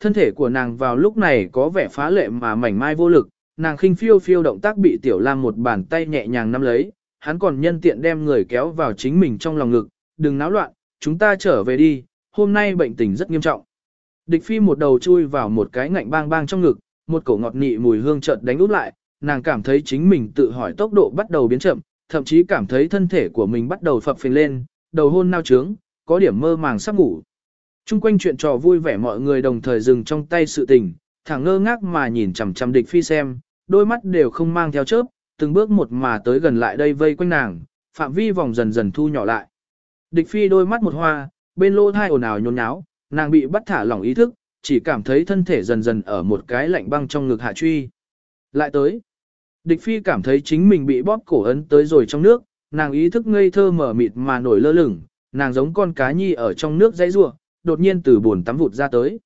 thân thể của nàng vào lúc này có vẻ phá lệ mà mảnh mai vô lực, nàng khinh phiêu phiêu động tác bị tiểu lam một bàn tay nhẹ nhàng nắm lấy, hắn còn nhân tiện đem người kéo vào chính mình trong lòng ngực, đừng náo loạn, chúng ta trở về đi, hôm nay bệnh tình rất nghiêm trọng. Địch phi một đầu chui vào một cái ngạnh bang bang trong ngực, một cổ ngọt nị mùi hương chợt đánh út lại, nàng cảm thấy chính mình tự hỏi tốc độ bắt đầu biến chậm, thậm chí cảm thấy thân thể của mình bắt đầu phập phình lên, đầu hôn nao trướng, có điểm mơ màng sắp ngủ. Trung quanh chuyện trò vui vẻ mọi người đồng thời dừng trong tay sự tình, thẳng ngơ ngác mà nhìn chằm chằm địch phi xem, đôi mắt đều không mang theo chớp, từng bước một mà tới gần lại đây vây quanh nàng, phạm vi vòng dần dần thu nhỏ lại. Địch phi đôi mắt một hoa, bên lô thai ồn ào nhốn nháo, nàng bị bắt thả lỏng ý thức, chỉ cảm thấy thân thể dần dần ở một cái lạnh băng trong ngực hạ truy. Lại tới, địch phi cảm thấy chính mình bị bóp cổ ấn tới rồi trong nước, nàng ý thức ngây thơ mở mịt mà nổi lơ lửng, nàng giống con cá nhi ở trong nước dãy rua, đột nhiên từ buồn tắm vụt ra tới.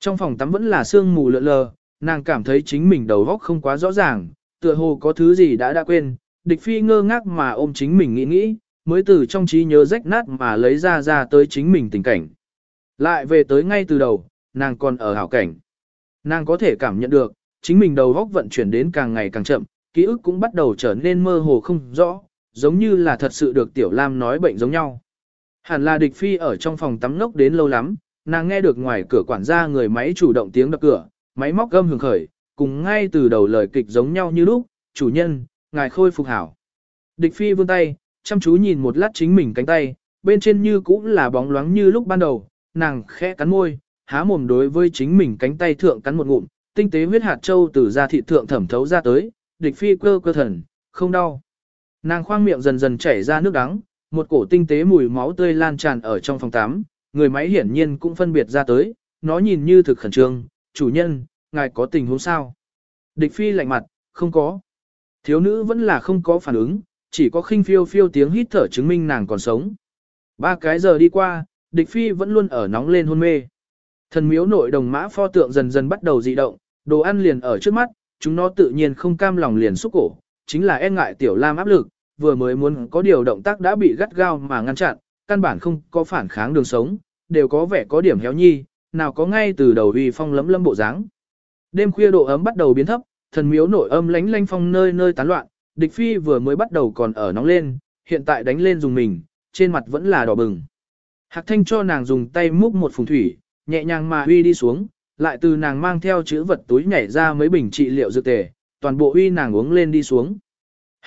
Trong phòng tắm vẫn là sương mù lượn lờ, nàng cảm thấy chính mình đầu óc không quá rõ ràng, tựa hồ có thứ gì đã đã quên, địch phi ngơ ngác mà ôm chính mình nghĩ nghĩ, mới từ trong trí nhớ rách nát mà lấy ra ra tới chính mình tình cảnh. Lại về tới ngay từ đầu, nàng còn ở hảo cảnh. Nàng có thể cảm nhận được, chính mình đầu óc vận chuyển đến càng ngày càng chậm, ký ức cũng bắt đầu trở nên mơ hồ không rõ, giống như là thật sự được Tiểu Lam nói bệnh giống nhau. Hẳn là địch phi ở trong phòng tắm ngốc đến lâu lắm, nàng nghe được ngoài cửa quản gia người máy chủ động tiếng đập cửa, máy móc gâm hưởng khởi, cùng ngay từ đầu lời kịch giống nhau như lúc, chủ nhân, ngài khôi phục hảo. Địch phi vươn tay, chăm chú nhìn một lát chính mình cánh tay, bên trên như cũng là bóng loáng như lúc ban đầu, nàng khẽ cắn môi, há mồm đối với chính mình cánh tay thượng cắn một ngụm, tinh tế huyết hạt châu từ da thịt thượng thẩm thấu ra tới, địch phi cơ cơ thần, không đau. Nàng khoang miệng dần dần chảy ra nước đắng, một cổ tinh tế mùi máu tươi lan tràn ở trong phòng tắm, người máy hiển nhiên cũng phân biệt ra tới, nó nhìn như thực khẩn trương, chủ nhân, ngài có tình huống sao? Địch phi lạnh mặt, không có. Thiếu nữ vẫn là không có phản ứng, chỉ có khinh phiêu phiêu tiếng hít thở chứng minh nàng còn sống. Ba cái giờ đi qua, địch phi vẫn luôn ở nóng lên hôn mê. Thần miếu nội đồng mã pho tượng dần dần bắt đầu dị động, đồ ăn liền ở trước mắt, chúng nó tự nhiên không cam lòng liền xúc cổ, chính là e ngại tiểu lam áp lực, vừa mới muốn có điều động tác đã bị gắt gao mà ngăn chặn, căn bản không có phản kháng đường sống, đều có vẻ có điểm héo nhi, nào có ngay từ đầu uy phong lấm lấm bộ dáng. Đêm khuya độ ấm bắt đầu biến thấp, thần miếu nội âm lánh lanh phong nơi nơi tán loạn, địch phi vừa mới bắt đầu còn ở nóng lên, hiện tại đánh lên dùng mình, trên mặt vẫn là đỏ bừng. Hạc thanh cho nàng dùng tay múc một phùng thủy, nhẹ nhàng mà uy đi xuống, lại từ nàng mang theo chữ vật túi nhảy ra mấy bình trị liệu dược tề, toàn bộ uy nàng uống lên đi xuống.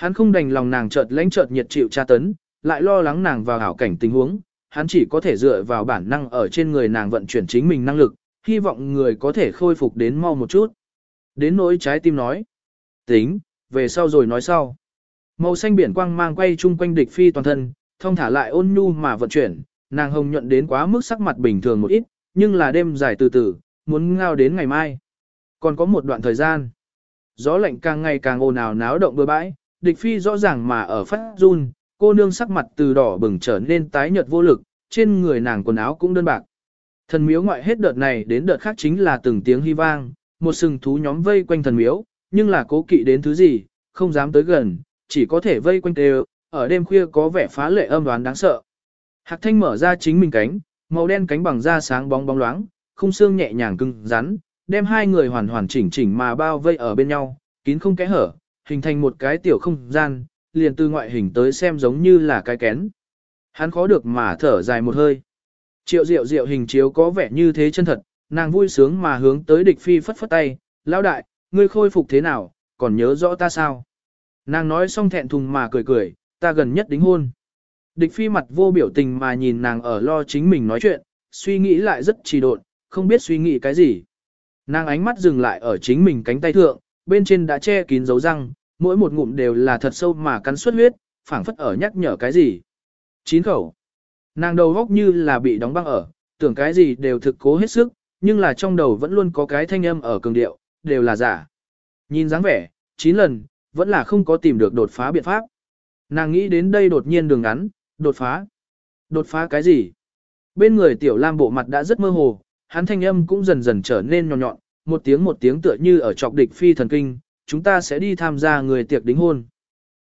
Hắn không đành lòng nàng chợt lãnh chợt nhiệt chịu tra tấn, lại lo lắng nàng vào hảo cảnh tình huống, hắn chỉ có thể dựa vào bản năng ở trên người nàng vận chuyển chính mình năng lực, hy vọng người có thể khôi phục đến mau một chút. Đến nỗi trái tim nói. Tính, về sau rồi nói sau. Màu xanh biển quang mang quay chung quanh địch phi toàn thân, thông thả lại ôn nhu mà vận chuyển, nàng hồng nhuận đến quá mức sắc mặt bình thường một ít, nhưng là đêm dài từ từ, muốn ngao đến ngày mai. Còn có một đoạn thời gian. Gió lạnh càng ngày càng ồn ào náo động bừa bãi, địch phi rõ ràng mà ở phát run, cô nương sắc mặt từ đỏ bừng trở nên tái nhợt vô lực, trên người nàng quần áo cũng đơn bạc. Thần miếu ngoại hết đợt này đến đợt khác chính là từng tiếng hy vang, một sừng thú nhóm vây quanh thần miếu, nhưng là cố kỵ đến thứ gì, không dám tới gần, chỉ có thể vây quanh đều, ở đêm khuya có vẻ phá lệ âm đoán đáng sợ. Hạc thanh mở ra chính mình cánh, màu đen cánh bằng da sáng bóng bóng loáng, khung xương nhẹ nhàng cứng rắn, đem hai người hoàn hoàn chỉnh chỉnh mà bao vây ở bên nhau, kín không kẽ hở, hình thành một cái tiểu không gian, liền từ ngoại hình tới xem giống như là cái kén. Hắn khó được mà thở dài một hơi. Triệu diệu diệu hình chiếu có vẻ như thế chân thật, nàng vui sướng mà hướng tới địch phi phất phất tay, lão đại, ngươi khôi phục thế nào, còn nhớ rõ ta sao? Nàng nói xong thẹn thùng mà cười cười, ta gần nhất đính hôn. Địch phi mặt vô biểu tình mà nhìn nàng ở lo chính mình nói chuyện, suy nghĩ lại rất trì độn, không biết suy nghĩ cái gì. Nàng ánh mắt dừng lại ở chính mình cánh tay thượng, bên trên đã che kín dấu răng, mỗi một ngụm đều là thật sâu mà cắn xuất huyết, phảng phất ở nhắc nhở cái gì. Chín khẩu. Nàng đầu góc như là bị đóng băng ở, tưởng cái gì đều thực cố hết sức, nhưng là trong đầu vẫn luôn có cái thanh âm ở cường điệu, đều là giả. Nhìn dáng vẻ, chín lần, vẫn là không có tìm được đột phá biện pháp. Nàng nghĩ đến đây đột nhiên đường ngắn, đột phá. Đột phá cái gì? Bên người tiểu lam bộ mặt đã rất mơ hồ, hắn thanh âm cũng dần dần trở nên nhỏ nhọn, một tiếng một tiếng tựa như ở trọc địch phi thần kinh, chúng ta sẽ đi tham gia người tiệc đính hôn.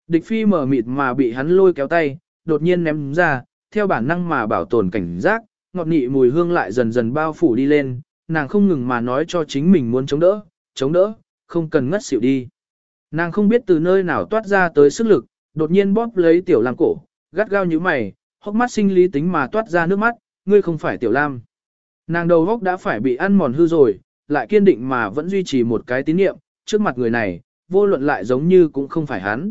Địch phi mở mịt mà bị hắn lôi kéo tay, đột nhiên ném ra, theo bản năng mà bảo tồn cảnh giác, ngọt nị mùi hương lại dần dần bao phủ đi lên, nàng không ngừng mà nói cho chính mình muốn chống đỡ, chống đỡ, không cần ngất xỉu đi. Nàng không biết từ nơi nào toát ra tới sức lực, đột nhiên bóp lấy tiểu lam cổ, gắt gao như mày, hốc mắt sinh lý tính mà toát ra nước mắt, ngươi không phải tiểu lam. Nàng đầu góc đã phải bị ăn mòn hư rồi, lại kiên định mà vẫn duy trì một cái tín niệm, trước mặt người này, vô luận lại giống như cũng không phải hắn.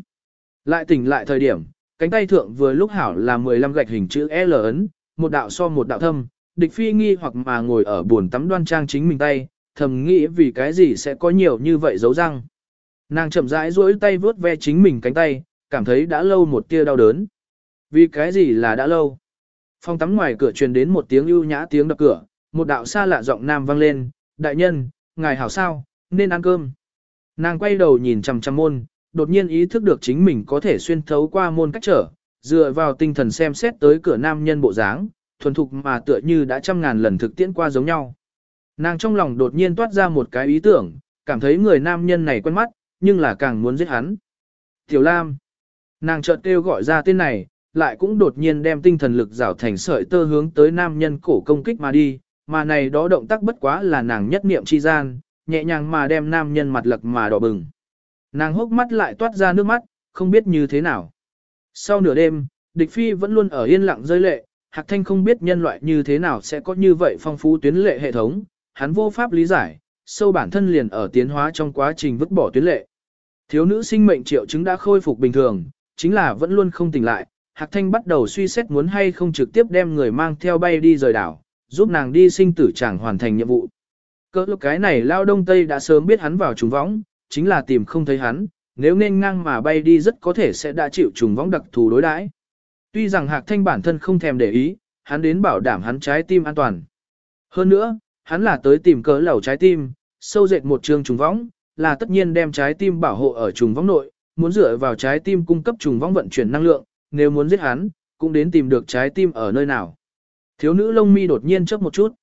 Lại tỉnh lại thời điểm, cánh tay thượng vừa lúc hảo là 15 gạch hình chữ L ấn, một đạo so một đạo thâm, địch phi nghi hoặc mà ngồi ở buồn tắm đoan trang chính mình tay, thầm nghĩ vì cái gì sẽ có nhiều như vậy dấu răng. Nàng chậm rãi duỗi tay vướt ve chính mình cánh tay, cảm thấy đã lâu một tia đau đớn. Vì cái gì là đã lâu? Phòng tắm ngoài cửa truyền đến một tiếng ưu nhã tiếng đập cửa, một đạo xa lạ giọng nam vang lên, đại nhân, ngài hảo sao, nên ăn cơm. Nàng quay đầu nhìn chằm chằm môn, đột nhiên ý thức được chính mình có thể xuyên thấu qua môn cách trở, dựa vào tinh thần xem xét tới cửa nam nhân bộ dáng, thuần thục mà tựa như đã trăm ngàn lần thực tiễn qua giống nhau. Nàng trong lòng đột nhiên toát ra một cái ý tưởng, cảm thấy người nam nhân này quen mắt, nhưng là càng muốn giết hắn. Tiểu Lam. Nàng chợt kêu gọi ra tên này, lại cũng đột nhiên đem tinh thần lực rảo thành sợi tơ hướng tới nam nhân cổ công kích mà đi, mà này đó động tác bất quá là nàng nhất niệm chi gian, nhẹ nhàng mà đem nam nhân mặt lật mà đỏ bừng. Nàng hốc mắt lại toát ra nước mắt, không biết như thế nào. Sau nửa đêm, địch phi vẫn luôn ở yên lặng rơi lệ, Hạc Thanh không biết nhân loại như thế nào sẽ có như vậy phong phú tuyến lệ hệ thống, hắn vô pháp lý giải, sâu bản thân liền ở tiến hóa trong quá trình vứt bỏ tuyến lệ. Thiếu nữ sinh mệnh triệu chứng đã khôi phục bình thường, chính là vẫn luôn không tỉnh lại, Hạc Thanh bắt đầu suy xét muốn hay không trực tiếp đem người mang theo bay đi rời đảo, giúp nàng đi sinh tử chẳng hoàn thành nhiệm vụ. Cỡ lúc cái này lao đông tây đã sớm biết hắn vào trùng võng, chính là tìm không thấy hắn, nếu nên ngang mà bay đi rất có thể sẽ đã chịu trùng võng đặc thù đối đãi. Tuy rằng Hạc Thanh bản thân không thèm để ý, hắn đến bảo đảm hắn trái tim an toàn. Hơn nữa, hắn là tới tìm cỡ lẩu trái tim, sâu dệt một trường trùng võng, là tất nhiên đem trái tim bảo hộ ở trùng võng nội, muốn dựa vào trái tim cung cấp trùng võng vận chuyển năng lượng, nếu muốn giết hắn, cũng đến tìm được trái tim ở nơi nào. Thiếu nữ lông mi đột nhiên chớp một chút.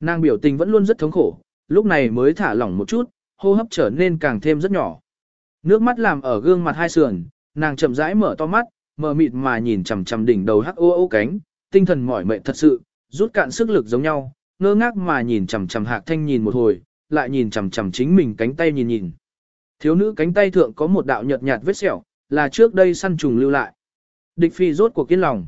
Nàng biểu tình vẫn luôn rất thống khổ, lúc này mới thả lỏng một chút, hô hấp trở nên càng thêm rất nhỏ. Nước mắt làm ở gương mặt hai sườn, nàng chậm rãi mở to mắt, mờ mịt mà nhìn chằm chằm đỉnh đầu hắc ô ô cánh, tinh thần mỏi mệt thật sự, rút cạn sức lực giống nhau, ngơ ngác mà nhìn chằm chằm Hạc Thanh nhìn một hồi, lại nhìn chằm chằm chính mình cánh tay nhìn nhìn. Thiếu nữ cánh tay thượng có một đạo nhợt nhạt vết sẹo, là trước đây săn trùng lưu lại. Địch phi rốt cuộc kiên lòng.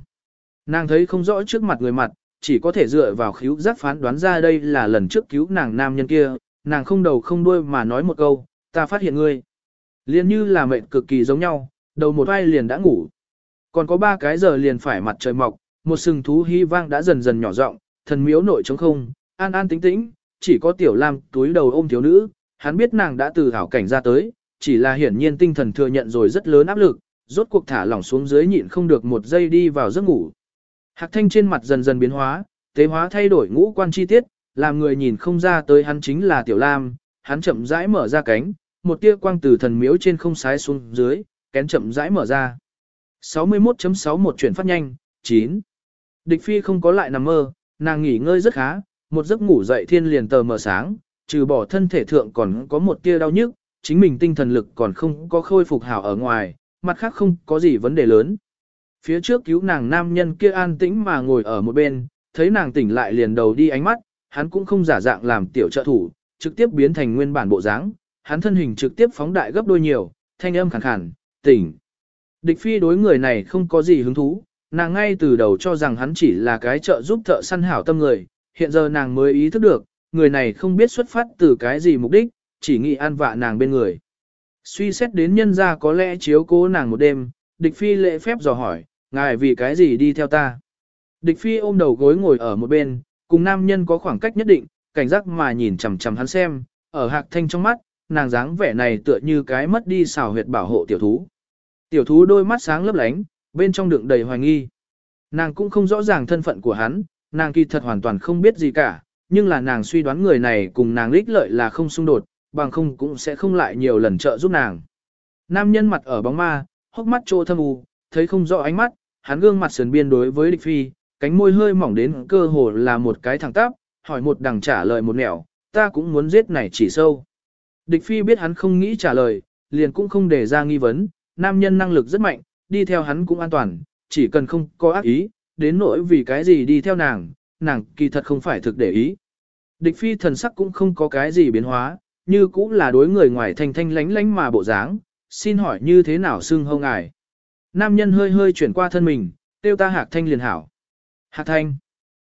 Nàng thấy không rõ trước mặt người mặt, chỉ có thể dựa vào khíu giác phán đoán ra đây là lần trước cứu nàng nam nhân kia, nàng không đầu không đuôi mà nói một câu, ta phát hiện ngươi. Liên như là mệnh cực kỳ giống nhau, đầu một vai liền đã ngủ. Còn có ba cái giờ liền phải mặt trời mọc, một sừng thú hy vang đã dần dần nhỏ rộng, thần miếu nội trống không, an an tĩnh tĩnh, chỉ có tiểu lam túi đầu ôm thiếu nữ, hắn biết nàng đã từ hảo cảnh ra tới, chỉ là hiển nhiên tinh thần thừa nhận rồi rất lớn áp lực, rốt cuộc thả lỏng xuống dưới nhịn không được một giây đi vào giấc ngủ. Hạc thanh trên mặt dần dần biến hóa, tế hóa thay đổi ngũ quan chi tiết, làm người nhìn không ra tới hắn chính là tiểu lam, hắn chậm rãi mở ra cánh, một tia quang từ thần miếu trên không sái xuống dưới, kén chậm rãi mở ra. 61.61 chuyển phát nhanh, 9. Địch phi không có lại nằm mơ, nàng nghỉ ngơi rất khá, một giấc ngủ dậy thiên liền tờ mờ sáng, trừ bỏ thân thể thượng còn có một tia đau nhức, chính mình tinh thần lực còn không có khôi phục hảo ở ngoài, mặt khác không có gì vấn đề lớn. Phía trước cứu nàng nam nhân kia an tĩnh mà ngồi ở một bên, thấy nàng tỉnh lại liền đầu đi ánh mắt, hắn cũng không giả dạng làm tiểu trợ thủ, trực tiếp biến thành nguyên bản bộ dáng, hắn thân hình trực tiếp phóng đại gấp đôi nhiều, thanh âm khàn khàn, tỉnh. Địch phi đối người này không có gì hứng thú, nàng ngay từ đầu cho rằng hắn chỉ là cái trợ giúp thợ săn hảo tâm người, hiện giờ nàng mới ý thức được, người này không biết xuất phát từ cái gì mục đích, chỉ nghĩ an vạ nàng bên người. Suy xét đến nhân gia có lẽ chiếu cố nàng một đêm, địch phi lễ phép dò hỏi, ngài vì cái gì đi theo ta. Địch phi ôm đầu gối ngồi ở một bên, cùng nam nhân có khoảng cách nhất định, cảnh giác mà nhìn chằm chằm hắn xem, ở hạc thanh trong mắt, nàng dáng vẻ này tựa như cái mất đi xào huyệt bảo hộ tiểu thú. Tiểu thú đôi mắt sáng lấp lánh, bên trong đựng đầy hoài nghi. Nàng cũng không rõ ràng thân phận của hắn, nàng kỳ thật hoàn toàn không biết gì cả, nhưng là nàng suy đoán người này cùng nàng lích lợi là không xung đột, bằng không cũng sẽ không lại nhiều lần trợ giúp nàng. Nam nhân mặt ở bóng ma, hốc mắt trô thâm u, thấy không rõ ánh mắt, hắn gương mặt sườn biên đối với địch phi, cánh môi hơi mỏng đến cơ hồ là một cái thẳng tắp, hỏi một đằng trả lời một nẻo, ta cũng muốn giết này chỉ sâu. Địch phi biết hắn không nghĩ trả lời, liền cũng không để ra nghi vấn, nam nhân năng lực rất mạnh, đi theo hắn cũng an toàn, chỉ cần không có ác ý, đến nỗi vì cái gì đi theo nàng, nàng kỳ thật không phải thực để ý. Địch phi thần sắc cũng không có cái gì biến hóa, như cũng là đối người ngoài thanh thanh lánh lánh mà bộ dáng, xin hỏi như thế nào xưng hông ngài. Nam nhân hơi hơi chuyển qua thân mình, tiêu ta hạc thanh liền hảo. Hạc thanh.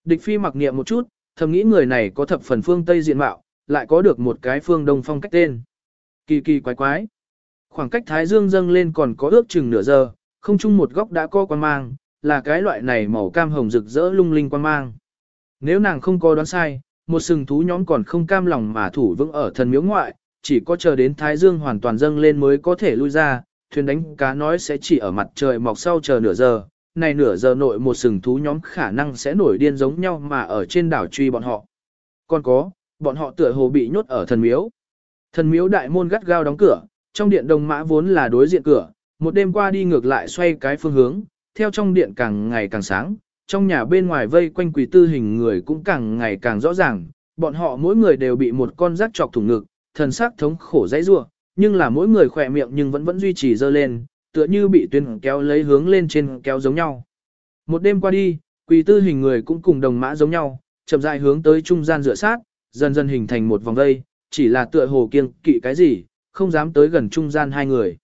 Địch phi mặc niệm một chút, thầm nghĩ người này có thập phần phương Tây diện mạo, lại có được một cái phương Đông phong cách tên. Kỳ kỳ quái quái. Khoảng cách Thái Dương dâng lên còn có ước chừng nửa giờ, không chung một góc đã có quan mang, là cái loại này màu cam hồng rực rỡ lung linh quan mang. Nếu nàng không có đoán sai, một sừng thú nhóm còn không cam lòng mà thủ vững ở thần miếu ngoại, chỉ có chờ đến Thái Dương hoàn toàn dâng lên mới có thể lui ra, thuyền đánh cá nói sẽ chỉ ở mặt trời mọc sau chờ nửa giờ, này nửa giờ nội một sừng thú nhóm khả năng sẽ nổi điên giống nhau mà ở trên đảo truy bọn họ. Còn có, bọn họ tựa hồ bị nhốt ở thần miếu. Thần miếu đại môn gắt gao đóng cửa, trong điện đồng mã vốn là đối diện cửa, một đêm qua đi ngược lại xoay cái phương hướng, theo trong điện càng ngày càng sáng, trong nhà bên ngoài vây quanh quỷ tư hình người cũng càng ngày càng rõ ràng, bọn họ mỗi người đều bị một con rác chọc thủng ngực, thần sắc thống khổ dãy rua, nhưng là mỗi người khỏe miệng nhưng vẫn vẫn duy trì dơ lên, tựa như bị tuyên kéo lấy hướng lên trên kéo giống nhau. Một đêm qua đi, quỳ tư hình người cũng cùng đồng mã giống nhau, chậm rãi hướng tới trung gian dựa sát, dần dần hình thành một vòng vây, chỉ là tựa hồ kiêng kỵ cái gì, không dám tới gần trung gian hai người.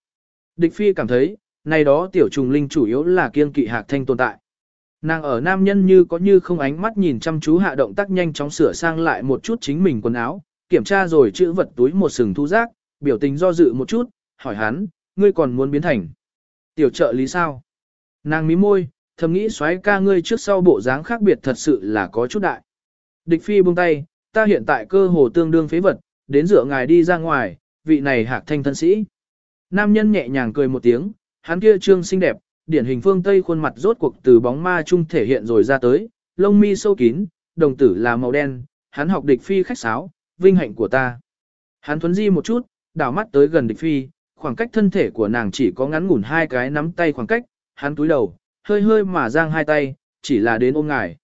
Địch phi cảm thấy, này đó tiểu trùng linh chủ yếu là kiêng kỵ hạc thanh tồn tại. Nàng ở nam nhân như có như không ánh mắt nhìn chăm chú hạ động tác nhanh chóng sửa sang lại một chút chính mình quần áo, kiểm tra rồi chữ vật túi một sừng thu rác, biểu tình do dự một chút, hỏi hắn, ngươi còn muốn biến thành. Tiểu trợ lý sao? Nàng mí môi, thầm nghĩ xoáy ca ngươi trước sau bộ dáng khác biệt thật sự là có chút đại. Địch phi buông tay, ta hiện tại cơ hồ tương đương phế vật, đến dựa ngài đi ra ngoài, vị này hạc thanh thân sĩ. Nam nhân nhẹ nhàng cười một tiếng, hắn kia trương xinh đẹp, điển hình phương Tây khuôn mặt rốt cuộc từ bóng ma trung thể hiện rồi ra tới, lông mi sâu kín, đồng tử là màu đen, hắn học địch phi khách sáo, vinh hạnh của ta. Hắn thuấn di một chút, đảo mắt tới gần địch phi, khoảng cách thân thể của nàng chỉ có ngắn ngủn hai cái nắm tay khoảng cách, hắn túi đầu, hơi hơi mà giang hai tay, chỉ là đến ôm ngài.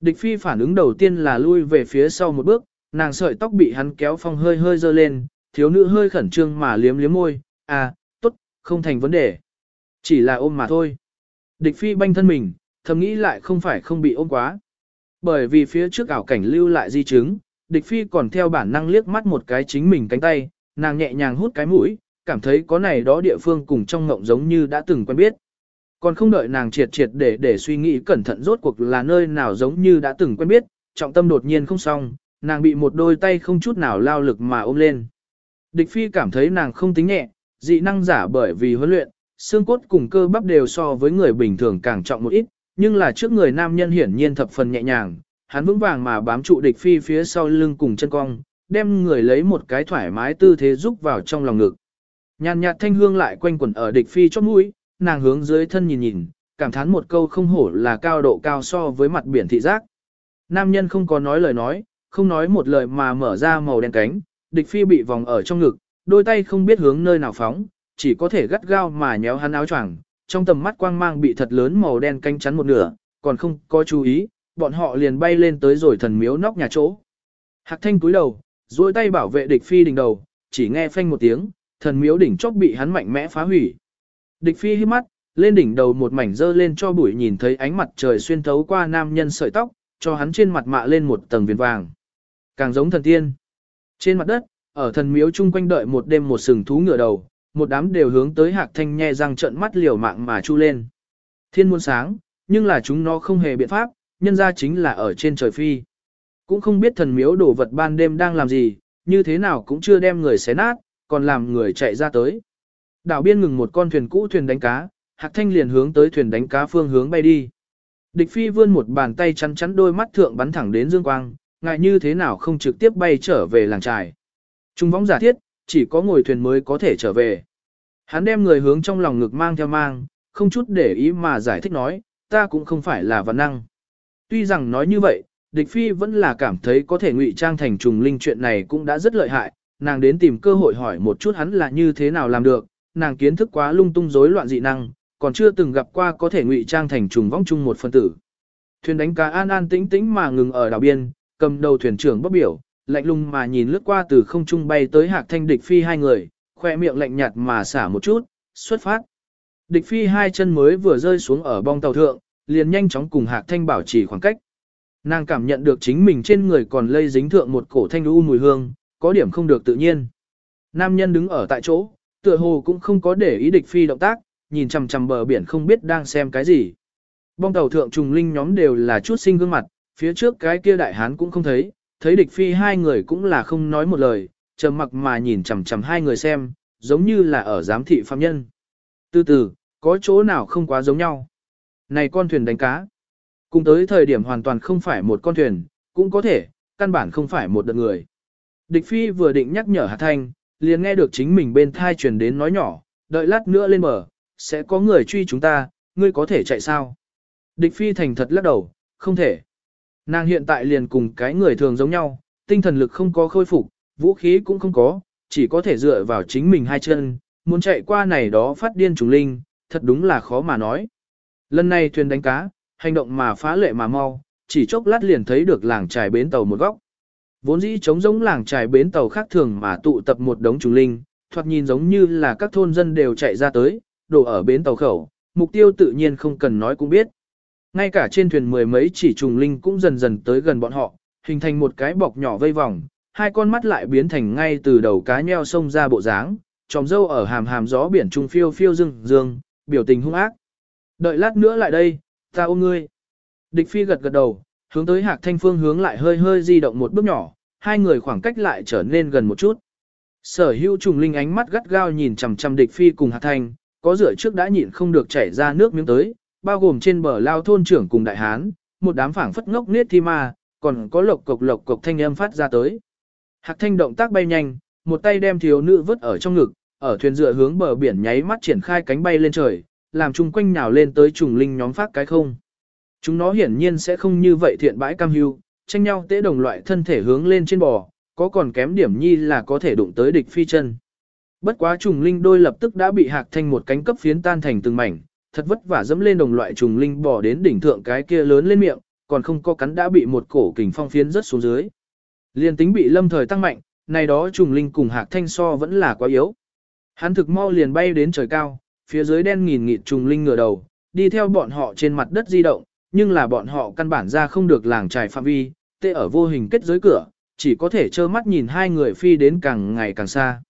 Địch phi phản ứng đầu tiên là lui về phía sau một bước, nàng sợi tóc bị hắn kéo phong hơi hơi dơ lên, thiếu nữ hơi khẩn trương mà liếm liếm môi, à, tốt, không thành vấn đề. Chỉ là ôm mà thôi. Địch phi banh thân mình, thầm nghĩ lại không phải không bị ôm quá. Bởi vì phía trước ảo cảnh lưu lại di chứng, địch phi còn theo bản năng liếc mắt một cái chính mình cánh tay, nàng nhẹ nhàng hút cái mũi, cảm thấy có này đó địa phương cùng trong ngộng giống như đã từng quen biết. Còn không đợi nàng triệt triệt để để suy nghĩ cẩn thận rốt cuộc là nơi nào giống như đã từng quen biết, trọng tâm đột nhiên không xong, nàng bị một đôi tay không chút nào lao lực mà ôm lên. Địch phi cảm thấy nàng không tính nhẹ, dị năng giả bởi vì huấn luyện, xương cốt cùng cơ bắp đều so với người bình thường càng trọng một ít, nhưng là trước người nam nhân hiển nhiên thập phần nhẹ nhàng, hắn vững vàng mà bám trụ địch phi phía sau lưng cùng chân cong, đem người lấy một cái thoải mái tư thế rúc vào trong lòng ngực. Nhàn nhạt thanh hương lại quanh quẩn ở địch phi chót mũi, nàng hướng dưới thân nhìn nhìn, cảm thán một câu không hổ là cao độ cao so với mặt biển thị giác. Nam nhân không có nói lời nói, không nói một lời mà mở ra màu đen cánh, địch phi bị vòng ở trong ngực, đôi tay không biết hướng nơi nào phóng, chỉ có thể gắt gao mà nhéo hắn áo choàng, trong tầm mắt quang mang bị thật lớn màu đen canh chắn một nửa, còn không có chú ý, bọn họ liền bay lên tới rồi thần miếu nóc nhà chỗ. Hạc thanh cúi đầu, duỗi tay bảo vệ địch phi đỉnh đầu, chỉ nghe phanh một tiếng, thần miếu đỉnh chóp bị hắn mạnh mẽ phá hủy. Địch phi hít mắt, lên đỉnh đầu một mảnh dơ lên cho bụi nhìn thấy ánh mặt trời xuyên thấu qua nam nhân sợi tóc, cho hắn trên mặt mạ lên một tầng viền vàng. Càng giống thần tiên. Trên mặt đất, ở thần miếu chung quanh đợi một đêm một sừng thú ngựa đầu, một đám đều hướng tới hạc thanh nhe răng trận mắt liều mạng mà chu lên. Thiên muôn sáng, nhưng là chúng nó không hề biện pháp, nhân ra chính là ở trên trời phi. Cũng không biết thần miếu đổ vật ban đêm đang làm gì, như thế nào cũng chưa đem người xé nát, còn làm người chạy ra tới. Đảo biên ngừng một con thuyền cũ thuyền đánh cá, hạc thanh liền hướng tới thuyền đánh cá phương hướng bay đi. Địch phi vươn một bàn tay chắn chắn đôi mắt thượng bắn thẳng đến dương quang, ngại như thế nào không trực tiếp bay trở về làng trài. Trung võng giả thiết, chỉ có ngồi thuyền mới có thể trở về. Hắn đem người hướng trong lòng ngực mang theo mang, không chút để ý mà giải thích nói, ta cũng không phải là văn năng. Tuy rằng nói như vậy, địch phi vẫn là cảm thấy có thể ngụy trang thành trùng linh chuyện này cũng đã rất lợi hại, nàng đến tìm cơ hội hỏi một chút hắn là như thế nào làm được, nàng kiến thức quá lung tung rối loạn dị năng, còn chưa từng gặp qua có thể ngụy trang thành trùng vong chung một phân tử. Thuyền đánh cá an an tĩnh tĩnh mà ngừng ở đảo biên, cầm đầu thuyền trưởng bốc biểu, lạnh lùng mà nhìn lướt qua từ không trung bay tới hạc thanh địch phi hai người, khoe miệng lạnh nhạt mà xả một chút, xuất phát. Địch phi hai chân mới vừa rơi xuống ở bong tàu thượng, liền nhanh chóng cùng hạc thanh bảo trì khoảng cách. Nàng cảm nhận được chính mình trên người còn lây dính thượng một cổ thanh u mùi hương, có điểm không được tự nhiên. Nam nhân đứng ở tại chỗ, tựa hồ cũng không có để ý địch phi động tác, nhìn chằm chằm bờ biển không biết đang xem cái gì. Bong tàu thượng trùng linh nhóm đều là chút sinh gương mặt, phía trước cái kia đại hán cũng không thấy, thấy địch phi hai người cũng là không nói một lời, trầm mặc mà nhìn chằm chằm hai người xem, giống như là ở giám thị phạm nhân. Từ từ, có chỗ nào không quá giống nhau. Này con thuyền đánh cá. Cùng tới thời điểm hoàn toàn không phải một con thuyền, cũng có thể, căn bản không phải một đợt người. Địch phi vừa định nhắc nhở Hà Thanh, liền nghe được chính mình bên thai truyền đến nói nhỏ, đợi lát nữa lên bờ, sẽ có người truy chúng ta, ngươi có thể chạy sao? Địch phi thành thật lắc đầu, không thể. Nàng hiện tại liền cùng cái người thường giống nhau, tinh thần lực không có khôi phục, vũ khí cũng không có, chỉ có thể dựa vào chính mình hai chân, muốn chạy qua này đó phát điên trùng linh, thật đúng là khó mà nói. Lần này thuyền đánh cá, hành động mà phá lệ mà mau, chỉ chốc lát liền thấy được làng trài bến tàu một góc. Vốn dĩ trống giống làng trài bến tàu khác thường mà tụ tập một đống trùng linh, thoạt nhìn giống như là các thôn dân đều chạy ra tới, đổ ở bến tàu khẩu, mục tiêu tự nhiên không cần nói cũng biết. Ngay cả trên thuyền mười mấy chỉ trùng linh cũng dần dần tới gần bọn họ, hình thành một cái bọc nhỏ vây vòng, hai con mắt lại biến thành ngay từ đầu cá nheo sông ra bộ dáng, tròm dâu ở hàm hàm gió biển trung phiêu phiêu dương dương, biểu tình hung ác. Đợi lát nữa lại đây, ta ôm ngươi. Địch phi gật gật đầu, hướng tới hạc thanh phương hướng lại hơi hơi di động một bước nhỏ, hai người khoảng cách lại trở nên gần một chút. Sở hữu trùng linh ánh mắt gắt gao nhìn chằm chằm địch phi cùng hạc thanh, có rửa trước đã nhịn không được chảy ra nước miếng tới, bao gồm trên bờ lao thôn trưởng cùng đại hán, một đám phảng phất ngốc nết thi ma, còn có lộc cộc lộc cộc thanh âm phát ra tới. Hạc thanh động tác bay nhanh, một tay đem thiếu nữ vứt ở trong ngực, ở thuyền dựa hướng bờ biển nháy mắt triển khai cánh bay lên trời, làm chung quanh nhào lên tới trùng linh nhóm phát cái không. Chúng nó hiển nhiên sẽ không như vậy thiện bãi cam hưu, tranh nhau tế đồng loại thân thể hướng lên trên bò, có còn kém điểm nhi là có thể đụng tới địch phi chân. Bất quá trùng linh đôi lập tức đã bị hạc thanh một cánh cấp phiến tan thành từng mảnh, thật vất vả dẫm lên đồng loại trùng linh bò đến đỉnh thượng cái kia lớn lên miệng, còn không có cắn đã bị một cổ kình phong phiến rất xuống dưới. Liên tính bị lâm thời tăng mạnh, này đó trùng linh cùng hạc thanh so vẫn là quá yếu. Hắn thực mau liền bay đến trời cao, phía dưới đen nghìn nghịt trùng linh ngửa đầu, đi theo bọn họ trên mặt đất di động, nhưng là bọn họ căn bản ra không được làng trải phạm vi, tê ở vô hình kết giới cửa, chỉ có thể trơ mắt nhìn hai người phi đến càng ngày càng xa.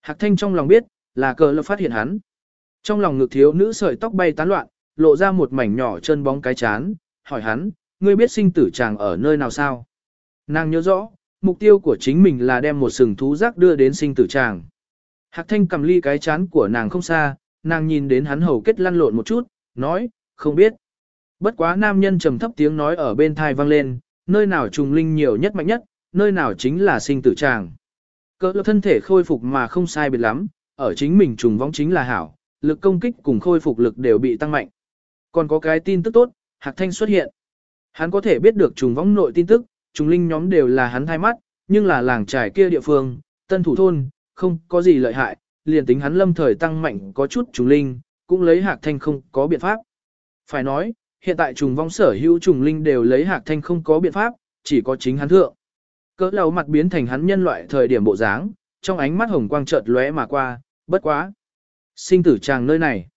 Hạc thanh trong lòng biết, là cờ lập phát hiện hắn. Trong lòng ngực thiếu nữ sợi tóc bay tán loạn, lộ ra một mảnh nhỏ chân bóng cái chán, hỏi hắn, ngươi biết sinh tử chàng ở nơi nào sao? Nàng nhớ rõ, mục tiêu của chính mình là đem một sừng thú rác đưa đến sinh tử chàng. Hạc thanh cầm ly cái chán của nàng không xa, nàng nhìn đến hắn hầu kết lăn lộn một chút, nói, không biết. Bất quá nam nhân trầm thấp tiếng nói ở bên thai vang lên, nơi nào trùng linh nhiều nhất mạnh nhất, nơi nào chính là sinh tử tràng. Cỡ thân thể khôi phục mà không sai biệt lắm, ở chính mình trùng vong chính là hảo, lực công kích cùng khôi phục lực đều bị tăng mạnh. Còn có cái tin tức tốt, Hạc Thanh xuất hiện. Hắn có thể biết được trùng vong nội tin tức, trùng linh nhóm đều là hắn thay mắt, nhưng là làng trải kia địa phương, tân thủ thôn, không có gì lợi hại, liền tính hắn lâm thời tăng mạnh có chút trùng linh, cũng lấy Hạc Thanh không có biện pháp. Phải nói, hiện tại trùng vong sở hữu trùng linh đều lấy Hạc Thanh không có biện pháp, chỉ có chính hắn thượng. Cỡ lầu mặt biến thành hắn nhân loại thời điểm bộ dáng, trong ánh mắt hồng quang chợt lóe mà qua, bất quá. Sinh tử chàng nơi này.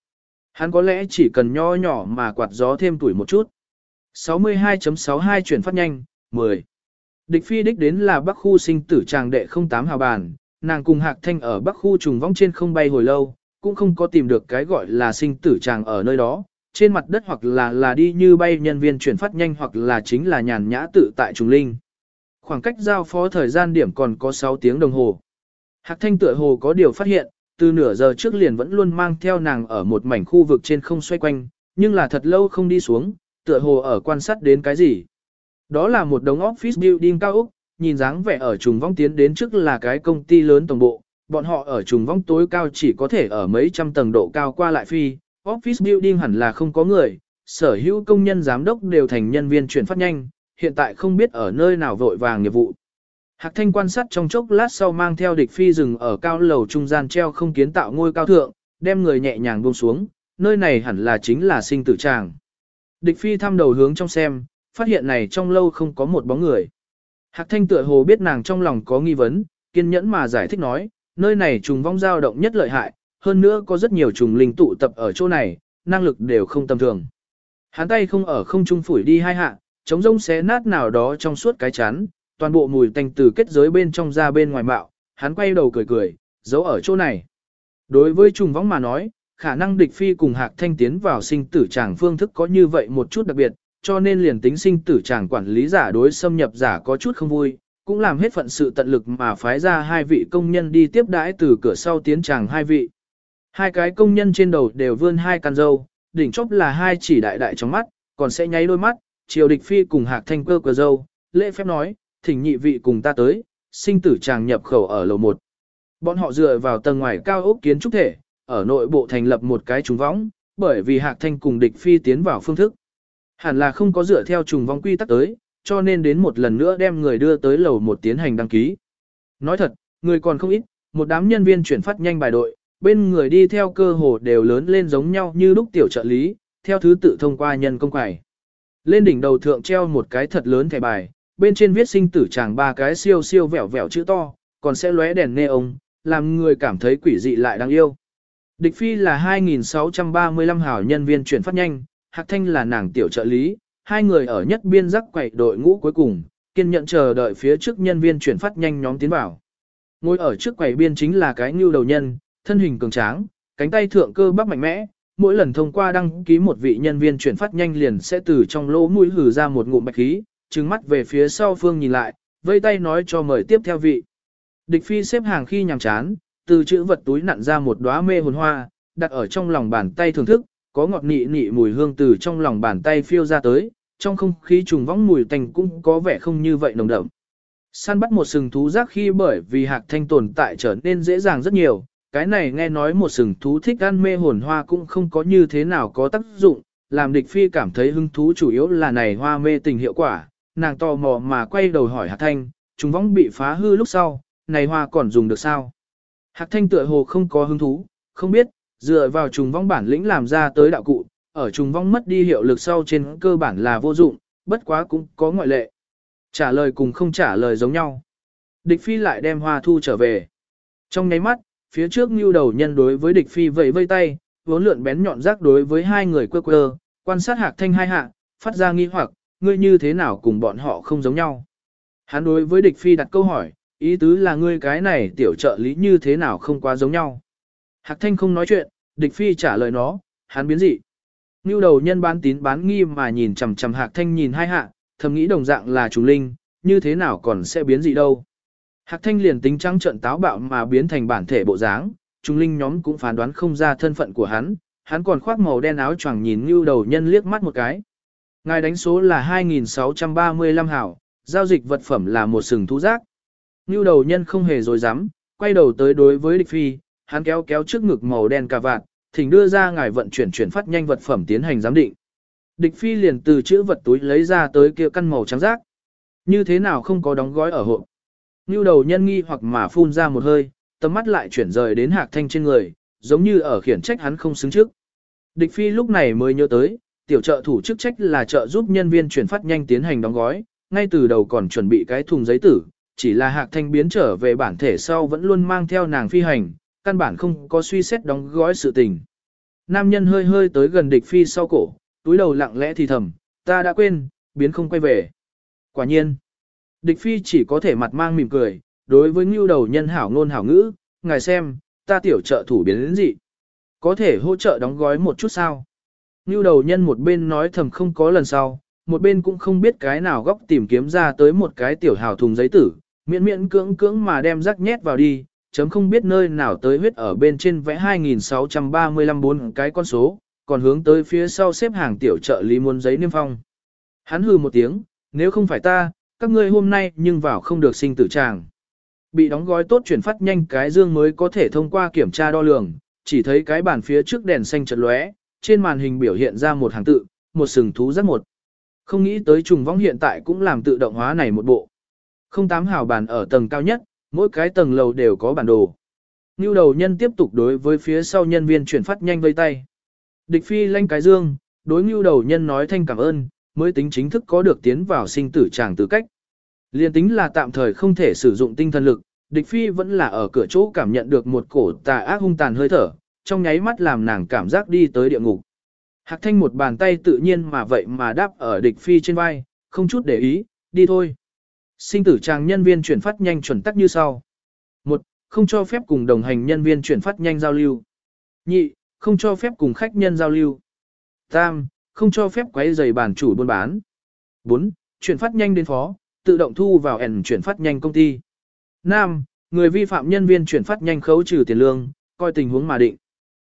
Hắn có lẽ chỉ cần nho nhỏ mà quạt gió thêm tuổi một chút. 62.62 chuyển phát nhanh, 10. Địch phi đích đến là bắc khu sinh tử tràng đệ 08 hào bàn, nàng cùng hạc thanh ở bắc khu trùng vong trên không bay hồi lâu, cũng không có tìm được cái gọi là sinh tử chàng ở nơi đó, trên mặt đất hoặc là là đi như bay nhân viên chuyển phát nhanh hoặc là chính là nhàn nhã tự tại trùng linh. Khoảng cách giao phó thời gian điểm còn có 6 tiếng đồng hồ. Hạc thanh tựa hồ có điều phát hiện, từ nửa giờ trước liền vẫn luôn mang theo nàng ở một mảnh khu vực trên không xoay quanh, nhưng là thật lâu không đi xuống, tựa hồ ở quan sát đến cái gì. Đó là một đống office building cao ốc, nhìn dáng vẻ ở trùng vong tiến đến trước là cái công ty lớn tổng bộ, bọn họ ở trùng vong tối cao chỉ có thể ở mấy trăm tầng độ cao qua lại phi, office building hẳn là không có người, sở hữu công nhân giám đốc đều thành nhân viên chuyển phát nhanh, hiện tại không biết ở nơi nào vội vàng nghiệp vụ. Hạc thanh quan sát trong chốc lát sau mang theo địch phi rừng ở cao lầu trung gian treo không kiến tạo ngôi cao thượng, đem người nhẹ nhàng buông xuống, nơi này hẳn là chính là sinh tử tràng. Địch phi thăm đầu hướng trong xem, phát hiện này trong lâu không có một bóng người. Hạc thanh tựa hồ biết nàng trong lòng có nghi vấn, kiên nhẫn mà giải thích nói, nơi này trùng vong dao động nhất lợi hại, hơn nữa có rất nhiều trùng linh tụ tập ở chỗ này, năng lực đều không tầm thường. Hắn tay không ở không trung phủi đi hai hạ, chống rông xé nát nào đó trong suốt cái chán, toàn bộ mùi tanh từ kết giới bên trong ra bên ngoài mạo, hắn quay đầu cười cười, giấu ở chỗ này. Đối với trùng vong mà nói, khả năng địch phi cùng hạc thanh tiến vào sinh tử tràng phương thức có như vậy một chút đặc biệt, cho nên liền tính sinh tử chàng quản lý giả đối xâm nhập giả có chút không vui, cũng làm hết phận sự tận lực mà phái ra hai vị công nhân đi tiếp đãi từ cửa sau tiến chàng hai vị. Hai cái công nhân trên đầu đều vươn hai căn dâu, đỉnh chóp là hai chỉ đại đại trong mắt, còn sẽ nháy đôi mắt, triều địch phi cùng hạc thanh cơ cờ dâu, lễ phép nói, thỉnh nhị vị cùng ta tới, sinh tử chàng nhập khẩu ở lầu 1. Bọn họ dựa vào tầng ngoài cao ốc kiến trúc thể, ở nội bộ thành lập một cái trúng võng, bởi vì hạc thanh cùng địch phi tiến vào phương thức. Hẳn là không có dựa theo trùng vong quy tắc tới, cho nên đến một lần nữa đem người đưa tới lầu một tiến hành đăng ký. Nói thật, người còn không ít, một đám nhân viên chuyển phát nhanh bài đội, bên người đi theo cơ hồ đều lớn lên giống nhau như lúc tiểu trợ lý, theo thứ tự thông qua nhân công quài. Lên đỉnh đầu thượng treo một cái thật lớn thẻ bài, bên trên viết sinh tử chàng ba cái siêu siêu vẹo vẹo chữ to, còn sẽ lóe đèn nê ông, làm người cảm thấy quỷ dị lại đáng yêu. Địch phi là 2635 hảo nhân viên chuyển phát nhanh, Hạc Thanh là nàng tiểu trợ lý, hai người ở nhất biên giác quậy đội ngũ cuối cùng, kiên nhận chờ đợi phía trước nhân viên chuyển phát nhanh nhóm tiến vào. Ngồi ở trước quầy biên chính là cái nhu đầu nhân, thân hình cường tráng, cánh tay thượng cơ bắp mạnh mẽ, mỗi lần thông qua đăng ký một vị nhân viên chuyển phát nhanh liền sẽ từ trong lỗ mũi hử ra một ngụm bạch khí, trừng mắt về phía sau phương nhìn lại, vây tay nói cho mời tiếp theo vị. Địch phi xếp hàng khi nhàm chán, từ chữ vật túi nặn ra một đóa mê hồn hoa, đặt ở trong lòng bàn tay thưởng thức, có ngọt nị nị mùi hương từ trong lòng bàn tay phiêu ra tới, trong không khí trùng võng mùi tành cũng có vẻ không như vậy nồng đậm. Săn bắt một sừng thú rác khi bởi vì hạc thanh tồn tại trở nên dễ dàng rất nhiều, cái này nghe nói một sừng thú thích ăn mê hồn hoa cũng không có như thế nào có tác dụng, làm địch phi cảm thấy hứng thú chủ yếu là này hoa mê tình hiệu quả, nàng tò mò mà quay đầu hỏi hạc thanh, trùng võng bị phá hư lúc sau, này hoa còn dùng được sao? Hạc thanh tựa hồ không có hứng thú, không biết, dựa vào trùng vong bản lĩnh làm ra tới đạo cụ, ở trùng vong mất đi hiệu lực sau trên cơ bản là vô dụng, bất quá cũng có ngoại lệ. Trả lời cùng không trả lời giống nhau. Địch phi lại đem hoa thu trở về. Trong nháy mắt, phía trước như đầu nhân đối với địch phi vẫy vây tay, vốn lượn bén nhọn rác đối với hai người quơ quơ, quan sát hạc thanh hai hạ, phát ra nghi hoặc, ngươi như thế nào cùng bọn họ không giống nhau. Hắn đối với địch phi đặt câu hỏi, ý tứ là ngươi cái này tiểu trợ lý như thế nào không quá giống nhau. Hạc thanh không nói chuyện, địch phi trả lời nó, hắn biến dị. Ngưu đầu nhân bán tín bán nghi mà nhìn chằm chằm hạc thanh nhìn hai hạ, thầm nghĩ đồng dạng là trùng linh, như thế nào còn sẽ biến dị đâu. Hạc thanh liền tính trắng trận táo bạo mà biến thành bản thể bộ dáng, trùng linh nhóm cũng phán đoán không ra thân phận của hắn, hắn còn khoác màu đen áo choàng nhìn ngưu đầu nhân liếc mắt một cái. Ngài đánh số là 2635 hảo, giao dịch vật phẩm là một sừng thú giác. Ngưu đầu nhân không hề dối dám, quay đầu tới đối với địch phi, hắn kéo kéo trước ngực màu đen cà vạt, thỉnh đưa ra ngài vận chuyển chuyển phát nhanh vật phẩm tiến hành giám định. Địch phi liền từ chữ vật túi lấy ra tới kia căn màu trắng rác. Như thế nào không có đóng gói ở hộp. Như đầu nhân nghi hoặc mà phun ra một hơi, tầm mắt lại chuyển rời đến hạc thanh trên người, giống như ở khiển trách hắn không xứng trước. Địch phi lúc này mới nhớ tới, tiểu trợ thủ chức trách là trợ giúp nhân viên chuyển phát nhanh tiến hành đóng gói, ngay từ đầu còn chuẩn bị cái thùng giấy tử, chỉ là hạc thanh biến trở về bản thể sau vẫn luôn mang theo nàng phi hành, căn bản không có suy xét đóng gói sự tình. Nam nhân hơi hơi tới gần địch phi sau cổ, túi đầu lặng lẽ thì thầm, ta đã quên, biến không quay về. Quả nhiên, địch phi chỉ có thể mặt mang mỉm cười, đối với ngưu đầu nhân hảo ngôn hảo ngữ, ngài xem, ta tiểu trợ thủ biến đến gì. Có thể hỗ trợ đóng gói một chút sao? Ngưu đầu nhân một bên nói thầm không có lần sau, một bên cũng không biết cái nào góc tìm kiếm ra tới một cái tiểu hào thùng giấy tử, miễn miễn cưỡng cưỡng mà đem rắc nhét vào đi, chấm không biết nơi nào tới huyết ở bên trên vẽ 2635 bốn cái con số, còn hướng tới phía sau xếp hàng tiểu trợ lý muốn giấy niêm phong. Hắn hừ một tiếng, nếu không phải ta, các ngươi hôm nay nhưng vào không được sinh tử tràng. Bị đóng gói tốt chuyển phát nhanh cái dương mới có thể thông qua kiểm tra đo lường, chỉ thấy cái bàn phía trước đèn xanh chật lóe, trên màn hình biểu hiện ra một hàng tự, một sừng thú rất một. Không nghĩ tới trùng vong hiện tại cũng làm tự động hóa này một bộ. Không tám hào bàn ở tầng cao nhất, mỗi cái tầng lầu đều có bản đồ. Ngưu đầu nhân tiếp tục đối với phía sau nhân viên chuyển phát nhanh vây tay. Địch phi lanh cái dương, đối ngưu đầu nhân nói thanh cảm ơn, mới tính chính thức có được tiến vào sinh tử tràng tư cách. Liên tính là tạm thời không thể sử dụng tinh thần lực, địch phi vẫn là ở cửa chỗ cảm nhận được một cổ tà ác hung tàn hơi thở, trong nháy mắt làm nàng cảm giác đi tới địa ngục. Hạc thanh một bàn tay tự nhiên mà vậy mà đáp ở địch phi trên vai, không chút để ý, đi thôi. Sinh tử trang nhân viên chuyển phát nhanh chuẩn tắc như sau. một, Không cho phép cùng đồng hành nhân viên chuyển phát nhanh giao lưu. Nhị, Không cho phép cùng khách nhân giao lưu. Tam, Không cho phép quấy rầy bản chủ buôn bán. 4. Chuyển phát nhanh đến phó, tự động thu vào ẩn chuyển phát nhanh công ty. 5. Người vi phạm nhân viên chuyển phát nhanh khấu trừ tiền lương, coi tình huống mà định.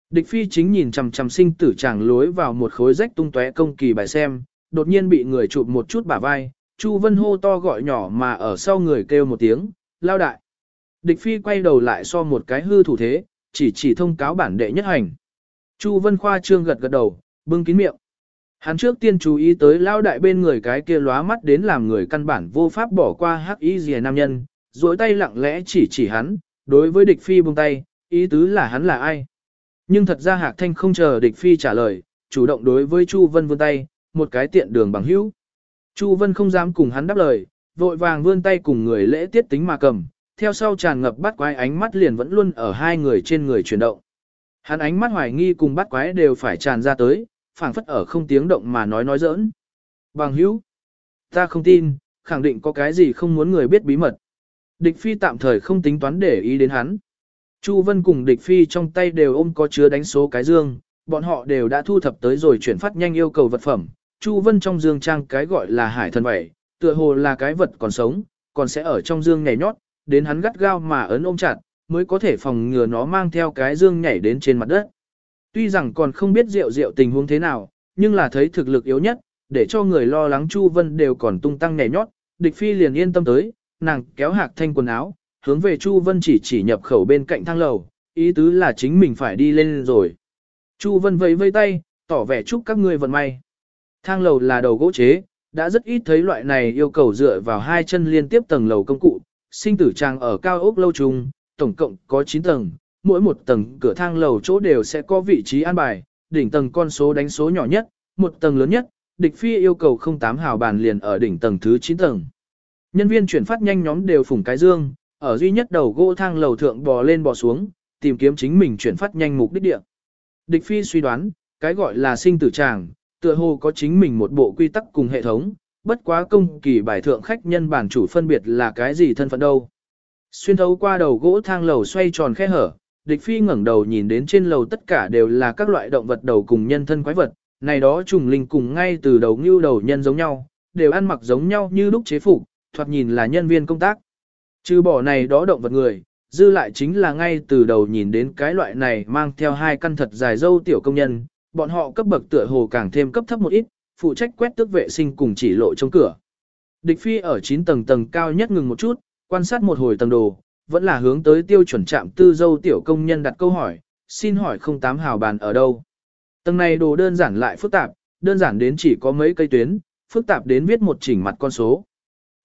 Địch phi chính nhìn chằm chằm sinh tử chàng lối vào một khối rách tung tóe công kỳ bài xem, đột nhiên bị người chụp một chút bả vai, Chu Vân hô to gọi nhỏ mà ở sau người kêu một tiếng, lao đại. Địch phi quay đầu lại so một cái hư thủ thế, chỉ chỉ thông cáo bản đệ nhất hành. Chu Vân khoa trương gật gật đầu, bưng kín miệng. Hắn trước tiên chú ý tới lao đại bên người cái kia lóa mắt đến làm người căn bản vô pháp bỏ qua hắc y rìa nam nhân, duỗi tay lặng lẽ chỉ chỉ hắn, đối với địch phi buông tay, ý tứ là hắn là ai. Nhưng thật ra Hạc Thanh không chờ địch phi trả lời, chủ động đối với Chu Vân vươn tay, một cái tiện đường bằng hữu. Chu Vân không dám cùng hắn đáp lời, vội vàng vươn tay cùng người lễ tiết tính mà cầm, theo sau tràn ngập bắt quái ánh mắt liền vẫn luôn ở hai người trên người chuyển động. Hắn ánh mắt hoài nghi cùng bắt quái đều phải tràn ra tới, phảng phất ở không tiếng động mà nói nói giỡn. Bằng hữu, ta không tin, khẳng định có cái gì không muốn người biết bí mật. Địch phi tạm thời không tính toán để ý đến hắn. Chu Vân cùng địch phi trong tay đều ôm có chứa đánh số cái dương, bọn họ đều đã thu thập tới rồi chuyển phát nhanh yêu cầu vật phẩm. Chu Vân trong dương trang cái gọi là hải thần bảy, tựa hồ là cái vật còn sống, còn sẽ ở trong dương nhảy nhót, đến hắn gắt gao mà ấn ôm chặt, mới có thể phòng ngừa nó mang theo cái dương nhảy đến trên mặt đất. Tuy rằng còn không biết rượu rượu tình huống thế nào, nhưng là thấy thực lực yếu nhất, để cho người lo lắng Chu Vân đều còn tung tăng nhảy nhót, địch phi liền yên tâm tới, nàng kéo hạc thanh quần áo, hướng về Chu Vân chỉ chỉ nhập khẩu bên cạnh thang lầu, ý tứ là chính mình phải đi lên rồi. Chu Vân vẫy vây tay, tỏ vẻ chúc các ngươi vận may. Thang lầu là đầu gỗ chế, đã rất ít thấy loại này yêu cầu dựa vào hai chân liên tiếp tầng lầu công cụ, sinh tử trang ở cao ốc lâu trùng, tổng cộng có 9 tầng, mỗi một tầng cửa thang lầu chỗ đều sẽ có vị trí an bài, đỉnh tầng con số đánh số nhỏ nhất, một tầng lớn nhất, địch phi yêu cầu 08 hào bàn liền ở đỉnh tầng thứ 9 tầng. Nhân viên chuyển phát nhanh nhóm đều phủng cái dương, ở duy nhất đầu gỗ thang lầu thượng bò lên bò xuống, tìm kiếm chính mình chuyển phát nhanh mục đích địa. Địch phi suy đoán, cái gọi là sinh tử tràng, tựa hồ có chính mình một bộ quy tắc cùng hệ thống, bất quá công kỳ bài thượng khách nhân bản chủ phân biệt là cái gì thân phận đâu. Xuyên thấu qua đầu gỗ thang lầu xoay tròn khe hở, địch phi ngẩng đầu nhìn đến trên lầu tất cả đều là các loại động vật đầu cùng nhân thân quái vật, này đó trùng linh cùng ngay từ đầu như đầu nhân giống nhau, đều ăn mặc giống nhau như lúc chế phục, thoạt nhìn là nhân viên công tác. Trừ bỏ này đó động vật người, dư lại chính là ngay từ đầu nhìn đến cái loại này mang theo hai căn thật dài dâu tiểu công nhân, bọn họ cấp bậc tựa hồ càng thêm cấp thấp một ít, phụ trách quét tước vệ sinh cùng chỉ lộ trong cửa. Địch phi ở 9 tầng tầng cao nhất ngừng một chút, quan sát một hồi tầng đồ, vẫn là hướng tới tiêu chuẩn trạm tư dâu tiểu công nhân đặt câu hỏi, xin hỏi không tám hào bàn ở đâu. Tầng này đồ đơn giản lại phức tạp, đơn giản đến chỉ có mấy cây tuyến, phức tạp đến viết một chỉnh mặt con số.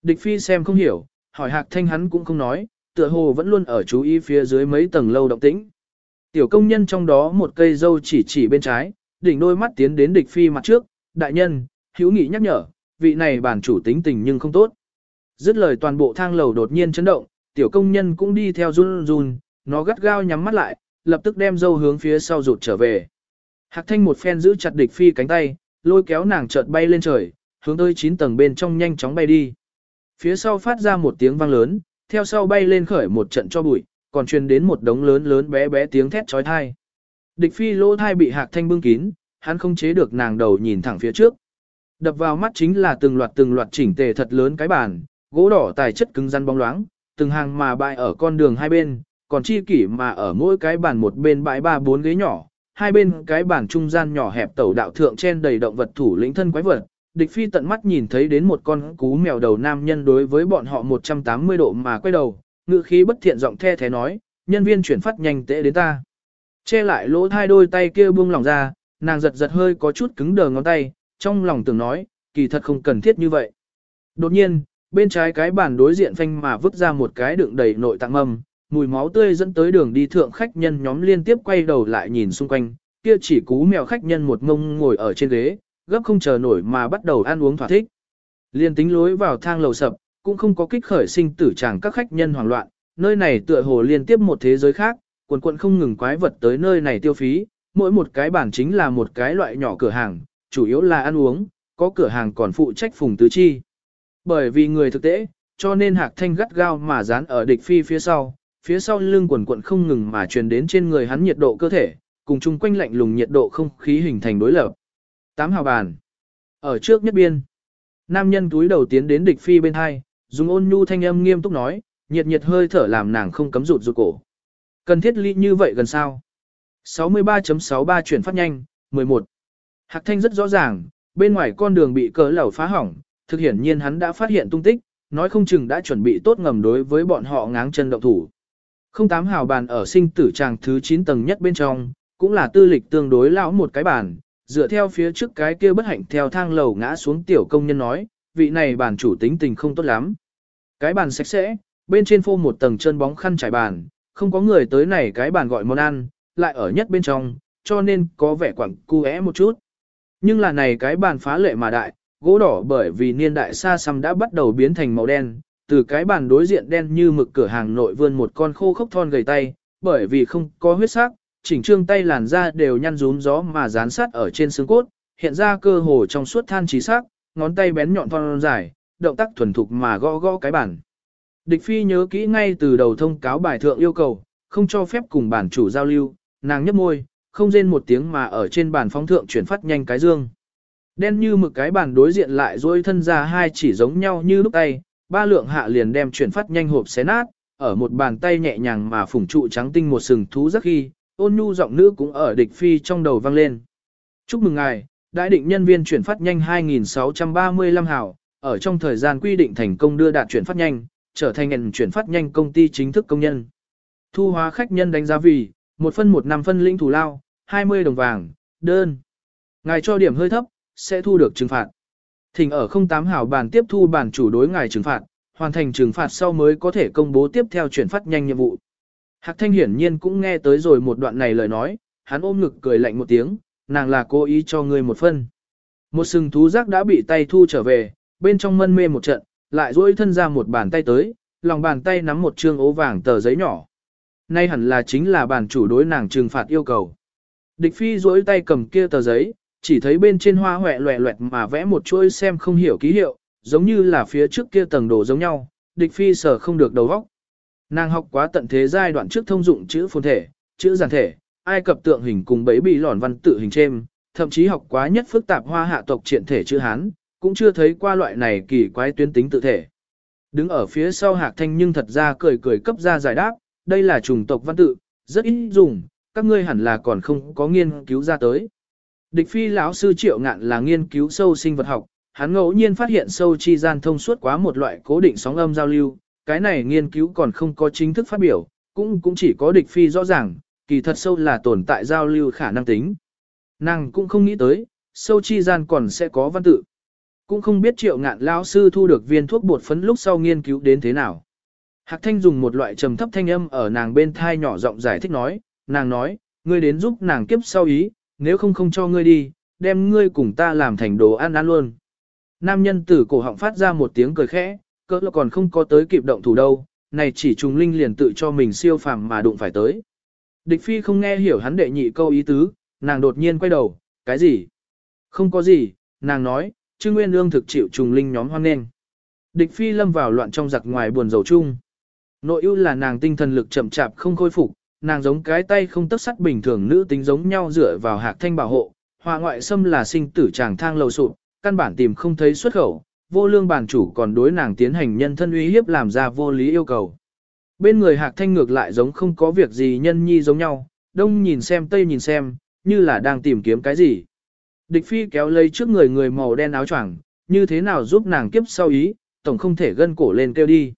Địch phi xem không hiểu, hỏi hạc thanh hắn cũng không nói, tựa hồ vẫn luôn ở chú ý phía dưới mấy tầng lâu động tĩnh. Tiểu công nhân trong đó một cây dâu chỉ chỉ bên trái, đỉnh đôi mắt tiến đến địch phi mặt trước, đại nhân, hữu nghị nhắc nhở, vị này bản chủ tính tình nhưng không tốt. Dứt lời toàn bộ thang lầu đột nhiên chấn động, tiểu công nhân cũng đi theo run run, nó gắt gao nhắm mắt lại, lập tức đem dâu hướng phía sau rụt trở về. Hạc thanh một phen giữ chặt địch phi cánh tay, lôi kéo nàng chợt bay lên trời, hướng tới 9 tầng bên trong nhanh chóng bay đi. Phía sau phát ra một tiếng vang lớn, theo sau bay lên khởi một trận cho bụi, còn truyền đến một đống lớn lớn bé bé tiếng thét chói tai. Địch phi lỗ thai bị hạc thanh bưng kín, hắn không chế được nàng đầu nhìn thẳng phía trước. Đập vào mắt chính là từng loạt từng loạt chỉnh tề thật lớn cái bàn, gỗ đỏ tài chất cứng rắn bóng loáng, từng hàng mà bày ở con đường hai bên, còn chi kỷ mà ở mỗi cái bàn một bên bãi ba bốn ghế nhỏ, hai bên cái bàn trung gian nhỏ hẹp tẩu đạo thượng trên đầy động vật thủ lĩnh thân quái vật, địch phi tận mắt nhìn thấy đến một con cú mèo đầu nam nhân đối với bọn họ 180 độ mà quay đầu, ngự khí bất thiện giọng the thế nói, nhân viên chuyển phát nhanh tệ đến ta. Che lại lỗ hai đôi tay kia buông lỏng ra, nàng giật giật hơi có chút cứng đờ ngón tay, trong lòng tưởng nói, kỳ thật không cần thiết như vậy. Đột nhiên, bên trái cái bàn đối diện phanh mà vứt ra một cái đựng đầy nội tạng mầm, mùi máu tươi dẫn tới đường đi thượng khách nhân nhóm liên tiếp quay đầu lại nhìn xung quanh, kia chỉ cú mèo khách nhân một ngông ngồi ở trên ghế, gấp không chờ nổi mà bắt đầu ăn uống thỏa thích. Liên tính lối vào thang lầu sập, cũng không có kích khởi sinh tử chẳng các khách nhân hoảng loạn, nơi này tựa hồ liên tiếp một thế giới khác, quần quận không ngừng quái vật tới nơi này tiêu phí, mỗi một cái bản chính là một cái loại nhỏ cửa hàng, chủ yếu là ăn uống, có cửa hàng còn phụ trách phùng tứ chi. Bởi vì người thực tế, cho nên hạc thanh gắt gao mà dán ở địch phi phía sau, phía sau lưng quần quận không ngừng mà truyền đến trên người hắn nhiệt độ cơ thể, cùng chung quanh lạnh lùng nhiệt độ không khí hình thành đối lập. Tám hào bàn. Ở trước nhất biên, nam nhân túi đầu tiến đến địch phi bên hai, dùng ôn nhu thanh âm nghiêm túc nói, nhiệt nhiệt hơi thở làm nàng không cấm rụt rụt cổ. Cần thiết ly như vậy gần sao? 63.63 chuyển phát nhanh, 11. Hạc thanh rất rõ ràng, bên ngoài con đường bị cỡ lẩu phá hỏng, thực hiển nhiên hắn đã phát hiện tung tích, nói không chừng đã chuẩn bị tốt ngầm đối với bọn họ ngáng chân động thủ. Không tám hào bàn ở sinh tử tràng thứ 9 tầng nhất bên trong, cũng là tư lịch tương đối lão một cái bàn, dựa theo phía trước cái kia bất hạnh theo thang lầu ngã xuống tiểu công nhân nói, vị này bàn chủ tính tình không tốt lắm. Cái bàn sạch sẽ, bên trên phô một tầng chân bóng khăn trải bàn, không có người tới này cái bàn gọi món ăn, lại ở nhất bên trong, cho nên có vẻ quẳng cu é một chút. Nhưng là này cái bàn phá lệ mà đại, gỗ đỏ bởi vì niên đại xa xăm đã bắt đầu biến thành màu đen, từ cái bàn đối diện đen như mực cửa hàng nội vươn một con khô khốc thon gầy tay, bởi vì không có huyết sắc, chỉnh trương tay làn da đều nhăn rún gió mà dán sát ở trên xương cốt, hiện ra cơ hồ trong suốt than trí sắc, ngón tay bén nhọn thon dài, động tác thuần thục mà gõ gõ cái bàn. Địch phi nhớ kỹ ngay từ đầu thông cáo bài thượng yêu cầu, không cho phép cùng bản chủ giao lưu, nàng nhấp môi, không rên một tiếng mà ở trên bàn phóng thượng chuyển phát nhanh cái dương. Đen như mực cái bàn đối diện lại dối thân ra hai chỉ giống nhau như lúc tay, ba lượng hạ liền đem chuyển phát nhanh hộp xé nát, ở một bàn tay nhẹ nhàng mà phủng trụ trắng tinh một sừng thú rất khi, ôn nhu giọng nữ cũng ở địch phi trong đầu vang lên. Chúc mừng ngài, đại định nhân viên chuyển phát nhanh 2635 hảo, ở trong thời gian quy định thành công đưa đạt chuyển phát nhanh, trở thành ngành chuyển phát nhanh công ty chính thức công nhân. Thu hóa khách nhân đánh giá vì, một phân một năm phân lĩnh thủ lao, 20 đồng vàng, đơn. Ngài cho điểm hơi thấp, sẽ thu được trừng phạt. Thỉnh ở 08 hảo bàn tiếp thu bản chủ đối ngài trừng phạt, hoàn thành trừng phạt sau mới có thể công bố tiếp theo chuyển phát nhanh nhiệm vụ. Hạc Thanh hiển nhiên cũng nghe tới rồi một đoạn này lời nói, hắn ôm ngực cười lạnh một tiếng, nàng là cố ý cho ngươi một phân. Một sừng thú giác đã bị tay thu trở về, bên trong mân mê một trận, lại duỗi thân ra một bàn tay tới, lòng bàn tay nắm một trương ố vàng tờ giấy nhỏ. Nay hẳn là chính là bản chủ đối nàng trừng phạt yêu cầu. Địch phi duỗi tay cầm kia tờ giấy, chỉ thấy bên trên hoa hoẹ loẹ loẹt mà vẽ một chuỗi xem không hiểu ký hiệu, giống như là phía trước kia tầng đồ giống nhau, địch phi sở không được đầu vóc, Nàng học quá tận thế giai đoạn trước thông dụng chữ phồn thể, chữ giản thể, ai cập tượng hình cùng bấy bị lòn văn tự hình trên, thậm chí học quá nhất phức tạp hoa hạ tộc triện thể chữ Hán, cũng chưa thấy qua loại này kỳ quái tuyến tính tự thể. Đứng ở phía sau hạc thanh nhưng thật ra cười cười cấp ra giải đáp, đây là chủng tộc văn tự, rất ít dùng, các ngươi hẳn là còn không có nghiên cứu ra tới. Địch phi lão sư triệu ngạn là nghiên cứu sâu sinh vật học, hắn ngẫu nhiên phát hiện sâu chi gian thông suốt quá một loại cố định sóng âm giao lưu, cái này nghiên cứu còn không có chính thức phát biểu, cũng cũng chỉ có địch phi rõ ràng, kỳ thật sâu là tồn tại giao lưu khả năng tính. Nàng cũng không nghĩ tới, sâu chi gian còn sẽ có văn tự. Cũng không biết triệu ngạn lão sư thu được viên thuốc bột phấn lúc sau nghiên cứu đến thế nào. Hạc thanh dùng một loại trầm thấp thanh âm ở nàng bên thai nhỏ giọng giải thích nói, nàng nói, ngươi đến giúp nàng kiếp sau ý, nếu không không cho ngươi đi, đem ngươi cùng ta làm thành đồ ăn ăn luôn. Nam nhân tử cổ họng phát ra một tiếng cười khẽ, cỡ là còn không có tới kịp động thủ đâu, này chỉ trùng linh liền tự cho mình siêu phàm mà đụng phải tới. Địch phi không nghe hiểu hắn đệ nhị câu ý tứ, nàng đột nhiên quay đầu, cái gì? Không có gì, nàng nói, chứ nguyên ương thực chịu trùng linh nhóm hoan nghênh. Địch phi lâm vào loạn trong giặc ngoài buồn dầu chung. Nội ưu là nàng tinh thần lực chậm chạp không khôi phục, nàng giống cái tay không tất sắt bình thường nữ tính giống nhau dựa vào hạc thanh bảo hộ, hòa ngoại xâm là sinh tử chàng thang lầu sụp, căn bản tìm không thấy xuất khẩu, vô lương bản chủ còn đối nàng tiến hành nhân thân uy hiếp làm ra vô lý yêu cầu. Bên người hạc thanh ngược lại giống không có việc gì nhân nhi giống nhau, đông nhìn xem tây nhìn xem, như là đang tìm kiếm cái gì. Địch phi kéo lấy trước người người màu đen áo choàng, như thế nào giúp nàng kiếp sau ý, tổng không thể gân cổ lên kêu đi.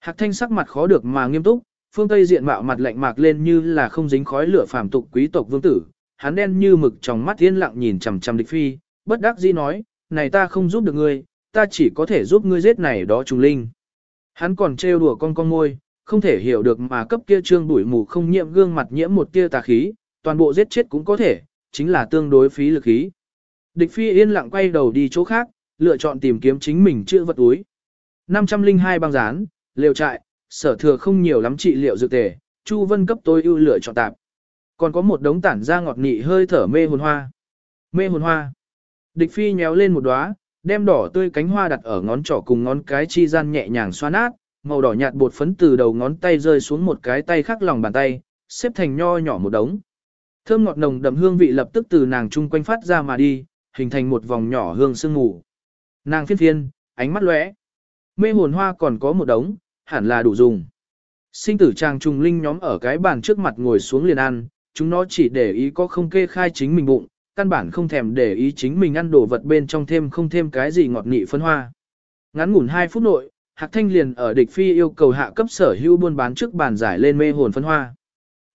Hạc thanh sắc mặt khó được mà nghiêm túc, phương Tây diện mạo mặt lạnh mạc lên như là không dính khói lửa phàm tục quý tộc vương tử, hắn đen như mực trong mắt yên lặng nhìn chằm chằm địch phi, bất đắc dĩ nói, này ta không giúp được ngươi, ta chỉ có thể giúp ngươi giết này đó trùng linh. Hắn còn trêu đùa con con môi, không thể hiểu được mà cấp kia trương đuổi mù không nhiễm gương mặt nhiễm một tia tà khí, toàn bộ giết chết cũng có thể, chính là tương đối phí lực khí. Địch phi yên lặng quay đầu đi chỗ khác, lựa chọn tìm kiếm chính mình chữa vật túi. 502 băng dán, liều trại, sở thừa không nhiều lắm trị liệu dược tề, Chu Vân cấp tôi ưu lựa chọn tạp. Còn có một đống tản ra ngọt nị hơi thở mê hồn hoa. Mê hồn hoa. Địch phi nhéo lên một đóa, đem đỏ tươi cánh hoa đặt ở ngón trỏ cùng ngón cái chi gian nhẹ nhàng xoa nát, màu đỏ nhạt bột phấn từ đầu ngón tay rơi xuống một cái tay khác lòng bàn tay, xếp thành nho nhỏ một đống. Thơm ngọt nồng đậm hương vị lập tức từ nàng chung quanh phát ra mà đi, hình thành một vòng nhỏ hương sương ngủ. Nàng phiên phiên, ánh mắt lóe. Mê hồn hoa còn có một đống, hẳn là đủ dùng. Sinh tử trang trùng linh nhóm ở cái bàn trước mặt ngồi xuống liền ăn, chúng nó chỉ để ý có không kê khai chính mình bụng, căn bản không thèm để ý chính mình ăn đồ vật bên trong thêm không thêm cái gì ngọt nị phân hoa. Ngắn ngủn 2 phút nội, Hạc Thanh liền ở địch phi yêu cầu hạ cấp sở hữu buôn bán trước bàn giải lên mê hồn phân hoa.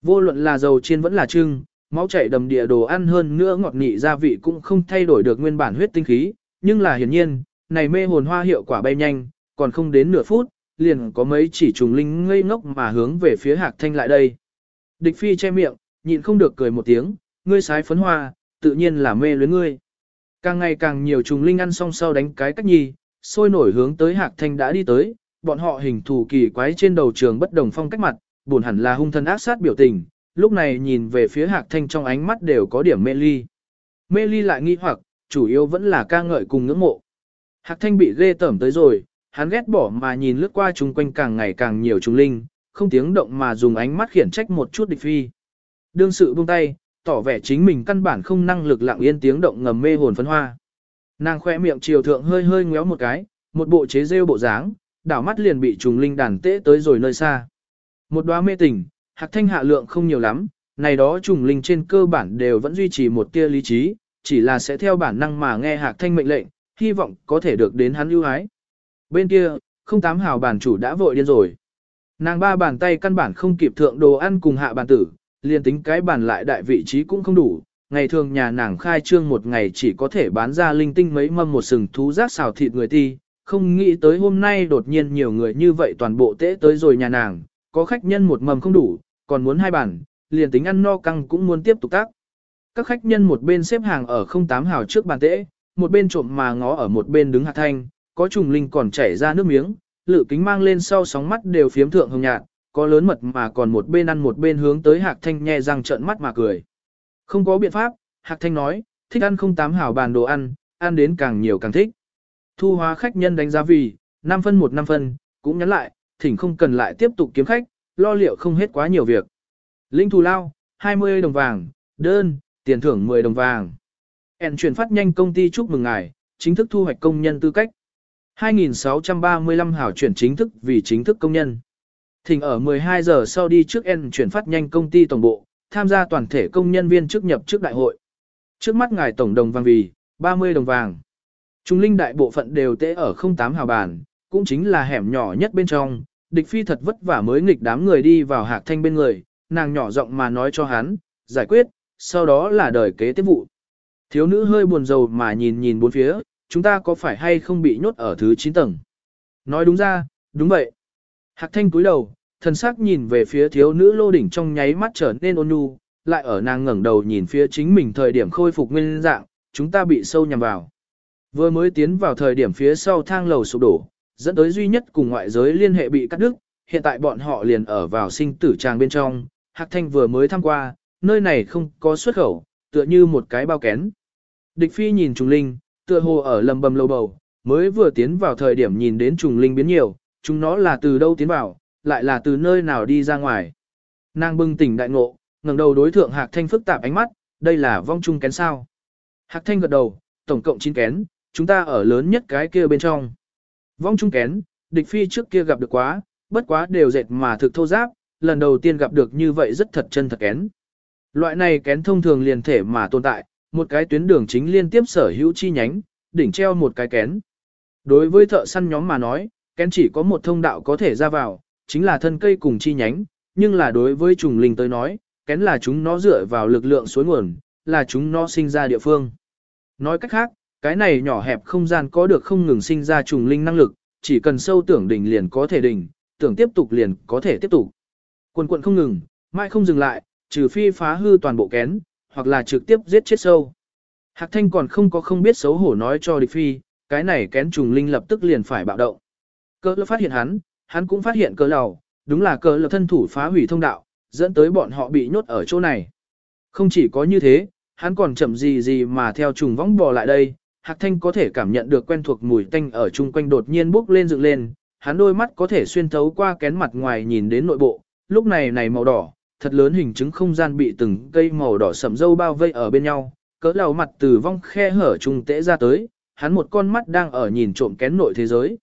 Vô luận là dầu chiên vẫn là trưng, máu chảy đầm địa đồ ăn hơn nữa ngọt nị gia vị cũng không thay đổi được nguyên bản huyết tinh khí, nhưng là hiển nhiên, này mê hồn hoa hiệu quả bay nhanh, còn không đến nửa phút, liền có mấy chỉ trùng linh ngây ngốc mà hướng về phía Hạc Thanh lại đây. Địch phi che miệng, nhịn không được cười một tiếng, ngươi sái phấn hoa, tự nhiên là mê luyến ngươi. Càng ngày càng nhiều trùng linh ăn xong sau đánh cái cách nhì sôi nổi hướng tới Hạc Thanh đã đi tới, bọn họ hình thù kỳ quái trên đầu trường bất đồng phong cách mặt, buồn hẳn là hung thân ác sát biểu tình, lúc này nhìn về phía Hạc Thanh trong ánh mắt đều có điểm mê ly. Mê ly lại nghi hoặc, chủ yếu vẫn là ca ngợi cùng ngưỡng mộ. Hạc Thanh bị ghê tởm tới rồi, hắn ghét bỏ mà nhìn lướt qua chung quanh càng ngày càng nhiều trùng linh, không tiếng động mà dùng ánh mắt khiển trách một chút địch phi. Đương sự buông tay, tỏ vẻ chính mình căn bản không năng lực lặng yên tiếng động ngầm mê hồn phấn hoa. Nàng khoe miệng chiều thượng hơi hơi ngéo một cái, một bộ chế rêu bộ dáng, đảo mắt liền bị trùng linh đàn tế tới rồi nơi xa. Một đóa mê tình, hạc thanh hạ lượng không nhiều lắm, này đó trùng linh trên cơ bản đều vẫn duy trì một tia lý trí, chỉ là sẽ theo bản năng mà nghe hạc thanh mệnh lệnh, hy vọng có thể được đến hắn ưu ái. Bên kia, không tám hào bản chủ đã vội điên rồi. Nàng ba bàn tay căn bản không kịp thượng đồ ăn cùng hạ bàn tử, liền tính cái bàn lại đại vị trí cũng không đủ. Ngày thường nhà nàng khai trương một ngày chỉ có thể bán ra linh tinh mấy mâm một sừng thú rác xào thịt người ti, không nghĩ tới hôm nay đột nhiên nhiều người như vậy toàn bộ tễ tới rồi nhà nàng, có khách nhân một mầm không đủ, còn muốn hai bản, liền tính ăn no căng cũng muốn tiếp tục tác. Các khách nhân một bên xếp hàng ở không tám hào trước bàn tễ, một bên trộm mà ngó ở một bên đứng hạt thanh, có trùng linh còn chảy ra nước miếng, lự kính mang lên sau sóng mắt đều phiếm thượng hồng nhạt, có lớn mật mà còn một bên ăn một bên hướng tới Hạc Thanh nhẹ răng trợn mắt mà cười. Không có biện pháp, Hạc Thanh nói, thích ăn không tám hảo bàn đồ ăn, ăn đến càng nhiều càng thích. Thu hóa khách nhân đánh giá vì, 5 phân một năm phân, cũng nhắn lại, thỉnh không cần lại tiếp tục kiếm khách, lo liệu không hết quá nhiều việc. Linh thù lao, 20 đồng vàng, đơn, tiền thưởng 10 đồng vàng. En chuyển phát nhanh công ty chúc mừng ngài, chính thức thu hoạch công nhân tư cách. 2635 hảo chuyển chính thức vì chính thức công nhân. Thỉnh ở 12 giờ sau đi trước En chuyển phát nhanh công ty tổng bộ, tham gia toàn thể công nhân viên chức nhập trước đại hội. Trước mắt ngài tổng đồng vàng vì, 30 đồng vàng. Trung linh đại bộ phận đều tế ở 08 hào bàn, cũng chính là hẻm nhỏ nhất bên trong, địch phi thật vất vả mới nghịch đám người đi vào hạc thanh bên người, nàng nhỏ giọng mà nói cho hắn, giải quyết, sau đó là đời kế tiếp vụ. Thiếu nữ hơi buồn rầu mà nhìn nhìn bốn phía, chúng ta có phải hay không bị nhốt ở thứ 9 tầng? Nói đúng ra, đúng vậy. Hạc thanh cúi đầu, thần sắc nhìn về phía thiếu nữ lô đỉnh trong nháy mắt trở nên ôn nhu, lại ở nàng ngẩng đầu nhìn phía chính mình thời điểm khôi phục nguyên dạng, chúng ta bị sâu nhằm vào. Vừa mới tiến vào thời điểm phía sau thang lầu sụp đổ, dẫn tới duy nhất cùng ngoại giới liên hệ bị cắt đứt, hiện tại bọn họ liền ở vào sinh tử tràng bên trong, Hạc Thanh vừa mới tham qua, nơi này không có xuất khẩu, tựa như một cái bao kén. Địch Phi nhìn Trùng Linh, tựa hồ ở lầm bầm lâu bầu, mới vừa tiến vào thời điểm nhìn đến Trùng Linh biến nhiều, chúng nó là từ đâu tiến vào, lại là từ nơi nào đi ra ngoài. Nàng bừng tỉnh đại ngộ, ngẩng đầu đối thượng Hạc Thanh phức tạp ánh mắt, đây là vong trung kén sao. Hạc Thanh gật đầu, tổng cộng 9 kén, chúng ta ở lớn nhất cái kia bên trong. Vong trung kén, địch phi trước kia gặp được quá, bất quá đều dệt mà thực thô giáp, lần đầu tiên gặp được như vậy rất thật chân thật kén. Loại này kén thông thường liền thể mà tồn tại, một cái tuyến đường chính liên tiếp sở hữu chi nhánh, đỉnh treo một cái kén. Đối với thợ săn nhóm mà nói, kén chỉ có một thông đạo có thể ra vào, chính là thân cây cùng chi nhánh, nhưng là đối với trùng linh tới nói, kén là chúng nó dựa vào lực lượng suối nguồn, là chúng nó sinh ra địa phương. Nói cách khác, cái này nhỏ hẹp không gian có được không ngừng sinh ra trùng linh năng lực, chỉ cần sâu tưởng đỉnh liền có thể đỉnh, tưởng tiếp tục liền có thể tiếp tục. Quần quận không ngừng, mãi không dừng lại, trừ phi phá hư toàn bộ kén, hoặc là trực tiếp giết chết sâu. Hạc thanh còn không có không biết xấu hổ nói cho địch phi, cái này kén trùng linh lập tức liền phải bạo động. Cơ phát hiện hắn, hắn cũng phát hiện cơ lầu, đúng là cơ lập thân thủ phá hủy thông đạo, dẫn tới bọn họ bị nhốt ở chỗ này. Không chỉ có như thế, hắn còn chậm gì gì mà theo trùng võng bò lại đây, Hạc Thanh có thể cảm nhận được quen thuộc mùi tanh ở chung quanh đột nhiên bốc lên dựng lên, hắn đôi mắt có thể xuyên thấu qua kén mặt ngoài nhìn đến nội bộ, lúc này này màu đỏ, thật lớn hình chứng không gian bị từng cây màu đỏ sẫm dâu bao vây ở bên nhau, cỡ lầu mặt từ vong khe hở trung tễ ra tới, hắn một con mắt đang ở nhìn trộm kén nội thế giới.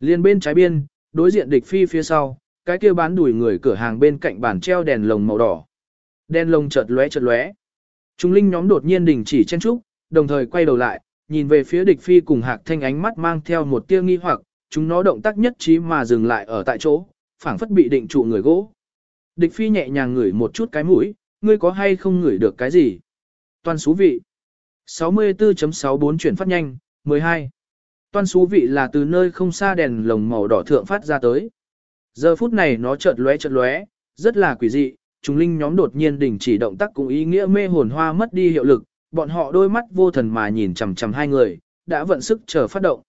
Liên bên trái biên, đối diện địch phi phía sau, cái kia bán đuổi người cửa hàng bên cạnh bàn treo đèn lồng màu đỏ. Đèn lồng chợt lóe chợt lóe. Trung linh nhóm đột nhiên đình chỉ chen trúc, đồng thời quay đầu lại, nhìn về phía địch phi cùng hạc thanh ánh mắt mang theo một tia nghi hoặc, chúng nó động tác nhất trí mà dừng lại ở tại chỗ, phảng phất bị định trụ người gỗ. Địch phi nhẹ nhàng ngửi một chút cái mũi, ngươi có hay không ngửi được cái gì? Toàn số vị. 64.64 chuyển phát nhanh, 12. Toan xú vị là từ nơi không xa đèn lồng màu đỏ thượng phát ra tới. Giờ phút này nó chợt lóe chợt lóe, rất là quỷ dị, chúng linh nhóm đột nhiên đình chỉ động tác cùng ý nghĩa mê hồn hoa mất đi hiệu lực, bọn họ đôi mắt vô thần mà nhìn chằm chằm hai người, đã vận sức chờ phát động.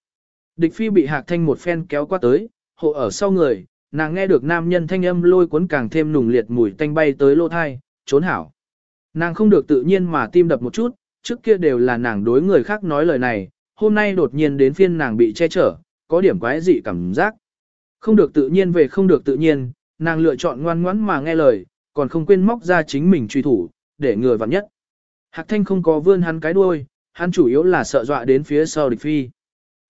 Địch phi bị hạc thanh một phen kéo qua tới, hộ ở sau người, nàng nghe được nam nhân thanh âm lôi cuốn càng thêm nùng liệt mùi tanh bay tới lô thai, trốn hảo. Nàng không được tự nhiên mà tim đập một chút, trước kia đều là nàng đối người khác nói lời này, hôm nay đột nhiên đến phiên nàng bị che chở, có điểm quái dị cảm giác. Không được tự nhiên về không được tự nhiên, nàng lựa chọn ngoan ngoãn mà nghe lời, còn không quên móc ra chính mình truy thủ, để người vặn nhất. Hạc thanh không có vươn hắn cái đuôi, hắn chủ yếu là sợ dọa đến phía sau địch phi.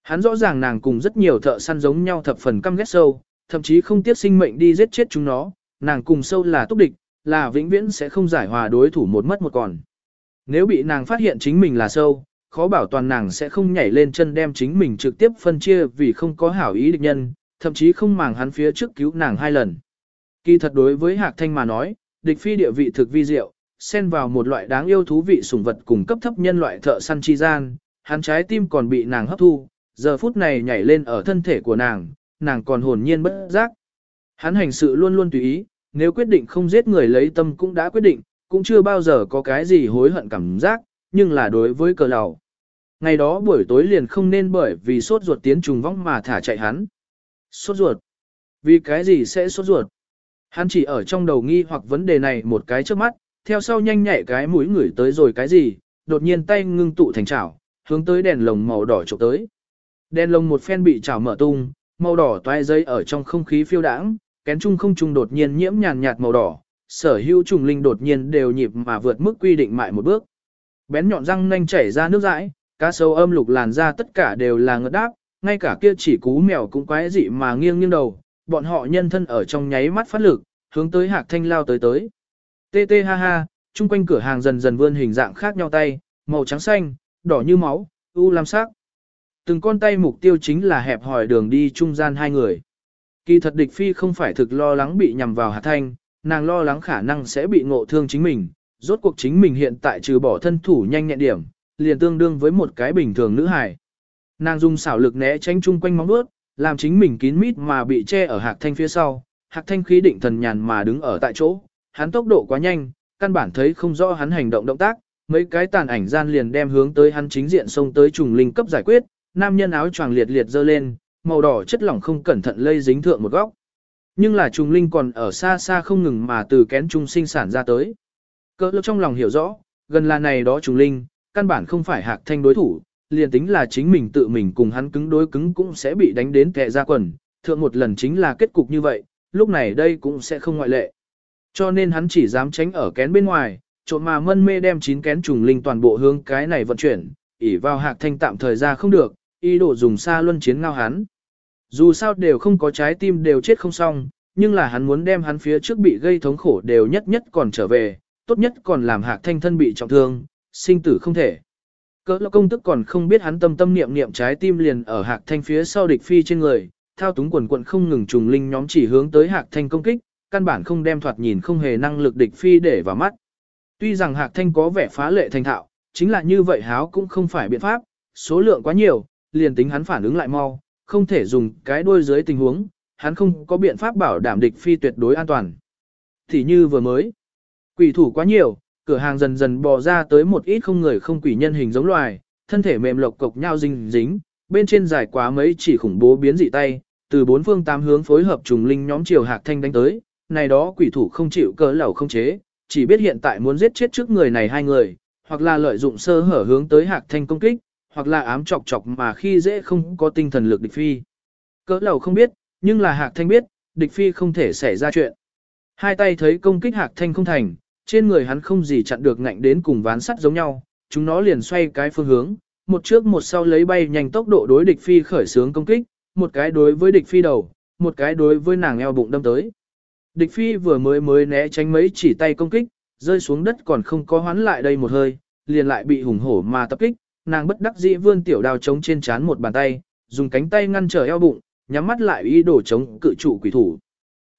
Hắn rõ ràng nàng cùng rất nhiều thợ săn giống nhau thập phần căm ghét sâu, thậm chí không tiếc sinh mệnh đi giết chết chúng nó, nàng cùng sâu là túc địch, là vĩnh viễn sẽ không giải hòa đối thủ một mất một còn. Nếu bị nàng phát hiện chính mình là sâu, khó bảo toàn nàng sẽ không nhảy lên chân đem chính mình trực tiếp phân chia vì không có hảo ý địch nhân, thậm chí không màng hắn phía trước cứu nàng hai lần. Kỳ thật đối với Hạc Thanh mà nói, địch phi địa vị thực vi diệu, xen vào một loại đáng yêu thú vị sủng vật cùng cấp thấp nhân loại thợ săn chi gian, hắn trái tim còn bị nàng hấp thu, giờ phút này nhảy lên ở thân thể của nàng, nàng còn hồn nhiên bất giác. Hắn hành sự luôn luôn tùy ý, nếu quyết định không giết người lấy tâm cũng đã quyết định, cũng chưa bao giờ có cái gì hối hận cảm giác, nhưng là đối với cờ lầu. Ngày đó buổi tối liền không nên bởi vì sốt ruột tiến trùng vong mà thả chạy hắn. Sốt ruột? Vì cái gì sẽ sốt ruột? Hắn chỉ ở trong đầu nghi hoặc vấn đề này một cái trước mắt, theo sau nhanh nhạy cái mũi ngửi tới rồi cái gì, đột nhiên tay ngưng tụ thành chảo, hướng tới đèn lồng màu đỏ chụp tới. Đèn lồng một phen bị chảo mở tung, màu đỏ toai dây ở trong không khí phiêu đãng, kén trung không trung đột nhiên nhiễm nhàn nhạt màu đỏ, sở hữu trùng linh đột nhiên đều nhịp mà vượt mức quy định mại một bước. Bén nhọn răng nanh chảy ra nước dãi, cá sấu âm lục làn ra tất cả đều là ngợt đáp, ngay cả kia chỉ cú mèo cũng quái dị mà nghiêng nghiêng đầu, bọn họ nhân thân ở trong nháy mắt phát lực, hướng tới hạc thanh lao tới tới. Tê tê ha ha, chung quanh cửa hàng dần dần vươn hình dạng khác nhau tay, màu trắng xanh, đỏ như máu, u lam sắc. Từng con tay mục tiêu chính là hẹp hỏi đường đi trung gian hai người. Kỳ thật địch phi không phải thực lo lắng bị nhằm vào hạc thanh, nàng lo lắng khả năng sẽ bị ngộ thương chính mình. Rốt cuộc chính mình hiện tại trừ bỏ thân thủ nhanh nhẹn điểm, liền tương đương với một cái bình thường nữ hài. Nàng dùng xảo lực né tránh chung quanh móng vuốt, làm chính mình kín mít mà bị che ở hạc thanh phía sau. Hạc thanh khí định thần nhàn mà đứng ở tại chỗ, hắn tốc độ quá nhanh, căn bản thấy không rõ hắn hành động động tác, mấy cái tàn ảnh gian liền đem hướng tới hắn chính diện xông tới trùng linh cấp giải quyết, nam nhân áo choàng liệt liệt dơ lên, màu đỏ chất lỏng không cẩn thận lây dính thượng một góc. Nhưng là trùng linh còn ở xa xa không ngừng mà từ kén trung sinh sản ra tới. Cỡ lực trong lòng hiểu rõ, gần là này đó trùng linh, căn bản không phải hạc thanh đối thủ, liền tính là chính mình tự mình cùng hắn cứng đối cứng cũng sẽ bị đánh đến kẹ ra quần, thượng một lần chính là kết cục như vậy, lúc này đây cũng sẽ không ngoại lệ. Cho nên hắn chỉ dám tránh ở kén bên ngoài, trộm mà mân mê đem chín kén trùng linh toàn bộ hướng cái này vận chuyển, ỉ vào hạc thanh tạm thời ra không được, ý đồ dùng xa luân chiến ngao hắn. Dù sao đều không có trái tim đều chết không xong, nhưng là hắn muốn đem hắn phía trước bị gây thống khổ đều nhất nhất còn trở về, tốt nhất còn làm hạc thanh thân bị trọng thương, sinh tử không thể. Cỡ lão công tức còn không biết hắn tâm tâm niệm niệm trái tim liền ở hạc thanh phía sau địch phi trên người, thao túng quần quận không ngừng trùng linh nhóm chỉ hướng tới hạc thanh công kích, căn bản không đem thoạt nhìn không hề năng lực địch phi để vào mắt. Tuy rằng hạc thanh có vẻ phá lệ thành thạo, chính là như vậy háo cũng không phải biện pháp, số lượng quá nhiều, liền tính hắn phản ứng lại mau, không thể dùng cái đuôi dưới tình huống, hắn không có biện pháp bảo đảm địch phi tuyệt đối an toàn. Thì như vừa mới, quỷ thủ quá nhiều, cửa hàng dần dần bò ra tới một ít không người không quỷ nhân hình giống loài, thân thể mềm lộc cộc nhau dính dính, bên trên dài quá mấy chỉ khủng bố biến dị tay, từ bốn phương tám hướng phối hợp trùng linh nhóm triều hạc thanh đánh tới, này đó quỷ thủ không chịu cỡ lẩu không chế, chỉ biết hiện tại muốn giết chết trước người này hai người, hoặc là lợi dụng sơ hở hướng tới hạc thanh công kích, hoặc là ám chọc chọc mà khi dễ không có tinh thần lực địch phi. Cỡ lẩu không biết, nhưng là Hạc Thanh biết, địch phi không thể xảy ra chuyện. Hai tay thấy công kích Hạc Thanh không thành, trên người hắn không gì chặn được ngạnh đến cùng ván sắt giống nhau, chúng nó liền xoay cái phương hướng, một trước một sau lấy bay nhanh tốc độ đối địch phi khởi xướng công kích, một cái đối với địch phi đầu, một cái đối với nàng eo bụng đâm tới. Địch phi vừa mới mới né tránh mấy chỉ tay công kích, rơi xuống đất còn không có hoán lại đây một hơi, liền lại bị hùng hổ mà tập kích, nàng bất đắc dĩ vươn tiểu đao chống trên chán một bàn tay, dùng cánh tay ngăn trở eo bụng, nhắm mắt lại ý đồ chống cự trụ quỷ thủ.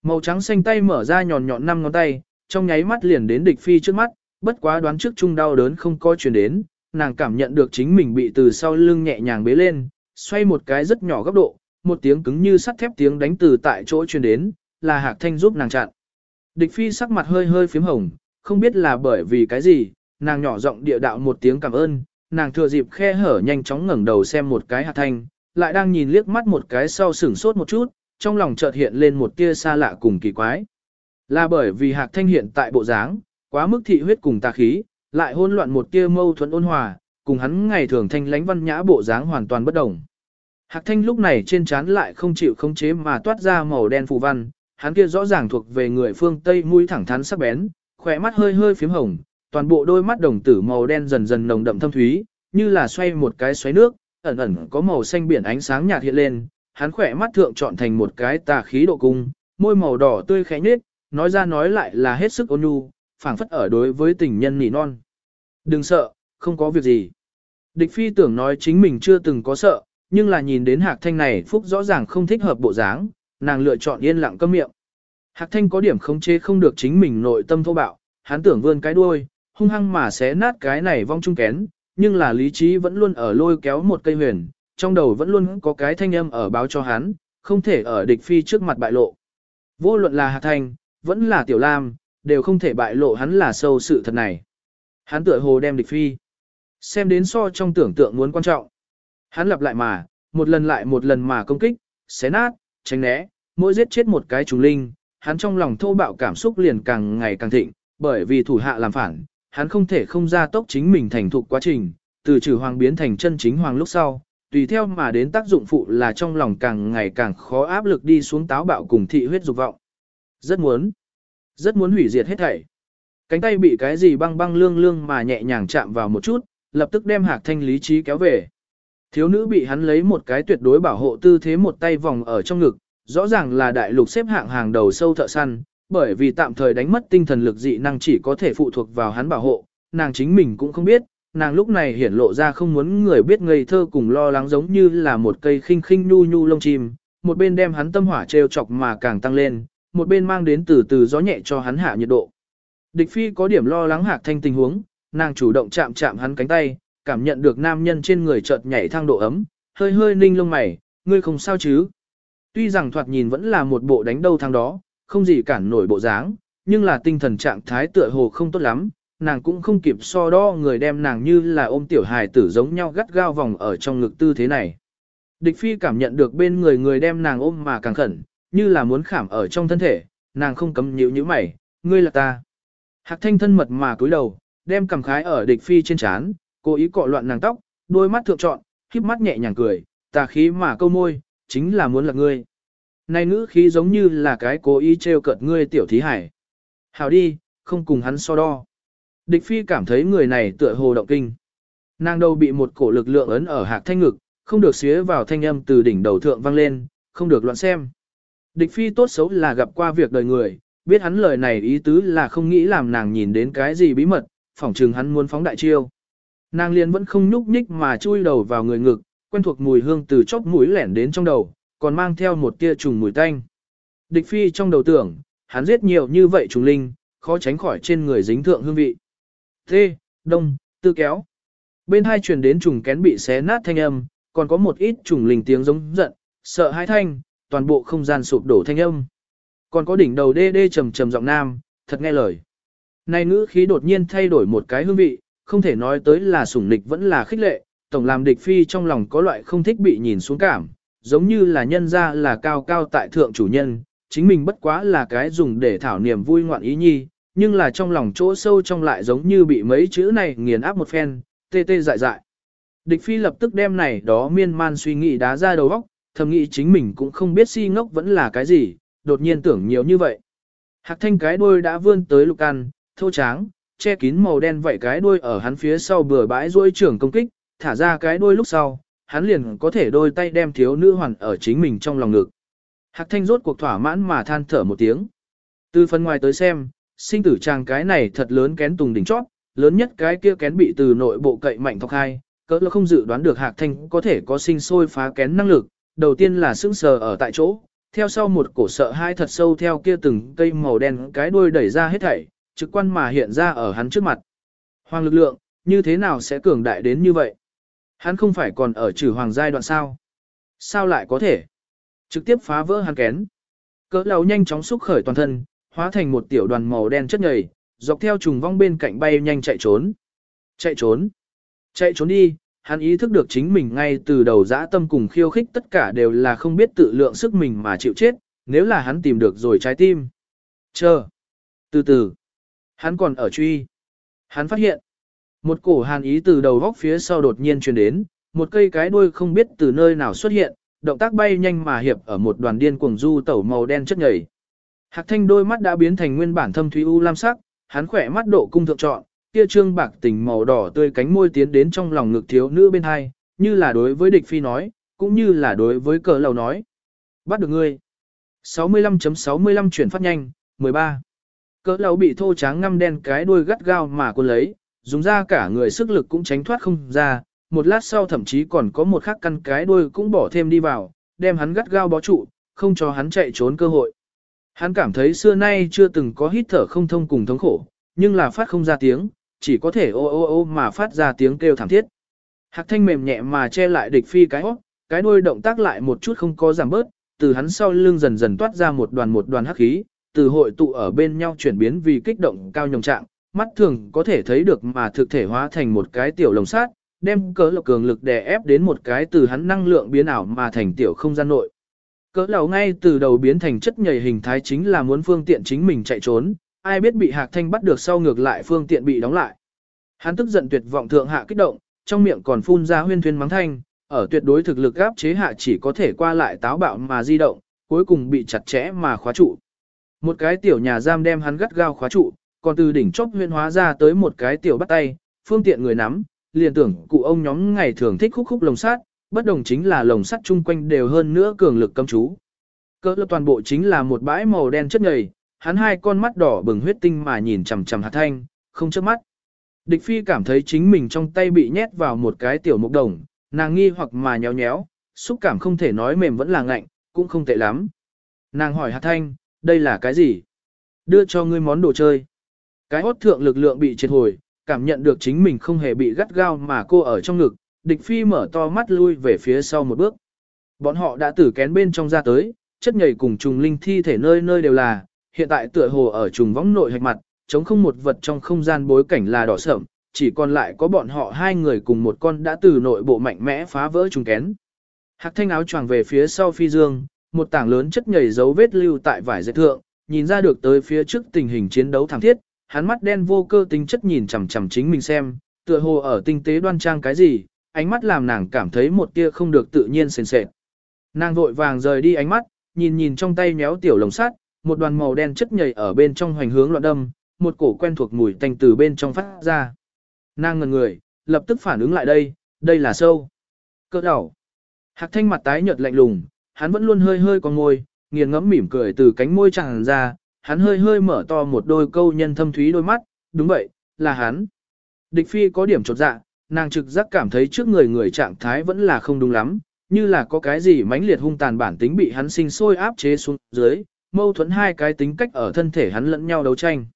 Màu trắng xanh tay mở ra nhọn nhọn năm ngón tay, trong nháy mắt liền đến địch phi trước mắt, bất quá đoán trước chung đau đớn không có truyền đến, nàng cảm nhận được chính mình bị từ sau lưng nhẹ nhàng bế lên, xoay một cái rất nhỏ góc độ, một tiếng cứng như sắt thép tiếng đánh từ tại chỗ truyền đến, là Hạc Thanh giúp nàng chặn. Địch phi sắc mặt hơi hơi phím hồng, không biết là bởi vì cái gì, nàng nhỏ giọng địa đạo một tiếng cảm ơn, nàng thừa dịp khe hở nhanh chóng ngẩng đầu xem một cái Hạc Thanh, lại đang nhìn liếc mắt một cái sau sửng sốt một chút, trong lòng chợt hiện lên một tia xa lạ cùng kỳ quái. Là bởi vì Hạc Thanh hiện tại bộ dáng, quá mức thị huyết cùng tà khí, lại hỗn loạn một tia mâu thuẫn ôn hòa, cùng hắn ngày thường thanh lãnh văn nhã bộ dáng hoàn toàn bất đồng. Hạc Thanh lúc này trên trán lại không chịu khống chế mà toát ra màu đen phù văn, hắn kia rõ ràng thuộc về người phương Tây mũi thẳng thắn sắc bén, khỏe mắt hơi hơi phím hồng, toàn bộ đôi mắt đồng tử màu đen dần dần nồng đậm thâm thúy, như là xoay một cái xoáy nước, ẩn ẩn có màu xanh biển ánh sáng nhạt hiện lên, hắn khỏe mắt thượng chọn thành một cái tà khí độ cung, môi màu đỏ tươi khẽ nhếch, nói ra nói lại là hết sức ôn nhu, phảng phất ở đối với tình nhân nỉ non. Đừng sợ, không có việc gì. Địch phi tưởng nói chính mình chưa từng có sợ, nhưng là nhìn đến hạc thanh này phúc rõ ràng không thích hợp bộ dáng, nàng lựa chọn yên lặng câm miệng. Hạc thanh có điểm không chê không được chính mình nội tâm thô bạo, hắn tưởng vươn cái đuôi, hung hăng mà xé nát cái này vong chung kén, nhưng là lý trí vẫn luôn ở lôi kéo một cây huyền, trong đầu vẫn luôn có cái thanh âm ở báo cho hắn, không thể ở địch phi trước mặt bại lộ. Vô luận là Hạc Thanh, vẫn là Tiểu Lam, đều không thể bại lộ hắn là sâu sự thật này. Hắn tựa hồ đem địch phi. Xem đến so trong tưởng tượng muốn quan trọng. Hắn lặp lại mà, một lần lại một lần mà công kích, xé nát, tránh né, mỗi giết chết một cái trùng linh, hắn trong lòng thô bạo cảm xúc liền càng ngày càng thịnh, bởi vì thủ hạ làm phản, hắn không thể không ra tốc chính mình thành thục quá trình, từ trừ hoàng biến thành chân chính hoàng lúc sau, tùy theo mà đến tác dụng phụ là trong lòng càng ngày càng khó áp lực đi xuống táo bạo cùng thị huyết dục vọng. Rất muốn, rất muốn hủy diệt hết thảy. Cánh tay bị cái gì băng băng lương lương mà nhẹ nhàng chạm vào một chút, lập tức đem hạc thanh lý trí kéo về. Thiếu nữ bị hắn lấy một cái tuyệt đối bảo hộ tư thế một tay vòng ở trong ngực, rõ ràng là đại lục xếp hạng hàng đầu sâu thợ săn, bởi vì tạm thời đánh mất tinh thần lực dị năng chỉ có thể phụ thuộc vào hắn bảo hộ, nàng chính mình cũng không biết, nàng lúc này hiển lộ ra không muốn người biết ngây thơ cùng lo lắng giống như là một cây khinh khinh nhu nhu lông chim, một bên đem hắn tâm hỏa trêu chọc mà càng tăng lên, một bên mang đến từ từ gió nhẹ cho hắn hạ nhiệt độ. Địch phi có điểm lo lắng hạc thanh tình huống, nàng chủ động chạm chạm hắn cánh tay, cảm nhận được nam nhân trên người chợt nhảy thang độ ấm, hơi hơi ninh lông mày, ngươi không sao chứ. Tuy rằng thoạt nhìn vẫn là một bộ đánh đâu thang đó, không gì cản nổi bộ dáng, nhưng là tinh thần trạng thái tựa hồ không tốt lắm, nàng cũng không kịp so đo người đem nàng như là ôm tiểu hài tử giống nhau gắt gao vòng ở trong ngực tư thế này. Địch phi cảm nhận được bên người người đem nàng ôm mà càng khẩn, như là muốn khảm ở trong thân thể, nàng không cấm nhíu nhíu mày, ngươi là ta. Hạc thanh thân mật mà cúi đầu, đem cầm khái ở địch phi trên chán, cố ý cọ loạn nàng tóc, đôi mắt thượng trọn, khiếp mắt nhẹ nhàng cười, tà khí mà câu môi, chính là muốn là ngươi. Này ngữ khí giống như là cái cố ý trêu cợt ngươi tiểu thí hải. Hảo đi, không cùng hắn so đo. Địch phi cảm thấy người này tựa hồ động kinh. Nàng đầu bị một cổ lực lượng ấn ở hạc thanh ngực, không được xía vào thanh âm từ đỉnh đầu thượng vang lên, không được loạn xem. Địch phi tốt xấu là gặp qua việc đời người, biết hắn lời này ý tứ là không nghĩ làm nàng nhìn đến cái gì bí mật, phỏng chừng hắn muốn phóng đại chiêu. Nàng liền vẫn không nhúc nhích mà chui đầu vào người ngực, quen thuộc mùi hương từ chóp mũi lẻn đến trong đầu, còn mang theo một tia trùng mùi tanh. Địch phi trong đầu tưởng, hắn giết nhiều như vậy trùng linh, khó tránh khỏi trên người dính thượng hương vị. Thê, đông, tư kéo. Bên hai truyền đến trùng kén bị xé nát thanh âm, còn có một ít trùng linh tiếng giống giận, sợ hãi thanh, toàn bộ không gian sụp đổ thanh âm. Còn có đỉnh đầu đê đê trầm trầm giọng nam, thật nghe lời. Này ngữ khí đột nhiên thay đổi một cái hương vị, không thể nói tới là sủng nịch vẫn là khích lệ, tổng làm địch phi trong lòng có loại không thích bị nhìn xuống cảm, giống như là nhân ra là cao cao tại thượng chủ nhân, chính mình bất quá là cái dùng để thảo niềm vui ngoạn ý nhi, nhưng là trong lòng chỗ sâu trong lại giống như bị mấy chữ này nghiền áp một phen, tê tê dại dại. Địch phi lập tức đem này đó miên man suy nghĩ đá ra đầu óc, thầm nghĩ chính mình cũng không biết si ngốc vẫn là cái gì, đột nhiên tưởng nhiều như vậy. Hạc thanh cái đuôi đã vươn tới lục ăn, thô tráng, che kín màu đen vậy cái đuôi ở hắn phía sau bừa bãi duỗi trưởng công kích, thả ra cái đuôi lúc sau, hắn liền có thể đôi tay đem thiếu nữ hoàn ở chính mình trong lòng ngực. Hạc thanh rốt cuộc thỏa mãn mà than thở một tiếng. Từ phần ngoài tới xem, sinh tử chàng cái này thật lớn kén tùng đỉnh chót, lớn nhất cái kia kén bị từ nội bộ cậy mạnh thọc hai, cỡ là không dự đoán được Hạc Thanh có thể có sinh sôi phá kén năng lực, đầu tiên là sững sờ ở tại chỗ, theo sau một cổ sợ hai thật sâu theo kia từng cây màu đen cái đuôi đẩy ra hết thảy, trực quan mà hiện ra ở hắn trước mặt. Hoàng lực lượng, như thế nào sẽ cường đại đến như vậy? Hắn không phải còn ở trừ hoàng giai đoạn sao? Sao lại có thể? Trực tiếp phá vỡ hắn kén. Cỡ lầu nhanh chóng xúc khởi toàn thân, hóa thành một tiểu đoàn màu đen chất nhầy, dọc theo trùng vong bên cạnh bay nhanh chạy trốn. Chạy trốn. Chạy trốn đi, hắn ý thức được chính mình ngay từ đầu dã tâm cùng khiêu khích tất cả đều là không biết tự lượng sức mình mà chịu chết, nếu là hắn tìm được rồi trái tim. Chờ. Từ từ. Hắn còn ở truy. Hắn phát hiện. Một cổ hàn ý từ đầu góc phía sau đột nhiên truyền đến, một cây cái đuôi không biết từ nơi nào xuất hiện, động tác bay nhanh mà hiệp ở một đoàn điên cuồng du tẩu màu đen chất nhầy. Hạc thanh đôi mắt đã biến thành nguyên bản thâm thúy u lam sắc, hắn khỏe mắt độ cung thượng trọn, kia trương bạc tình màu đỏ tươi cánh môi tiến đến trong lòng ngực thiếu nữ bên hai, như là đối với địch phi nói, cũng như là đối với cờ lầu nói. Bắt được ngươi. 65.65 .65 chuyển phát nhanh, 13. Cỡ lầu bị thô tráng ngăm đen cái đuôi gắt gao mà quân lấy, dùng ra cả người sức lực cũng tránh thoát không ra, một lát sau thậm chí còn có một khắc căn cái đuôi cũng bỏ thêm đi vào, đem hắn gắt gao bó trụ, không cho hắn chạy trốn cơ hội. Hắn cảm thấy xưa nay chưa từng có hít thở không thông cùng thống khổ, nhưng là phát không ra tiếng, chỉ có thể ô ô ô mà phát ra tiếng kêu thảm thiết. Hạc thanh mềm nhẹ mà che lại địch phi cái hót, cái đuôi động tác lại một chút không có giảm bớt, từ hắn sau lưng dần dần toát ra một đoàn một đoàn hắc khí, từ hội tụ ở bên nhau chuyển biến vì kích động cao nhồng trạng, mắt thường có thể thấy được mà thực thể hóa thành một cái tiểu lồng sát, đem cỡ lộc cường lực đè ép đến một cái từ hắn năng lượng biến ảo mà thành tiểu không gian nội. Cỡ lầu ngay từ đầu biến thành chất nhầy hình thái chính là muốn phương tiện chính mình chạy trốn, ai biết bị Hạc Thanh bắt được sau ngược lại phương tiện bị đóng lại. Hắn tức giận tuyệt vọng thượng hạ kích động, trong miệng còn phun ra huyên thuyên mắng thanh, ở tuyệt đối thực lực gáp chế hạ chỉ có thể qua lại táo bạo mà di động, cuối cùng bị chặt chẽ mà khóa trụ. Một cái tiểu nhà giam đem hắn gắt gao khóa trụ, còn từ đỉnh chóp huyên hóa ra tới một cái tiểu bắt tay, phương tiện người nắm, liền tưởng cụ ông nhóm ngày thường thích khúc khúc lồng sắt, bất đồng chính là lồng sắt chung quanh đều hơn nữa cường lực cấm chú. Cỡ lập toàn bộ chính là một bãi màu đen chất nhầy, hắn hai con mắt đỏ bừng huyết tinh mà nhìn chằm chằm hạt thanh, không chớp mắt. Địch phi cảm thấy chính mình trong tay bị nhét vào một cái tiểu mục đồng, nàng nghi hoặc mà nhéo nhéo, xúc cảm không thể nói mềm vẫn là ngạnh, cũng không tệ lắm. Nàng hỏi hạt thanh, đây là cái gì? Đưa cho ngươi món đồ chơi. Cái hốt thượng lực lượng bị triệt hồi, cảm nhận được chính mình không hề bị gắt gao mà cô ở trong ngực, địch phi mở to mắt lui về phía sau một bước. Bọn họ đã tử kén bên trong ra tới, chất nhầy cùng trùng linh thi thể nơi nơi đều là, hiện tại tựa hồ ở trùng võng nội hạch mặt, chống không một vật trong không gian bối cảnh là đỏ sợm, chỉ còn lại có bọn họ hai người cùng một con đã từ nội bộ mạnh mẽ phá vỡ trùng kén. Hạc thanh áo choàng về phía sau phi dương, một tảng lớn chất nhảy dấu vết lưu tại vải dệt thượng, nhìn ra được tới phía trước tình hình chiến đấu thảm thiết, hắn mắt đen vô cơ tính chất nhìn chằm chằm chính mình xem, tựa hồ ở tinh tế đoan trang cái gì, ánh mắt làm nàng cảm thấy một tia không được tự nhiên sền sệt. Nàng vội vàng rời đi ánh mắt, nhìn nhìn trong tay méo tiểu lồng sắt, một đoàn màu đen chất nhầy ở bên trong hoành hướng loạn đâm, một cổ quen thuộc mùi tanh từ bên trong phát ra. Nàng ngần người, lập tức phản ứng lại đây, đây là sâu. Cỡ đảo. Hạc thanh mặt tái nhợt lạnh lùng, hắn vẫn luôn hơi hơi con môi, nghiền ngẫm mỉm cười từ cánh môi tràn ra, hắn hơi hơi mở to một đôi câu nhân thâm thúy đôi mắt, đúng vậy, là hắn. Địch phi có điểm chột dạ, nàng trực giác cảm thấy trước người người trạng thái vẫn là không đúng lắm, như là có cái gì mãnh liệt hung tàn bản tính bị hắn sinh sôi áp chế xuống dưới, mâu thuẫn hai cái tính cách ở thân thể hắn lẫn nhau đấu tranh.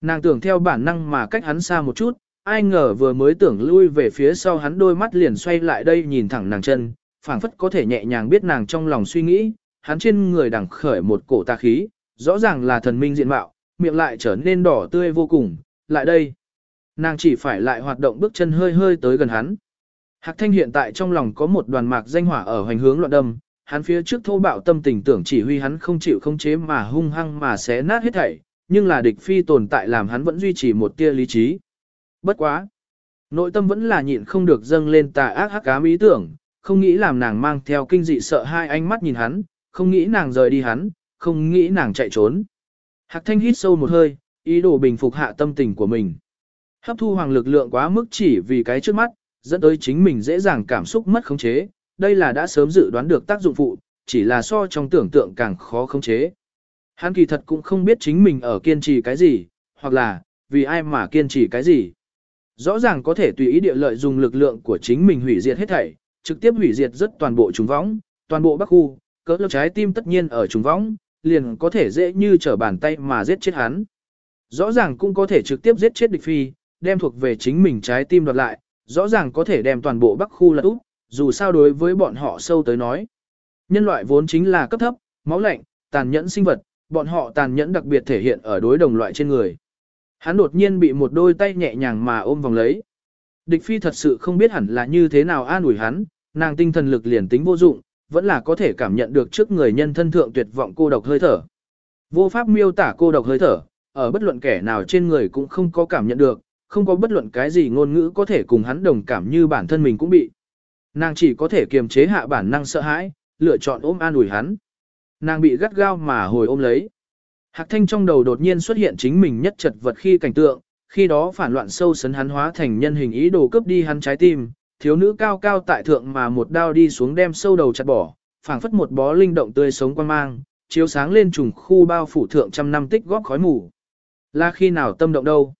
Nàng tưởng theo bản năng mà cách hắn xa một chút, ai ngờ vừa mới tưởng lui về phía sau hắn đôi mắt liền xoay lại đây nhìn thẳng nàng chân, phảng phất có thể nhẹ nhàng biết nàng trong lòng suy nghĩ, hắn trên người đằng khởi một cổ tà khí, rõ ràng là thần minh diện mạo, miệng lại trở nên đỏ tươi vô cùng, lại đây. Nàng chỉ phải lại hoạt động bước chân hơi hơi tới gần hắn. Hạc thanh hiện tại trong lòng có một đoàn mạc danh hỏa ở hoành hướng loạn đâm, hắn phía trước thô bạo tâm tình tưởng chỉ huy hắn không chịu không chế mà hung hăng mà xé nát hết thảy, nhưng là địch phi tồn tại làm hắn vẫn duy trì một tia lý trí. Bất quá. Nội tâm vẫn là nhịn không được dâng lên tà ác hắc ám ý tưởng, không nghĩ làm nàng mang theo kinh dị sợ hai ánh mắt nhìn hắn, không nghĩ nàng rời đi hắn, không nghĩ nàng chạy trốn. Hạc thanh hít sâu một hơi, ý đồ bình phục hạ tâm tình của mình. Hấp thu hoàng lực lượng quá mức chỉ vì cái trước mắt, dẫn tới chính mình dễ dàng cảm xúc mất khống chế, đây là đã sớm dự đoán được tác dụng phụ, chỉ là so trong tưởng tượng càng khó khống chế. Hắn kỳ thật cũng không biết chính mình ở kiên trì cái gì, hoặc là, vì ai mà kiên trì cái gì. Rõ ràng có thể tùy ý địa lợi dùng lực lượng của chính mình hủy diệt hết thảy, trực tiếp hủy diệt rất toàn bộ trùng võng, toàn bộ bắc khu, cỡ lực trái tim tất nhiên ở trùng võng, liền có thể dễ như trở bàn tay mà giết chết hắn. Rõ ràng cũng có thể trực tiếp giết chết địch phi, đem thuộc về chính mình trái tim đoạt lại, rõ ràng có thể đem toàn bộ bắc khu lật úp, dù sao đối với bọn họ sâu tới nói. Nhân loại vốn chính là cấp thấp, máu lạnh, tàn nhẫn sinh vật, bọn họ tàn nhẫn đặc biệt thể hiện ở đối đồng loại trên người. Hắn đột nhiên bị một đôi tay nhẹ nhàng mà ôm vòng lấy. Địch phi thật sự không biết hẳn là như thế nào an ủi hắn, nàng tinh thần lực liền tính vô dụng, vẫn là có thể cảm nhận được trước người nhân thân thượng tuyệt vọng cô độc hơi thở. Vô pháp miêu tả cô độc hơi thở, ở bất luận kẻ nào trên người cũng không có cảm nhận được, không có bất luận cái gì ngôn ngữ có thể cùng hắn đồng cảm như bản thân mình cũng bị. Nàng chỉ có thể kiềm chế hạ bản năng sợ hãi, lựa chọn ôm an ủi hắn. Nàng bị gắt gao mà hồi ôm lấy. Hạc thanh trong đầu đột nhiên xuất hiện chính mình nhất chật vật khi cảnh tượng, khi đó phản loạn sâu sấn hắn hóa thành nhân hình ý đồ cướp đi hắn trái tim, thiếu nữ cao cao tại thượng mà một đao đi xuống đem sâu đầu chặt bỏ, phảng phất một bó linh động tươi sống quan mang, chiếu sáng lên trùng khu bao phủ thượng trăm năm tích góp khói mù. Là khi nào tâm động đâu?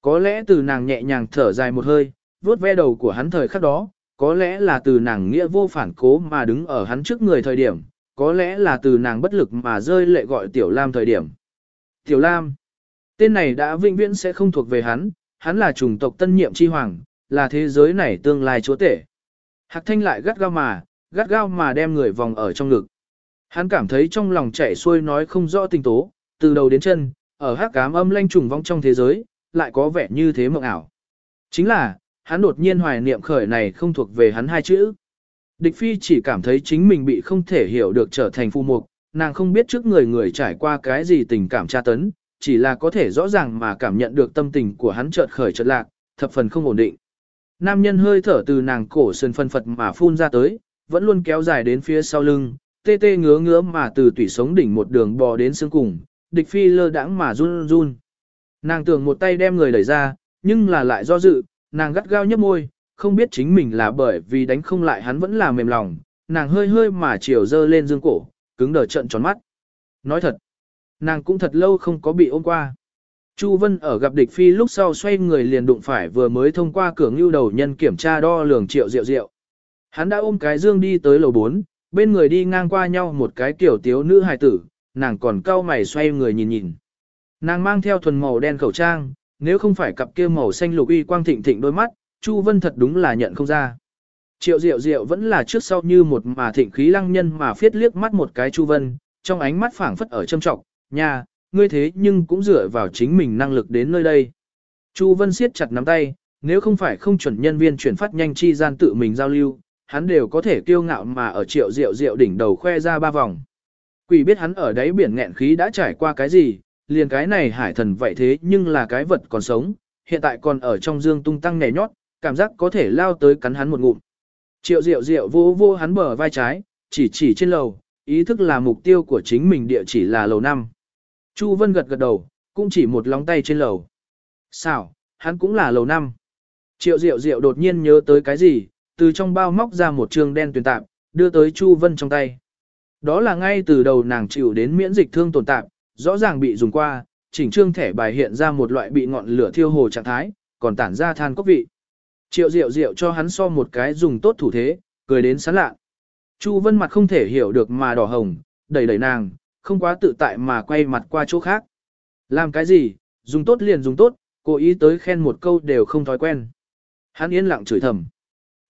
Có lẽ từ nàng nhẹ nhàng thở dài một hơi, vuốt ve đầu của hắn thời khắc đó, có lẽ là từ nàng nghĩa vô phản cố mà đứng ở hắn trước người thời điểm, có lẽ là từ nàng bất lực mà rơi lệ gọi Tiểu Lam thời điểm. Tiểu Lam, tên này đã vĩnh viễn sẽ không thuộc về hắn, hắn là chủng tộc tân nhiệm chi hoàng, là thế giới này tương lai chúa tể. Hạc thanh lại gắt gao mà, gắt gao mà đem người vòng ở trong ngực. Hắn cảm thấy trong lòng chảy xuôi nói không rõ tình tố, từ đầu đến chân, ở hắc cám âm lanh trùng vong trong thế giới, lại có vẻ như thế mộng ảo. Chính là, hắn đột nhiên hoài niệm khởi này không thuộc về hắn hai chữ. Địch phi chỉ cảm thấy chính mình bị không thể hiểu được trở thành phu mục, nàng không biết trước người người trải qua cái gì tình cảm tra tấn, chỉ là có thể rõ ràng mà cảm nhận được tâm tình của hắn chợt khởi chợt lạc, thập phần không ổn định. Nam nhân hơi thở từ nàng cổ sườn phân phật mà phun ra tới, vẫn luôn kéo dài đến phía sau lưng, tê tê ngứa ngứa mà từ tủy sống đỉnh một đường bò đến xương cùng, địch phi lơ đãng mà run run. Nàng tưởng một tay đem người đẩy ra, nhưng là lại do dự, nàng gắt gao nhấp môi, không biết chính mình là bởi vì đánh không lại hắn vẫn là mềm lòng, nàng hơi hơi mà chiều dơ lên dương cổ, cứng đờ trận tròn mắt. Nói thật, nàng cũng thật lâu không có bị ôm qua. Chu Vân ở gặp địch phi lúc sau xoay người liền đụng phải vừa mới thông qua cửa ngưu đầu nhân kiểm tra đo lường triệu rượu rượu. Hắn đã ôm cái dương đi tới lầu 4, bên người đi ngang qua nhau một cái tiểu tiếu nữ hài tử, nàng còn cau mày xoay người nhìn nhìn. Nàng mang theo thuần màu đen khẩu trang, nếu không phải cặp kia màu xanh lục uy quang thịnh thịnh đôi mắt, Chu Vân thật đúng là nhận không ra. Triệu Diệu Diệu vẫn là trước sau như một mà thịnh khí lăng nhân mà phiết liếc mắt một cái Chu Vân, trong ánh mắt phảng phất ở châm trọng, nhà, ngươi thế nhưng cũng dựa vào chính mình năng lực đến nơi đây. Chu Vân siết chặt nắm tay, nếu không phải không chuẩn nhân viên chuyển phát nhanh chi gian tự mình giao lưu, hắn đều có thể kiêu ngạo mà ở Triệu Diệu Diệu đỉnh đầu khoe ra ba vòng. Quỷ biết hắn ở đáy biển nghẹn khí đã trải qua cái gì, liền cái này hải thần vậy thế nhưng là cái vật còn sống, hiện tại còn ở trong dương tung tăng nhảy nhót, cảm giác có thể lao tới cắn hắn một ngụm. Triệu Diệu Diệu vô vô hắn bờ vai trái, chỉ chỉ trên lầu, ý thức là mục tiêu của chính mình địa chỉ là lầu 5. Chu Vân gật gật đầu, cũng chỉ một lóng tay trên lầu. Sao, hắn cũng là lầu 5. Triệu Diệu Diệu đột nhiên nhớ tới cái gì, từ trong bao móc ra một trường đen tuyển tạp, đưa tới Chu Vân trong tay. Đó là ngay từ đầu nàng chịu đến miễn dịch thương tồn tạp, rõ ràng bị dùng qua, chỉnh trương thẻ bài hiện ra một loại bị ngọn lửa thiêu hồ trạng thái, còn tản ra than cốc vị. Triệu Diệu Diệu cho hắn so một cái dùng tốt thủ thế, cười đến sán lạ. Chu Vân mặt không thể hiểu được mà đỏ hồng, đẩy đẩy nàng, không quá tự tại mà quay mặt qua chỗ khác. Làm cái gì, dùng tốt liền dùng tốt, cố ý tới khen một câu đều không thói quen. Hắn yên lặng chửi thầm.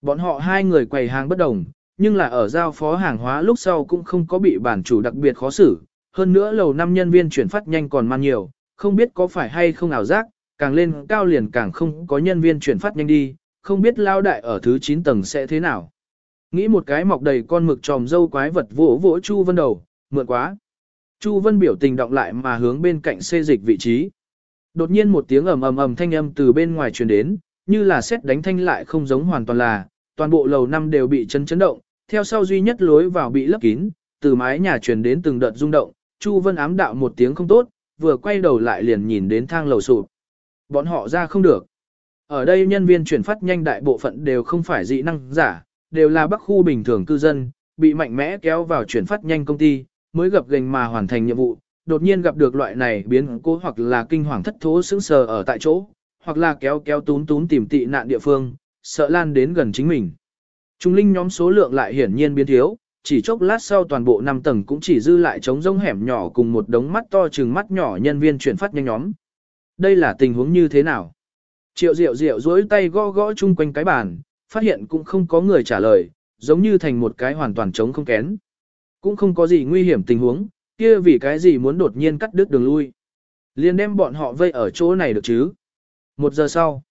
Bọn họ hai người quầy hàng bất đồng, nhưng là ở giao phó hàng hóa lúc sau cũng không có bị bản chủ đặc biệt khó xử. Hơn nữa lầu năm nhân viên chuyển phát nhanh còn man nhiều, không biết có phải hay không ảo giác, càng lên cao liền càng không có nhân viên chuyển phát nhanh đi, không biết lao đại ở thứ 9 tầng sẽ thế nào. Nghĩ một cái mọc đầy con mực tròm dâu quái vật vỗ vỗ Chu Vân đầu, mượn quá. Chu Vân biểu tình động lại mà hướng bên cạnh xê dịch vị trí. Đột nhiên một tiếng ầm ầm ầm thanh âm từ bên ngoài truyền đến, như là xét đánh thanh lại không giống hoàn toàn là, toàn bộ lầu năm đều bị chấn chấn động, theo sau duy nhất lối vào bị lấp kín, từ mái nhà truyền đến từng đợt rung động, Chu Vân ám đạo một tiếng không tốt, vừa quay đầu lại liền nhìn đến thang lầu sụp. Bọn họ ra không được. Ở đây nhân viên chuyển phát nhanh đại bộ phận đều không phải dị năng giả, đều là bắc khu bình thường cư dân, bị mạnh mẽ kéo vào chuyển phát nhanh công ty, mới gặp gành mà hoàn thành nhiệm vụ, đột nhiên gặp được loại này biến cố hoặc là kinh hoàng thất thố sững sờ ở tại chỗ, hoặc là kéo kéo tún tún tìm tị nạn địa phương, sợ lan đến gần chính mình. Trung linh nhóm số lượng lại hiển nhiên biến thiếu, chỉ chốc lát sau toàn bộ 5 tầng cũng chỉ dư lại trống rông hẻm nhỏ cùng một đống mắt to chừng mắt nhỏ nhân viên chuyển phát nhanh nhóm. Đây là tình huống như thế nào? Triệu Diệu Diệu duỗi tay gõ gõ chung quanh cái bàn, phát hiện cũng không có người trả lời, giống như thành một cái hoàn toàn trống không kén. Cũng không có gì nguy hiểm tình huống, kia vì cái gì muốn đột nhiên cắt đứt đường lui. Liên đem bọn họ vây ở chỗ này được chứ. Một giờ sau,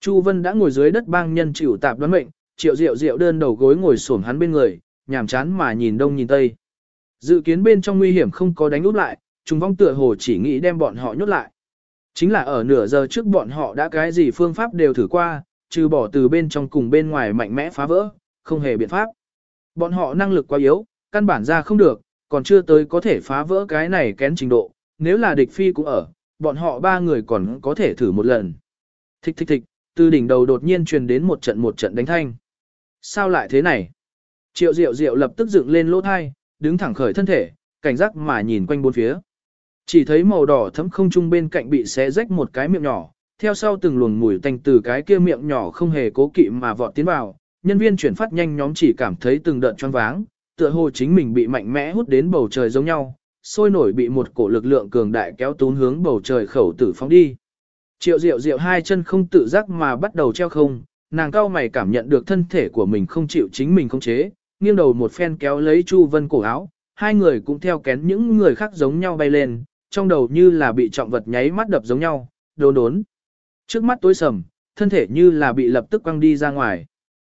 Chu Vân đã ngồi dưới đất bang nhân chịu tạp đoán mệnh, triệu diệu diệu đơn đầu gối ngồi xổm hắn bên người, nhàm chán mà nhìn đông nhìn tây. Dự kiến bên trong nguy hiểm không có đánh úp lại, trùng vong tựa hồ chỉ nghĩ đem bọn họ nhốt lại. Chính là ở nửa giờ trước bọn họ đã cái gì phương pháp đều thử qua, trừ bỏ từ bên trong cùng bên ngoài mạnh mẽ phá vỡ, không hề biện pháp. Bọn họ năng lực quá yếu, căn bản ra không được, còn chưa tới có thể phá vỡ cái này kén trình độ, nếu là địch phi cũng ở, bọn họ ba người còn có thể thử một lần. Thích thích thích, từ đỉnh đầu đột nhiên truyền đến một trận một trận đánh thanh. Sao lại thế này? Triệu Diệu Diệu lập tức dựng lên lỗ thai, đứng thẳng khởi thân thể, cảnh giác mà nhìn quanh bốn phía. Chỉ thấy màu đỏ thấm không trung bên cạnh bị xé rách một cái miệng nhỏ, theo sau từng luồng mùi tanh từ cái kia miệng nhỏ không hề cố kỵ mà vọt tiến vào, nhân viên chuyển phát nhanh nhóm chỉ cảm thấy từng đợt choáng váng, tựa hồ chính mình bị mạnh mẽ hút đến bầu trời giống nhau, sôi nổi bị một cổ lực lượng cường đại kéo tún hướng bầu trời khẩu tử phóng đi. Triệu Diệu Diệu hai chân không tự giác mà bắt đầu treo không, nàng cao mày cảm nhận được thân thể của mình không chịu chính mình khống chế, nghiêng đầu một phen kéo lấy Chu Vân cổ áo, hai người cũng theo kén những người khác giống nhau bay lên, trong đầu như là bị trọng vật nháy mắt đập giống nhau, đốn đốn. Trước mắt tối sầm, thân thể như là bị lập tức quăng đi ra ngoài.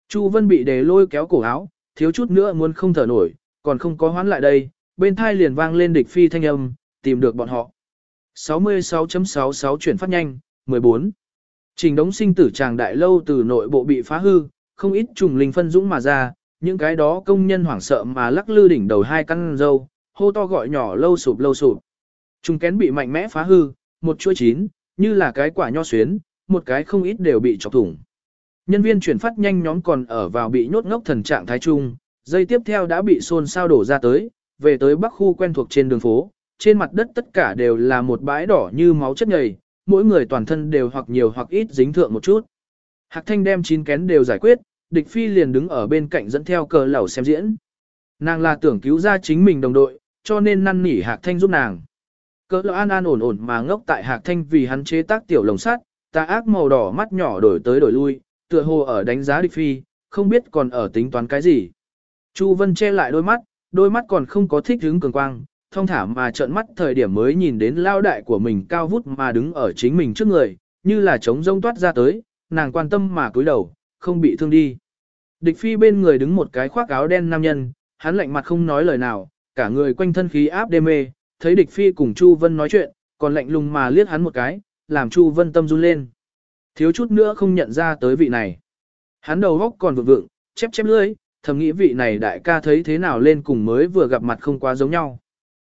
Chu Vân bị đề lôi kéo cổ áo, thiếu chút nữa muốn không thở nổi, còn không có hoán lại đây, bên thai liền vang lên địch phi thanh âm, tìm được bọn họ. 66.66 chuyển phát nhanh, 14. Trình đống sinh tử tràng đại lâu từ nội bộ bị phá hư, không ít trùng linh phân dũng mà ra, những cái đó công nhân hoảng sợ mà lắc lư đỉnh đầu hai căn dâu, hô to gọi nhỏ lâu sụp lâu sụp. Trung kén bị mạnh mẽ phá hư, một chuỗi chín, như là cái quả nho xuyến, một cái không ít đều bị chọc thủng. Nhân viên chuyển phát nhanh nhóm còn ở vào bị nhốt ngốc thần trạng thái trung, dây tiếp theo đã bị xôn xao đổ ra tới, về tới bắc khu quen thuộc trên đường phố, trên mặt đất tất cả đều là một bãi đỏ như máu chất nhầy, mỗi người toàn thân đều hoặc nhiều hoặc ít dính thượng một chút. Hạc Thanh đem chín kén đều giải quyết, địch phi liền đứng ở bên cạnh dẫn theo cờ lẩu xem diễn. Nàng là tưởng cứu ra chính mình đồng đội, cho nên năn nỉ Hạc Thanh giúp nàng. Cỡ lẩu an an ổn ổn mà ngốc tại Hạc Thanh vì hắn chế tác tiểu lồng sắt, ta ác màu đỏ mắt nhỏ đổi tới đổi lui, tựa hồ ở đánh giá địch phi, không biết còn ở tính toán cái gì. Chu Vân che lại đôi mắt, đôi mắt còn không có thích hứng cường quang, thông thả mà trợn mắt thời điểm mới nhìn đến lao đại của mình cao vút mà đứng ở chính mình trước người, như là trống rông toát ra tới, nàng quan tâm mà cúi đầu, không bị thương đi. Địch phi bên người đứng một cái khoác áo đen nam nhân, hắn lạnh mặt không nói lời nào, cả người quanh thân khí áp đê mê, thấy địch phi cùng Chu Vân nói chuyện, còn lạnh lùng mà liếc hắn một cái, làm Chu Vân tâm run lên. Thiếu chút nữa không nhận ra tới vị này. Hắn đầu góc còn vượng vượng, chép chép lưỡi, thầm nghĩ vị này đại ca thấy thế nào lên cùng mới vừa gặp mặt không quá giống nhau.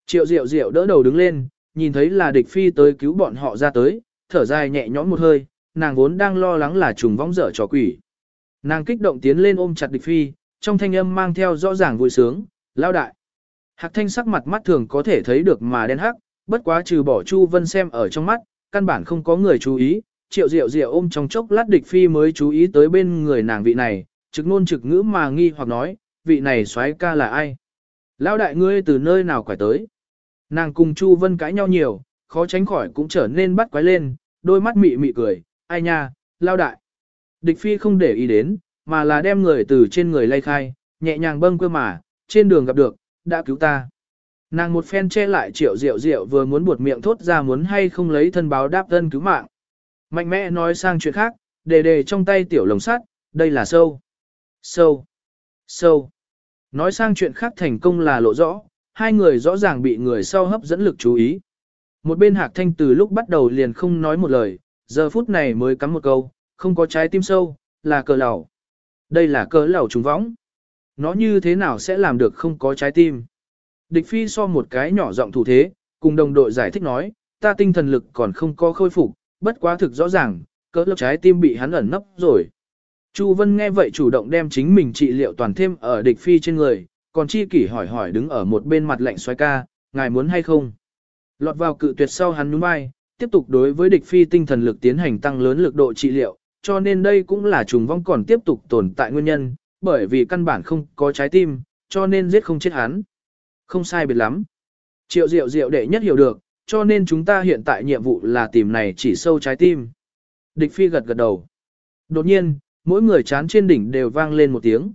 Triệu Diệu Diệu đỡ đầu đứng lên, nhìn thấy là địch phi tới cứu bọn họ ra tới, thở dài nhẹ nhõm một hơi, nàng vốn đang lo lắng là trùng vong dở trò quỷ. Nàng kích động tiến lên ôm chặt địch phi, trong thanh âm mang theo rõ ràng vui sướng, lao đại. Hạc thanh sắc mặt mắt thường có thể thấy được mà đen hắc, bất quá trừ bỏ Chu Vân xem ở trong mắt, căn bản không có người chú ý, triệu diệu diệu ôm trong chốc lát địch phi mới chú ý tới bên người nàng vị này, trực nôn trực ngữ mà nghi hoặc nói, vị này soái ca là ai? Lão đại ngươi từ nơi nào quải tới? Nàng cùng Chu Vân cãi nhau nhiều, khó tránh khỏi cũng trở nên bắt quái lên, đôi mắt mị mị cười, ai nha, lao đại. Địch phi không để ý đến, mà là đem người từ trên người lay khai, nhẹ nhàng bâng quơ mà, trên đường gặp được, đã cứu ta. Nàng một phen che lại triệu rượu rượu vừa muốn buột miệng thốt ra muốn hay không lấy thân báo đáp thân cứu mạng. Mạnh mẽ nói sang chuyện khác, đề đề trong tay tiểu lồng sắt, đây là sâu. Sâu. Sâu. Nói sang chuyện khác thành công là lộ rõ, hai người rõ ràng bị người sau hấp dẫn lực chú ý. Một bên hạc thanh từ lúc bắt đầu liền không nói một lời, giờ phút này mới cắm một câu, không có trái tim sâu, là cờ lầu. Đây là cờ lầu trùng võng. Nó như thế nào sẽ làm được không có trái tim? Địch phi so một cái nhỏ giọng thủ thế, cùng đồng đội giải thích nói, ta tinh thần lực còn không có khôi phục, bất quá thực rõ ràng, cỡ lớp trái tim bị hắn ẩn nấp rồi. Chu Vân nghe vậy chủ động đem chính mình trị liệu toàn thêm ở địch phi trên người, còn chi kỷ hỏi hỏi đứng ở một bên mặt lạnh xoay ca, ngài muốn hay không? Lọt vào cự tuyệt sau hắn nhún vai, tiếp tục đối với địch phi tinh thần lực tiến hành tăng lớn lực độ trị liệu, cho nên đây cũng là trùng vong còn tiếp tục tồn tại nguyên nhân, bởi vì căn bản không có trái tim, cho nên giết không chết hắn. Không sai biệt lắm. Triệu diệu diệu đệ nhất hiểu được, cho nên chúng ta hiện tại nhiệm vụ là tìm này chỉ sâu trái tim. Địch phi gật gật đầu. Đột nhiên, mỗi người chán trên đỉnh đều vang lên một tiếng.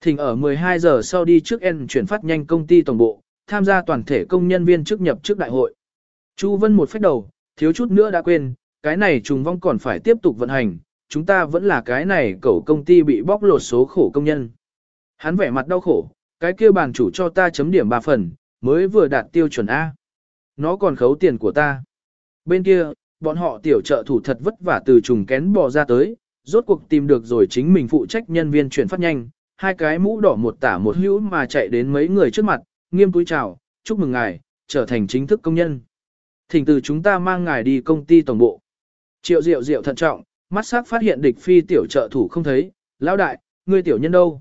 Thỉnh ở 12 giờ sau đi trước N chuyển phát nhanh công ty tổng bộ, tham gia toàn thể công nhân viên trước nhập trước đại hội. Chu Vân một phép đầu, thiếu chút nữa đã quên, cái này trùng vong còn phải tiếp tục vận hành, chúng ta vẫn là cái này cẩu công ty bị bóc lột số khổ công nhân. Hắn vẻ mặt đau khổ, cái kia bàn chủ cho ta chấm điểm 3 phần, mới vừa đạt tiêu chuẩn A. Nó còn khấu tiền của ta. Bên kia, bọn họ tiểu trợ thủ thật vất vả từ trùng kén bò ra tới, rốt cuộc tìm được rồi chính mình phụ trách nhân viên chuyển phát nhanh, hai cái mũ đỏ một tả một hữu mà chạy đến mấy người trước mặt, nghiêm túi chào, chúc mừng ngài, trở thành chính thức công nhân. Thỉnh từ chúng ta mang ngài đi công ty tổng bộ. Triệu diệu diệu thận trọng, mắt sắc phát hiện địch phi tiểu trợ thủ không thấy, lão đại, ngươi tiểu nhân đâu?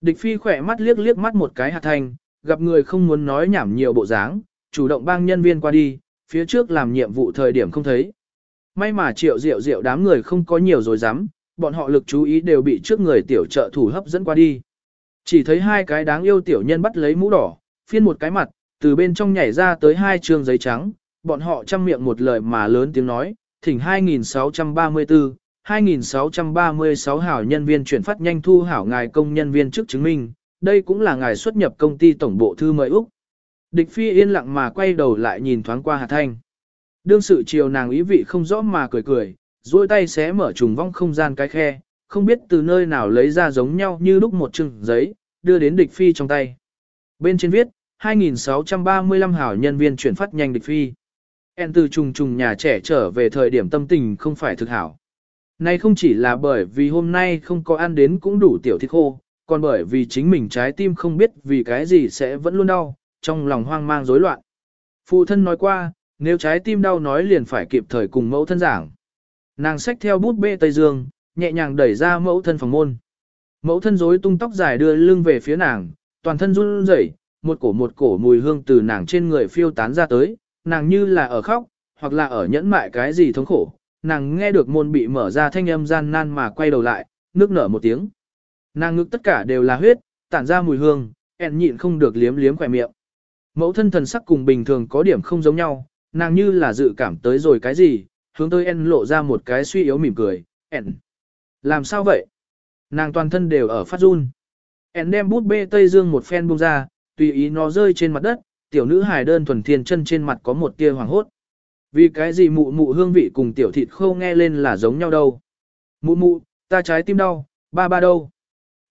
Địch phi khỏe mắt liếc liếc mắt một cái hạt thành, gặp người không muốn nói nhảm nhiều bộ dáng, chủ động bang nhân viên qua đi, phía trước làm nhiệm vụ thời điểm không thấy. May mà triệu diệu diệu đám người không có nhiều rồi dám, bọn họ lực chú ý đều bị trước người tiểu trợ thủ hấp dẫn qua đi. Chỉ thấy hai cái đáng yêu tiểu nhân bắt lấy mũ đỏ, phiên một cái mặt, từ bên trong nhảy ra tới hai trường giấy trắng, bọn họ chăm miệng một lời mà lớn tiếng nói, thỉnh 2634, 2636 hảo nhân viên chuyển phát nhanh thu hảo ngài công nhân viên chức chứng minh, đây cũng là ngài xuất nhập công ty tổng bộ thư mời Úc. Địch phi yên lặng mà quay đầu lại nhìn thoáng qua Hà Thanh. Đương sự chiều nàng ý vị không rõ mà cười cười, duỗi tay xé mở trùng vong không gian cái khe, không biết từ nơi nào lấy ra giống nhau như lúc một chừng giấy, đưa đến địch phi trong tay. Bên trên viết, 2635 hảo nhân viên chuyển phát nhanh địch phi. En từ trùng trùng nhà trẻ trở về thời điểm tâm tình không phải thực hảo. Nay không chỉ là bởi vì hôm nay không có ăn đến cũng đủ tiểu thịt khô, còn bởi vì chính mình trái tim không biết vì cái gì sẽ vẫn luôn đau, trong lòng hoang mang rối loạn. Phụ thân nói qua, nếu trái tim đau nói liền phải kịp thời cùng mẫu thân giảng. Nàng xách theo bút bê Tây Dương, nhẹ nhàng đẩy ra mẫu thân phòng môn. Mẫu thân rối tung tóc dài đưa lưng về phía nàng, toàn thân run rẩy, một cổ một cổ mùi hương từ nàng trên người phiêu tán ra tới, nàng như là ở khóc, hoặc là ở nhẫn mại cái gì thống khổ. Nàng nghe được môn bị mở ra thanh âm gian nan mà quay đầu lại, nước nở một tiếng. Nàng ngực tất cả đều là huyết, tản ra mùi hương, ẹn nhịn không được liếm liếm khỏe miệng. Mẫu thân thần sắc cùng bình thường có điểm không giống nhau, nàng như là dự cảm tới rồi cái gì, hướng tới En lộ ra một cái suy yếu mỉm cười, En. Làm sao vậy? Nàng toàn thân đều ở phát run. En đem bút bê Tây Dương một phen buông ra, tùy ý nó rơi trên mặt đất, tiểu nữ hài đơn thuần thiên chân trên mặt có một tia hoàng hốt. Vì cái gì mụ mụ hương vị cùng tiểu thịt khô nghe lên là giống nhau đâu. Mụ mụ, ta trái tim đau, ba ba đâu.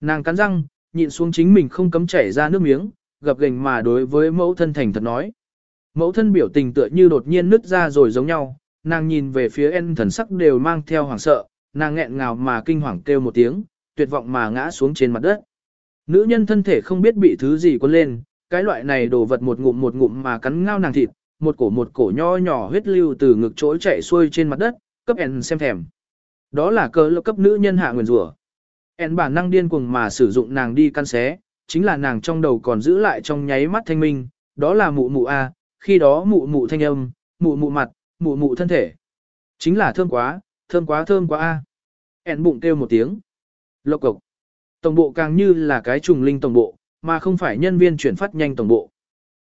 Nàng cắn răng, nhịn xuống chính mình không cấm chảy ra nước miếng, gập gềnh mà đối với mẫu thân thành thật nói. Mẫu thân biểu tình tựa như đột nhiên nứt ra rồi giống nhau, nàng nhìn về phía en thần sắc đều mang theo hoảng sợ, nàng nghẹn ngào mà kinh hoàng kêu một tiếng, tuyệt vọng mà ngã xuống trên mặt đất. Nữ nhân thân thể không biết bị thứ gì cuốn lên, cái loại này đồ vật một ngụm một ngụm mà cắn ngao nàng thịt, một cổ một cổ nho nhỏ huyết lưu từ ngực chỗ chạy xuôi trên mặt đất, cấp ẻn xem thèm. Đó là cơ lực cấp nữ nhân hạ nguyền rủa. En bản năng điên cuồng mà sử dụng nàng đi căn xé, chính là nàng trong đầu còn giữ lại trong nháy mắt thanh minh, đó là mụ mụ a, khi đó mụ mụ thanh âm, mụ mụ mặt, mụ mụ thân thể. Chính là thơm quá, thơm quá thơm quá a. À. En bụng kêu một tiếng. Lộc cộc. Tổng bộ càng như là cái trùng linh tổng bộ, mà không phải nhân viên chuyển phát nhanh tổng bộ.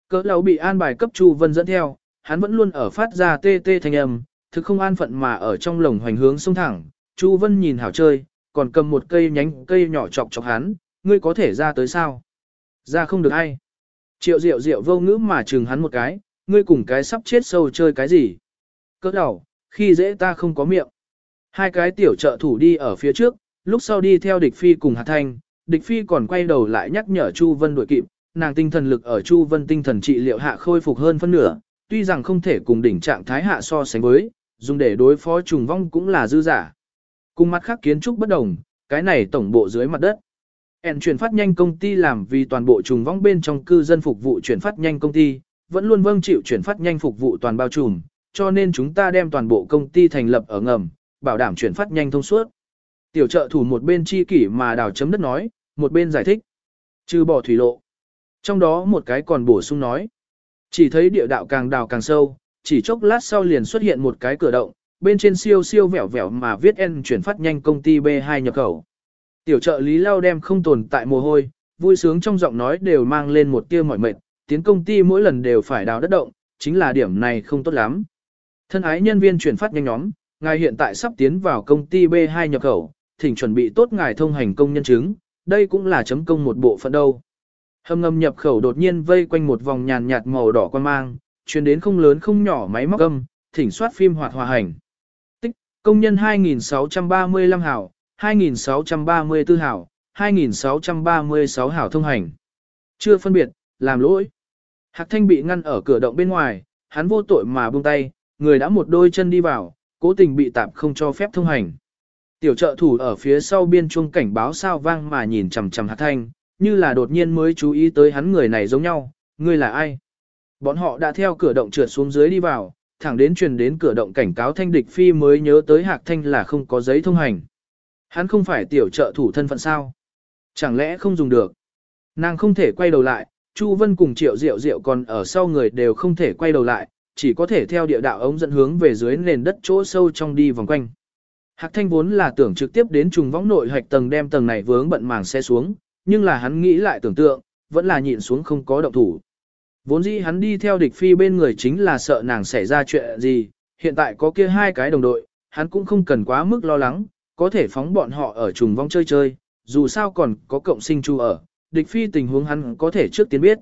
Cỡ lão bị an bài cấp Chu Vân dẫn theo, hắn vẫn luôn ở phát ra tê tê thanh âm, thực không an phận mà ở trong lồng hoành hướng sông thẳng. Chu Vân nhìn hảo chơi, còn cầm một cây nhánh cây nhỏ chọc chọc hắn, ngươi có thể ra tới sao? Ra không được ai. Triệu diệu diệu vô ngữ mà chừng hắn một cái, ngươi cùng cái sắp chết sâu chơi cái gì? Cỡ đầu, khi dễ ta không có miệng. Hai cái tiểu trợ thủ đi ở phía trước, lúc sau đi theo địch phi cùng hạt thanh, địch phi còn quay đầu lại nhắc nhở Chu Vân đuổi kịp, nàng tinh thần lực ở Chu Vân tinh thần trị liệu hạ khôi phục hơn phân nửa, tuy rằng không thể cùng đỉnh trạng thái hạ so sánh với, dùng để đối phó trùng vong cũng là dư giả. Cùng mặt khác kiến trúc bất đồng, cái này tổng bộ dưới mặt đất. En chuyển phát nhanh công ty làm vì toàn bộ trùng vong bên trong cư dân phục vụ chuyển phát nhanh công ty, vẫn luôn vâng chịu chuyển phát nhanh phục vụ toàn bao trùm, cho nên chúng ta đem toàn bộ công ty thành lập ở ngầm, bảo đảm chuyển phát nhanh thông suốt. Tiểu trợ thủ một bên chi kỷ mà đào chấm đất nói, một bên giải thích. Trừ bỏ thủy lộ. Trong đó một cái còn bổ sung nói. Chỉ thấy địa đạo càng đào càng sâu, chỉ chốc lát sau liền xuất hiện một cái cửa động, bên trên siêu siêu vẻo vẻo mà viết N chuyển phát nhanh công ty B2 nhập khẩu. Tiểu trợ lý lao đem không tồn tại mồ hôi, vui sướng trong giọng nói đều mang lên một tia mỏi mệt, tiến công ty mỗi lần đều phải đào đất động, chính là điểm này không tốt lắm. Thân ái nhân viên chuyển phát nhanh nhóm, ngài hiện tại sắp tiến vào công ty B2 nhập khẩu, thỉnh chuẩn bị tốt ngài thông hành công nhân chứng, đây cũng là chấm công một bộ phận đâu. Hầm ngầm nhập khẩu đột nhiên vây quanh một vòng nhàn nhạt màu đỏ quan mang, truyền đến không lớn không nhỏ máy móc âm, thỉnh soát phim hoạt hòa hành. Tích, công nhân 2635 hảo, 2634 hảo, 2636 hảo thông hành. Chưa phân biệt, làm lỗi. Hạc thanh bị ngăn ở cửa động bên ngoài, hắn vô tội mà buông tay, người đã một đôi chân đi vào, cố tình bị tạm không cho phép thông hành. Tiểu trợ thủ ở phía sau biên chuông cảnh báo sao vang mà nhìn chằm chằm Hạc thanh, như là đột nhiên mới chú ý tới hắn người này giống nhau, ngươi là ai? Bọn họ đã theo cửa động trượt xuống dưới đi vào, thẳng đến truyền đến cửa động cảnh cáo thanh địch phi mới nhớ tới Hạc Thanh là không có giấy thông hành. Hắn không phải tiểu trợ thủ thân phận sao? Chẳng lẽ không dùng được? Nàng không thể quay đầu lại, Chu Vân cùng Triệu Diệu Diệu còn ở sau người đều không thể quay đầu lại, chỉ có thể theo địa đạo ống dẫn hướng về dưới nền đất chỗ sâu trong đi vòng quanh. Hạc Thanh vốn là tưởng trực tiếp đến trùng võng nội hạch tầng đem tầng này vướng bận màng xe xuống, nhưng là hắn nghĩ lại tưởng tượng, vẫn là nhịn xuống không có động thủ. Vốn dĩ hắn đi theo địch phi bên người chính là sợ nàng xảy ra chuyện gì, hiện tại có kia hai cái đồng đội, hắn cũng không cần quá mức lo lắng, có thể phóng bọn họ ở trùng vong chơi chơi, dù sao còn có cộng sinh chu ở, địch phi tình huống hắn có thể trước tiên biết.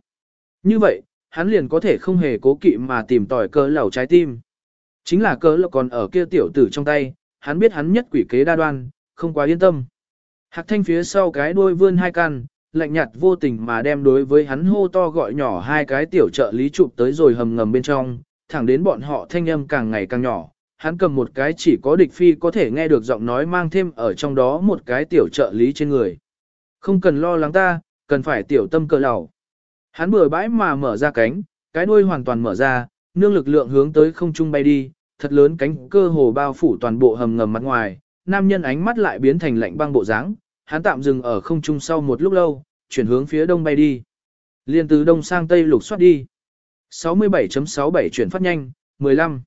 Như vậy, hắn liền có thể không hề cố kỵ mà tìm tỏi cỡ lẩu trái tim. Chính là cỡ lẩu còn ở kia tiểu tử trong tay, hắn biết hắn nhất quỷ kế đa đoan, không quá yên tâm. Hạc thanh phía sau cái đuôi vươn hai căn, lạnh nhạt vô tình mà đem đối với hắn hô to gọi nhỏ hai cái tiểu trợ lý chụp tới rồi hầm ngầm bên trong, thẳng đến bọn họ thanh âm càng ngày càng nhỏ. Hắn cầm một cái chỉ có địch phi có thể nghe được giọng nói mang thêm ở trong đó một cái tiểu trợ lý trên người. Không cần lo lắng ta, cần phải tiểu tâm cờ lầu. Hắn bừa bãi mà mở ra cánh, cái đuôi hoàn toàn mở ra, nương lực lượng hướng tới không trung bay đi, thật lớn cánh cơ hồ bao phủ toàn bộ hầm ngầm mặt ngoài, nam nhân ánh mắt lại biến thành lạnh băng bộ dáng, hắn tạm dừng ở không trung sau một lúc lâu, chuyển hướng phía đông bay đi. Liên từ đông sang tây lục soát đi. 67.67 chuyển phát nhanh, 15.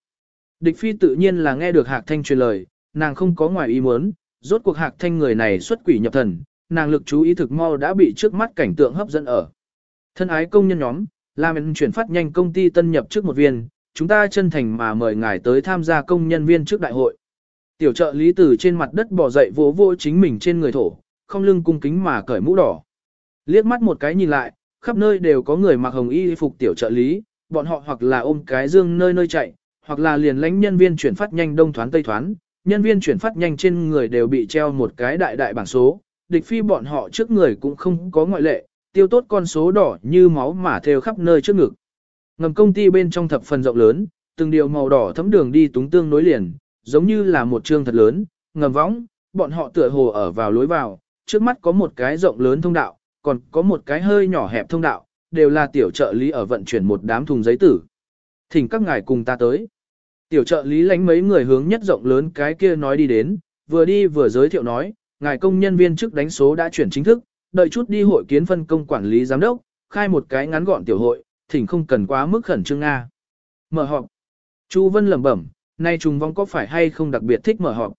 Địch phi tự nhiên là nghe được Hạc Thanh truyền lời, nàng không có ngoài ý muốn, rốt cuộc Hạc Thanh người này xuất quỷ nhập thần, nàng lực chú ý thực mau đã bị trước mắt cảnh tượng hấp dẫn ở. Thân ái công nhân nhóm, làm chuyển phát nhanh công ty tân nhập trước một viên, chúng ta chân thành mà mời ngài tới tham gia công nhân viên trước đại hội. Tiểu trợ lý tử trên mặt đất bỏ dậy vỗ vỗ chính mình trên người thổ, không lưng cung kính mà cởi mũ đỏ. Liếc mắt một cái nhìn lại, khắp nơi đều có người mặc hồng y phục tiểu trợ lý, bọn họ hoặc là ôm cái dương nơi nơi chạy, hoặc là liền lãnh nhân viên chuyển phát nhanh đông thoán tây thoán, nhân viên chuyển phát nhanh trên người đều bị treo một cái đại đại bảng số, địch phi bọn họ trước người cũng không có ngoại lệ, tiêu tốt con số đỏ như máu mà theo khắp nơi trước ngực. Ngầm công ty bên trong thập phần rộng lớn, từng điều màu đỏ thấm đường đi túng tương nối liền, giống như là một trường thật lớn, ngầm võng, bọn họ tựa hồ ở vào lối vào, trước mắt có một cái rộng lớn thông đạo, còn có một cái hơi nhỏ hẹp thông đạo, đều là tiểu trợ lý ở vận chuyển một đám thùng giấy tử. Thỉnh các ngài cùng ta tới. Tiểu trợ lý lánh mấy người hướng nhất rộng lớn cái kia nói đi đến, vừa đi vừa giới thiệu nói, ngài công nhân viên chức đánh số đã chuyển chính thức, đợi chút đi hội kiến phân công quản lý giám đốc, khai một cái ngắn gọn tiểu hội, thỉnh không cần quá mức khẩn trương Nga. Mở họp. Chu Vân lẩm bẩm, nay trùng vong có phải hay không đặc biệt thích mở họp.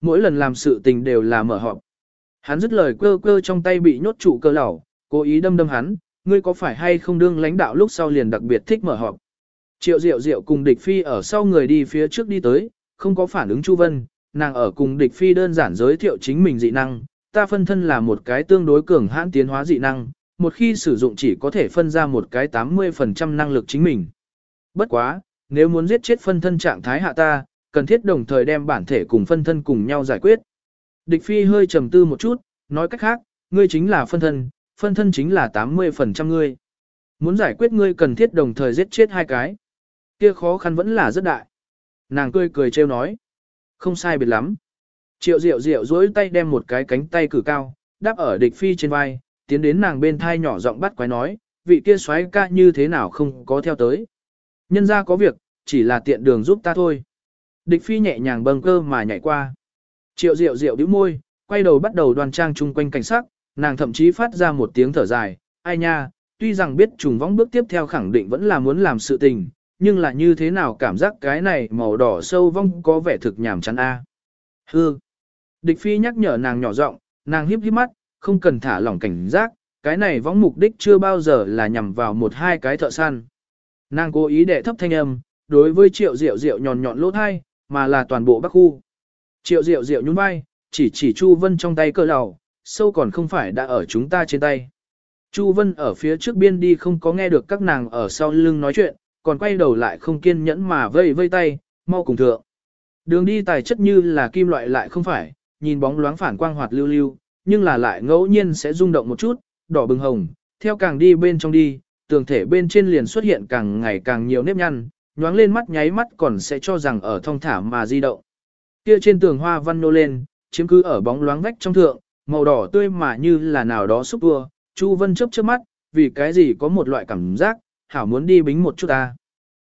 Mỗi lần làm sự tình đều là mở họp. Hắn dứt lời cơ cơ trong tay bị nhốt trụ cơ lẩu, cố ý đâm đâm hắn, ngươi có phải hay không đương lãnh đạo lúc sau liền đặc biệt thích mở họp. Triệu Diệu Diệu cùng địch phi ở sau người đi phía trước đi tới, không có phản ứng Chu Vân, nàng ở cùng địch phi đơn giản giới thiệu chính mình dị năng, ta phân thân là một cái tương đối cường hãn tiến hóa dị năng, một khi sử dụng chỉ có thể phân ra một cái 80% năng lực chính mình. Bất quá, nếu muốn giết chết phân thân trạng thái hạ ta, cần thiết đồng thời đem bản thể cùng phân thân cùng nhau giải quyết. Địch phi hơi trầm tư một chút, nói cách khác, ngươi chính là phân thân, phân thân chính là 80% ngươi. Muốn giải quyết ngươi cần thiết đồng thời giết chết hai cái. Kia khó khăn vẫn là rất đại. Nàng cười cười trêu nói. Không sai biệt lắm. Triệu Diệu Diệu duỗi tay đem một cái cánh tay cử cao, đáp ở địch phi trên vai, tiến đến nàng bên thai nhỏ giọng bắt quái nói, vị kia xoáy ca như thế nào không có theo tới. Nhân ra có việc, chỉ là tiện đường giúp ta thôi. Địch phi nhẹ nhàng bâng cơ mà nhảy qua. Triệu Diệu Diệu bĩu môi, quay đầu bắt đầu đoàn trang chung quanh cảnh sắc, nàng thậm chí phát ra một tiếng thở dài, ai nha, tuy rằng biết trùng vong bước tiếp theo khẳng định vẫn là muốn làm sự tình, nhưng là như thế nào cảm giác cái này màu đỏ sâu vong có vẻ thực nhảm chán a. À. Hư. Địch phi nhắc nhở nàng nhỏ giọng, nàng híp híp mắt, không cần thả lỏng cảnh giác, cái này vong mục đích chưa bao giờ là nhằm vào một hai cái thợ săn. Nàng cố ý để thấp thanh âm, đối với triệu diệu diệu nhọn nhọn lỗ thai, mà là toàn bộ bắc khu. Triệu diệu diệu nhún vai, chỉ chỉ Chu Vân trong tay cờ đầu, sâu còn không phải đã ở chúng ta trên tay. Chu Vân ở phía trước biên đi không có nghe được các nàng ở sau lưng nói chuyện, còn quay đầu lại không kiên nhẫn mà vây vây tay, mau cùng thượng. Đường đi tài chất như là kim loại lại không phải, nhìn bóng loáng phản quang hoạt lưu lưu, nhưng là lại ngẫu nhiên sẽ rung động một chút, đỏ bừng hồng, theo càng đi bên trong đi, tường thể bên trên liền xuất hiện càng ngày càng nhiều nếp nhăn, nhoáng lên mắt nháy mắt còn sẽ cho rằng ở thông thả mà di động. Kia trên tường hoa văn nô lên, chiếm cứ ở bóng loáng vách trong thượng, màu đỏ tươi mà như là nào đó xúc vua, Chu Vân chớp chớp mắt, vì cái gì có một loại cảm giác, hảo muốn đi bính một chút ta.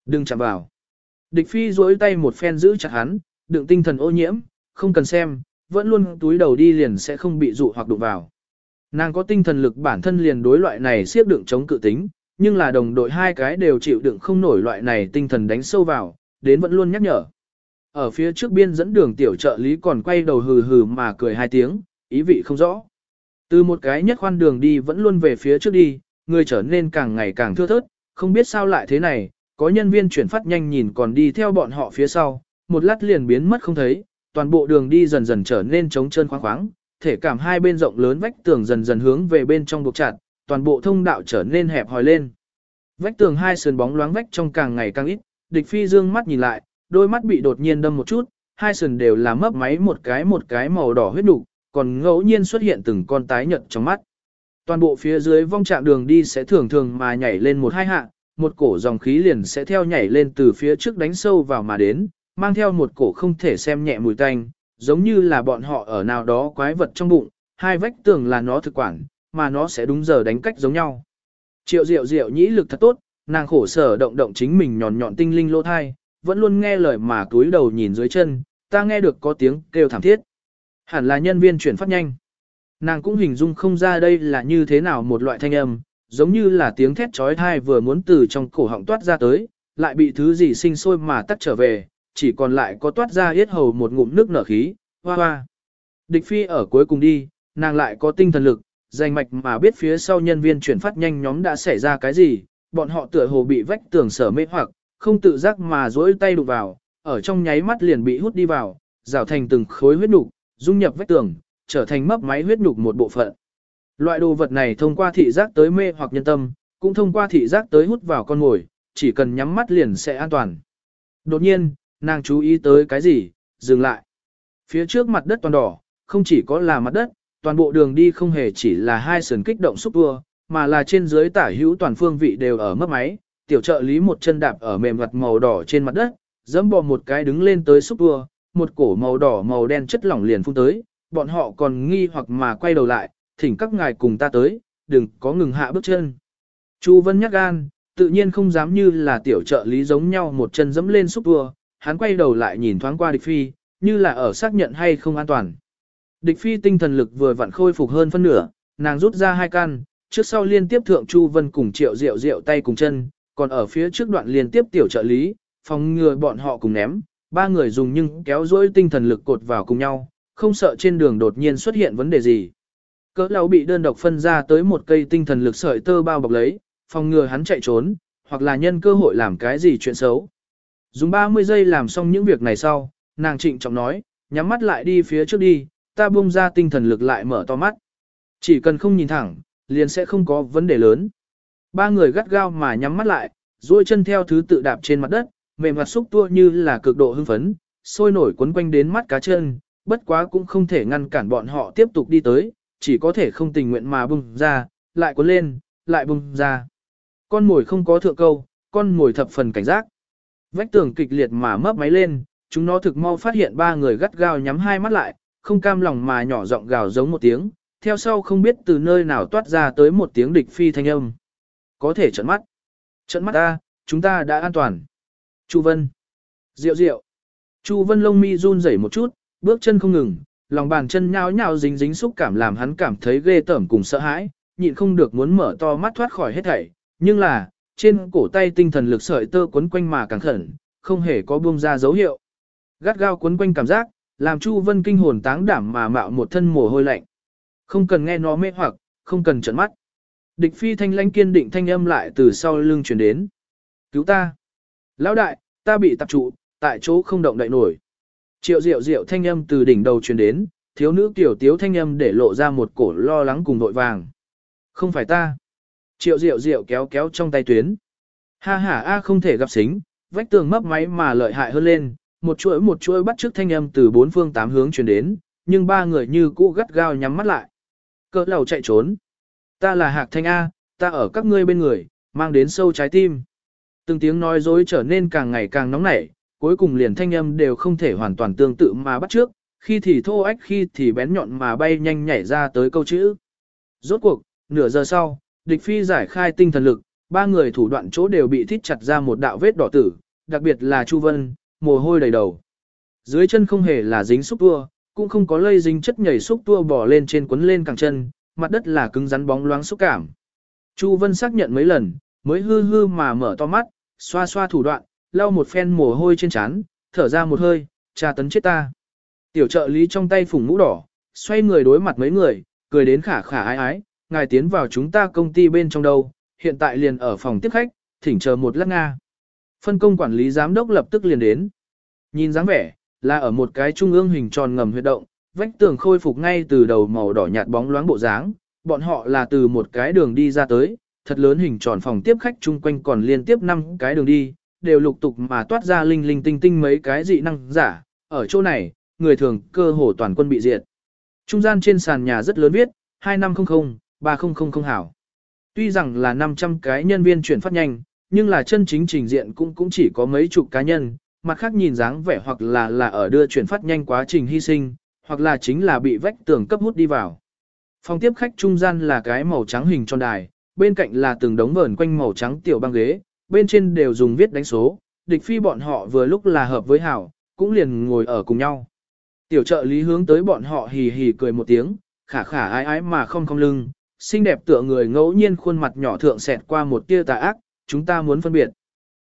Đừng chạm vào. Địch phi duỗi tay một phen giữ chặt hắn, đựng tinh thần ô nhiễm, không cần xem, vẫn luôn túi đầu đi liền sẽ không bị dụ hoặc đụng vào. Nàng có tinh thần lực bản thân liền đối loại này siết đựng chống cự tính, nhưng là đồng đội hai cái đều chịu đựng không nổi loại này tinh thần đánh sâu vào, đến vẫn luôn nhắc nhở. Ở phía trước biên dẫn đường tiểu trợ lý còn quay đầu hừ hừ mà cười hai tiếng, ý vị không rõ. Từ một cái nhất khoan đường đi vẫn luôn về phía trước đi, người trở nên càng ngày càng thưa thớt, không biết sao lại thế này, có nhân viên chuyển phát nhanh nhìn còn đi theo bọn họ phía sau, một lát liền biến mất không thấy, toàn bộ đường đi dần dần trở nên trống trơn khoáng khoáng, thể cảm hai bên rộng lớn vách tường dần dần hướng về bên trong buộc chặt, toàn bộ thông đạo trở nên hẹp hòi lên. Vách tường hai sườn bóng loáng vách trong càng ngày càng ít, địch phi dương mắt nhìn lại, đôi mắt bị đột nhiên đâm một chút, hai sườn đều là mấp máy một cái một cái màu đỏ huyết đủ, còn ngẫu nhiên xuất hiện từng con tái nhợt trong mắt. Toàn bộ phía dưới vong trạng đường đi sẽ thường thường mà nhảy lên một hai hạ, một cổ dòng khí liền sẽ theo nhảy lên từ phía trước đánh sâu vào mà đến, mang theo một cổ không thể xem nhẹ mùi tanh, giống như là bọn họ ở nào đó quái vật trong bụng, hai vách tường là nó thực quản, mà nó sẽ đúng giờ đánh cách giống nhau. Triệu diệu diệu nhĩ lực thật tốt, nàng khổ sở động động chính mình nhọn nhọn tinh linh lỗ thai, vẫn luôn nghe lời mà túi đầu nhìn dưới chân, ta nghe được có tiếng kêu thảm thiết. Hẳn là nhân viên chuyển phát nhanh. Nàng cũng hình dung không ra đây là như thế nào một loại thanh âm, giống như là tiếng thét trói thai vừa muốn từ trong cổ họng toát ra tới, lại bị thứ gì sinh sôi mà tắt trở về, chỉ còn lại có toát ra yết hầu một ngụm nước nở khí, hoa hoa. Địch phi ở cuối cùng đi, nàng lại có tinh thần lực, danh mạch mà biết phía sau nhân viên chuyển phát nhanh nhóm đã xảy ra cái gì, bọn họ tựa hồ bị vách tường sở mê hoặc, không tự giác mà dỗi tay đụng vào, ở trong nháy mắt liền bị hút đi vào, rào thành từng khối huyết nục, dung nhập vách tường, trở thành mấp máy huyết nục một bộ phận. Loại đồ vật này thông qua thị giác tới mê hoặc nhân tâm, cũng thông qua thị giác tới hút vào con ngồi, chỉ cần nhắm mắt liền sẽ an toàn. Đột nhiên, nàng chú ý tới cái gì, dừng lại. Phía trước mặt đất toàn đỏ, không chỉ có là mặt đất, toàn bộ đường đi không hề chỉ là hai sườn kích động xúc vua, mà là trên dưới tả hữu toàn phương vị đều ở mất máy. Tiểu trợ lý một chân đạp ở mềm mặt màu đỏ trên mặt đất, dẫm bò một cái đứng lên tới xúc vua, một cổ màu đỏ màu đen chất lỏng liền phun tới, bọn họ còn nghi hoặc mà quay đầu lại, thỉnh các ngài cùng ta tới, đừng có ngừng hạ bước chân. Chu Vân nhắc gan, tự nhiên không dám như là tiểu trợ lý giống nhau một chân dẫm lên xúc vua, hắn quay đầu lại nhìn thoáng qua địch phi, như là ở xác nhận hay không an toàn. Địch phi tinh thần lực vừa vặn khôi phục hơn phân nửa, nàng rút ra hai căn, trước sau liên tiếp thượng Chu Vân cùng triệu rượu rượu tay cùng chân, còn ở phía trước đoạn liên tiếp tiểu trợ lý, phòng ngừa bọn họ cùng ném, ba người dùng nhưng kéo dối tinh thần lực cột vào cùng nhau, không sợ trên đường đột nhiên xuất hiện vấn đề gì. Cỡ lão bị đơn độc phân ra tới một cây tinh thần lực sợi tơ bao bọc lấy, phòng ngừa hắn chạy trốn, hoặc là nhân cơ hội làm cái gì chuyện xấu. Dùng 30 giây làm xong những việc này sau, nàng trịnh trọng nói, nhắm mắt lại đi phía trước đi, ta bung ra tinh thần lực lại mở to mắt. Chỉ cần không nhìn thẳng, liền sẽ không có vấn đề lớn. Ba người gắt gao mà nhắm mắt lại, duỗi chân theo thứ tự đạp trên mặt đất, mềm mặt xúc tua như là cực độ hưng phấn, sôi nổi quấn quanh đến mắt cá chân, bất quá cũng không thể ngăn cản bọn họ tiếp tục đi tới, chỉ có thể không tình nguyện mà bung ra, lại cuốn lên, lại bung ra. Con mồi không có thượng câu, con mồi thập phần cảnh giác. Vách tường kịch liệt mà mấp máy lên, chúng nó thực mau phát hiện ba người gắt gao nhắm hai mắt lại, không cam lòng mà nhỏ giọng gào giống một tiếng, theo sau không biết từ nơi nào toát ra tới một tiếng địch phi thanh âm. Có thể trận mắt. Trận mắt ta, chúng ta đã an toàn. Chu Vân. Diệu diệu. Chu Vân lông mi run rẩy một chút, bước chân không ngừng, lòng bàn chân nhao nhao dính dính xúc cảm làm hắn cảm thấy ghê tởm cùng sợ hãi, nhịn không được muốn mở to mắt thoát khỏi hết thảy. Nhưng là, trên cổ tay tinh thần lực sợi tơ quấn quanh mà càng khẩn, không hề có buông ra dấu hiệu. Gắt gao quấn quanh cảm giác, làm Chu Vân kinh hồn táng đảm mà mạo một thân mồ hôi lạnh. Không cần nghe nó mê hoặc, không cần trợn mắt. Địch phi thanh lãnh kiên định thanh âm lại từ sau lưng truyền đến. Cứu ta! Lão đại, ta bị tập trụ, tại chỗ không động đậy nổi. Triệu diệu diệu thanh âm từ đỉnh đầu truyền đến, thiếu nữ tiểu tiếu thanh âm để lộ ra một cổ lo lắng cùng nội vàng. Không phải ta. Triệu diệu diệu kéo kéo trong tay tuyến. Ha ha a không thể gặp xính, vách tường mấp máy mà lợi hại hơn lên, một chuỗi một chuỗi bắt trước thanh âm từ bốn phương tám hướng truyền đến, nhưng ba người như cũ gắt gao nhắm mắt lại. Cỡ lầu chạy trốn. Ta là Hạc Thanh A, ta ở các ngươi bên người, mang đến sâu trái tim. Từng tiếng nói dối trở nên càng ngày càng nóng nảy, cuối cùng liền thanh âm đều không thể hoàn toàn tương tự mà bắt trước, khi thì thô ách khi thì bén nhọn mà bay nhanh nhảy ra tới câu chữ. Rốt cuộc, nửa giờ sau, địch phi giải khai tinh thần lực, ba người thủ đoạn chỗ đều bị thít chặt ra một đạo vết đỏ tử, đặc biệt là Chu Vân, mồ hôi đầy đầu. Dưới chân không hề là dính xúc tua, cũng không có lây dính chất nhảy xúc tua bò lên trên quấn lên cẳng chân, mặt đất là cứng rắn bóng loáng xúc cảm. Chu Vân xác nhận mấy lần, mới hư hư mà mở to mắt, xoa xoa thủ đoạn, lau một phen mồ hôi trên trán, thở ra một hơi, tra tấn chết ta. Tiểu trợ lý trong tay phủng mũ đỏ, xoay người đối mặt mấy người, cười đến khả khả ái ái, ngài tiến vào chúng ta công ty bên trong đâu, hiện tại liền ở phòng tiếp khách, thỉnh chờ một lát nga. Phân công quản lý giám đốc lập tức liền đến. Nhìn dáng vẻ, là ở một cái trung ương hình tròn ngầm huyệt động, vách tường khôi phục ngay từ đầu màu đỏ nhạt bóng loáng bộ dáng, bọn họ là từ một cái đường đi ra tới, thật lớn hình tròn phòng tiếp khách chung quanh còn liên tiếp năm cái đường đi, đều lục tục mà toát ra linh linh tinh tinh mấy cái dị năng giả, ở chỗ này, người thường cơ hồ toàn quân bị diệt. Trung gian trên sàn nhà rất lớn viết, 2500, 3000 hảo. Tuy rằng là 500 cái nhân viên chuyển phát nhanh, nhưng là chân chính trình diện cũng cũng chỉ có mấy chục cá nhân, mặt khác nhìn dáng vẻ hoặc là là ở đưa chuyển phát nhanh quá trình hy sinh, hoặc là chính là bị vách tường cấp hút đi vào. Phòng tiếp khách trung gian là cái màu trắng hình tròn đài, bên cạnh là từng đống vờn quanh màu trắng tiểu băng ghế, bên trên đều dùng viết đánh số, địch phi bọn họ vừa lúc là hợp với hảo, cũng liền ngồi ở cùng nhau. Tiểu trợ lý hướng tới bọn họ hì hì cười một tiếng, khả khả ái ái mà không không lưng, xinh đẹp tựa người ngẫu nhiên khuôn mặt nhỏ thượng xẹt qua một tia tà ác, chúng ta muốn phân biệt.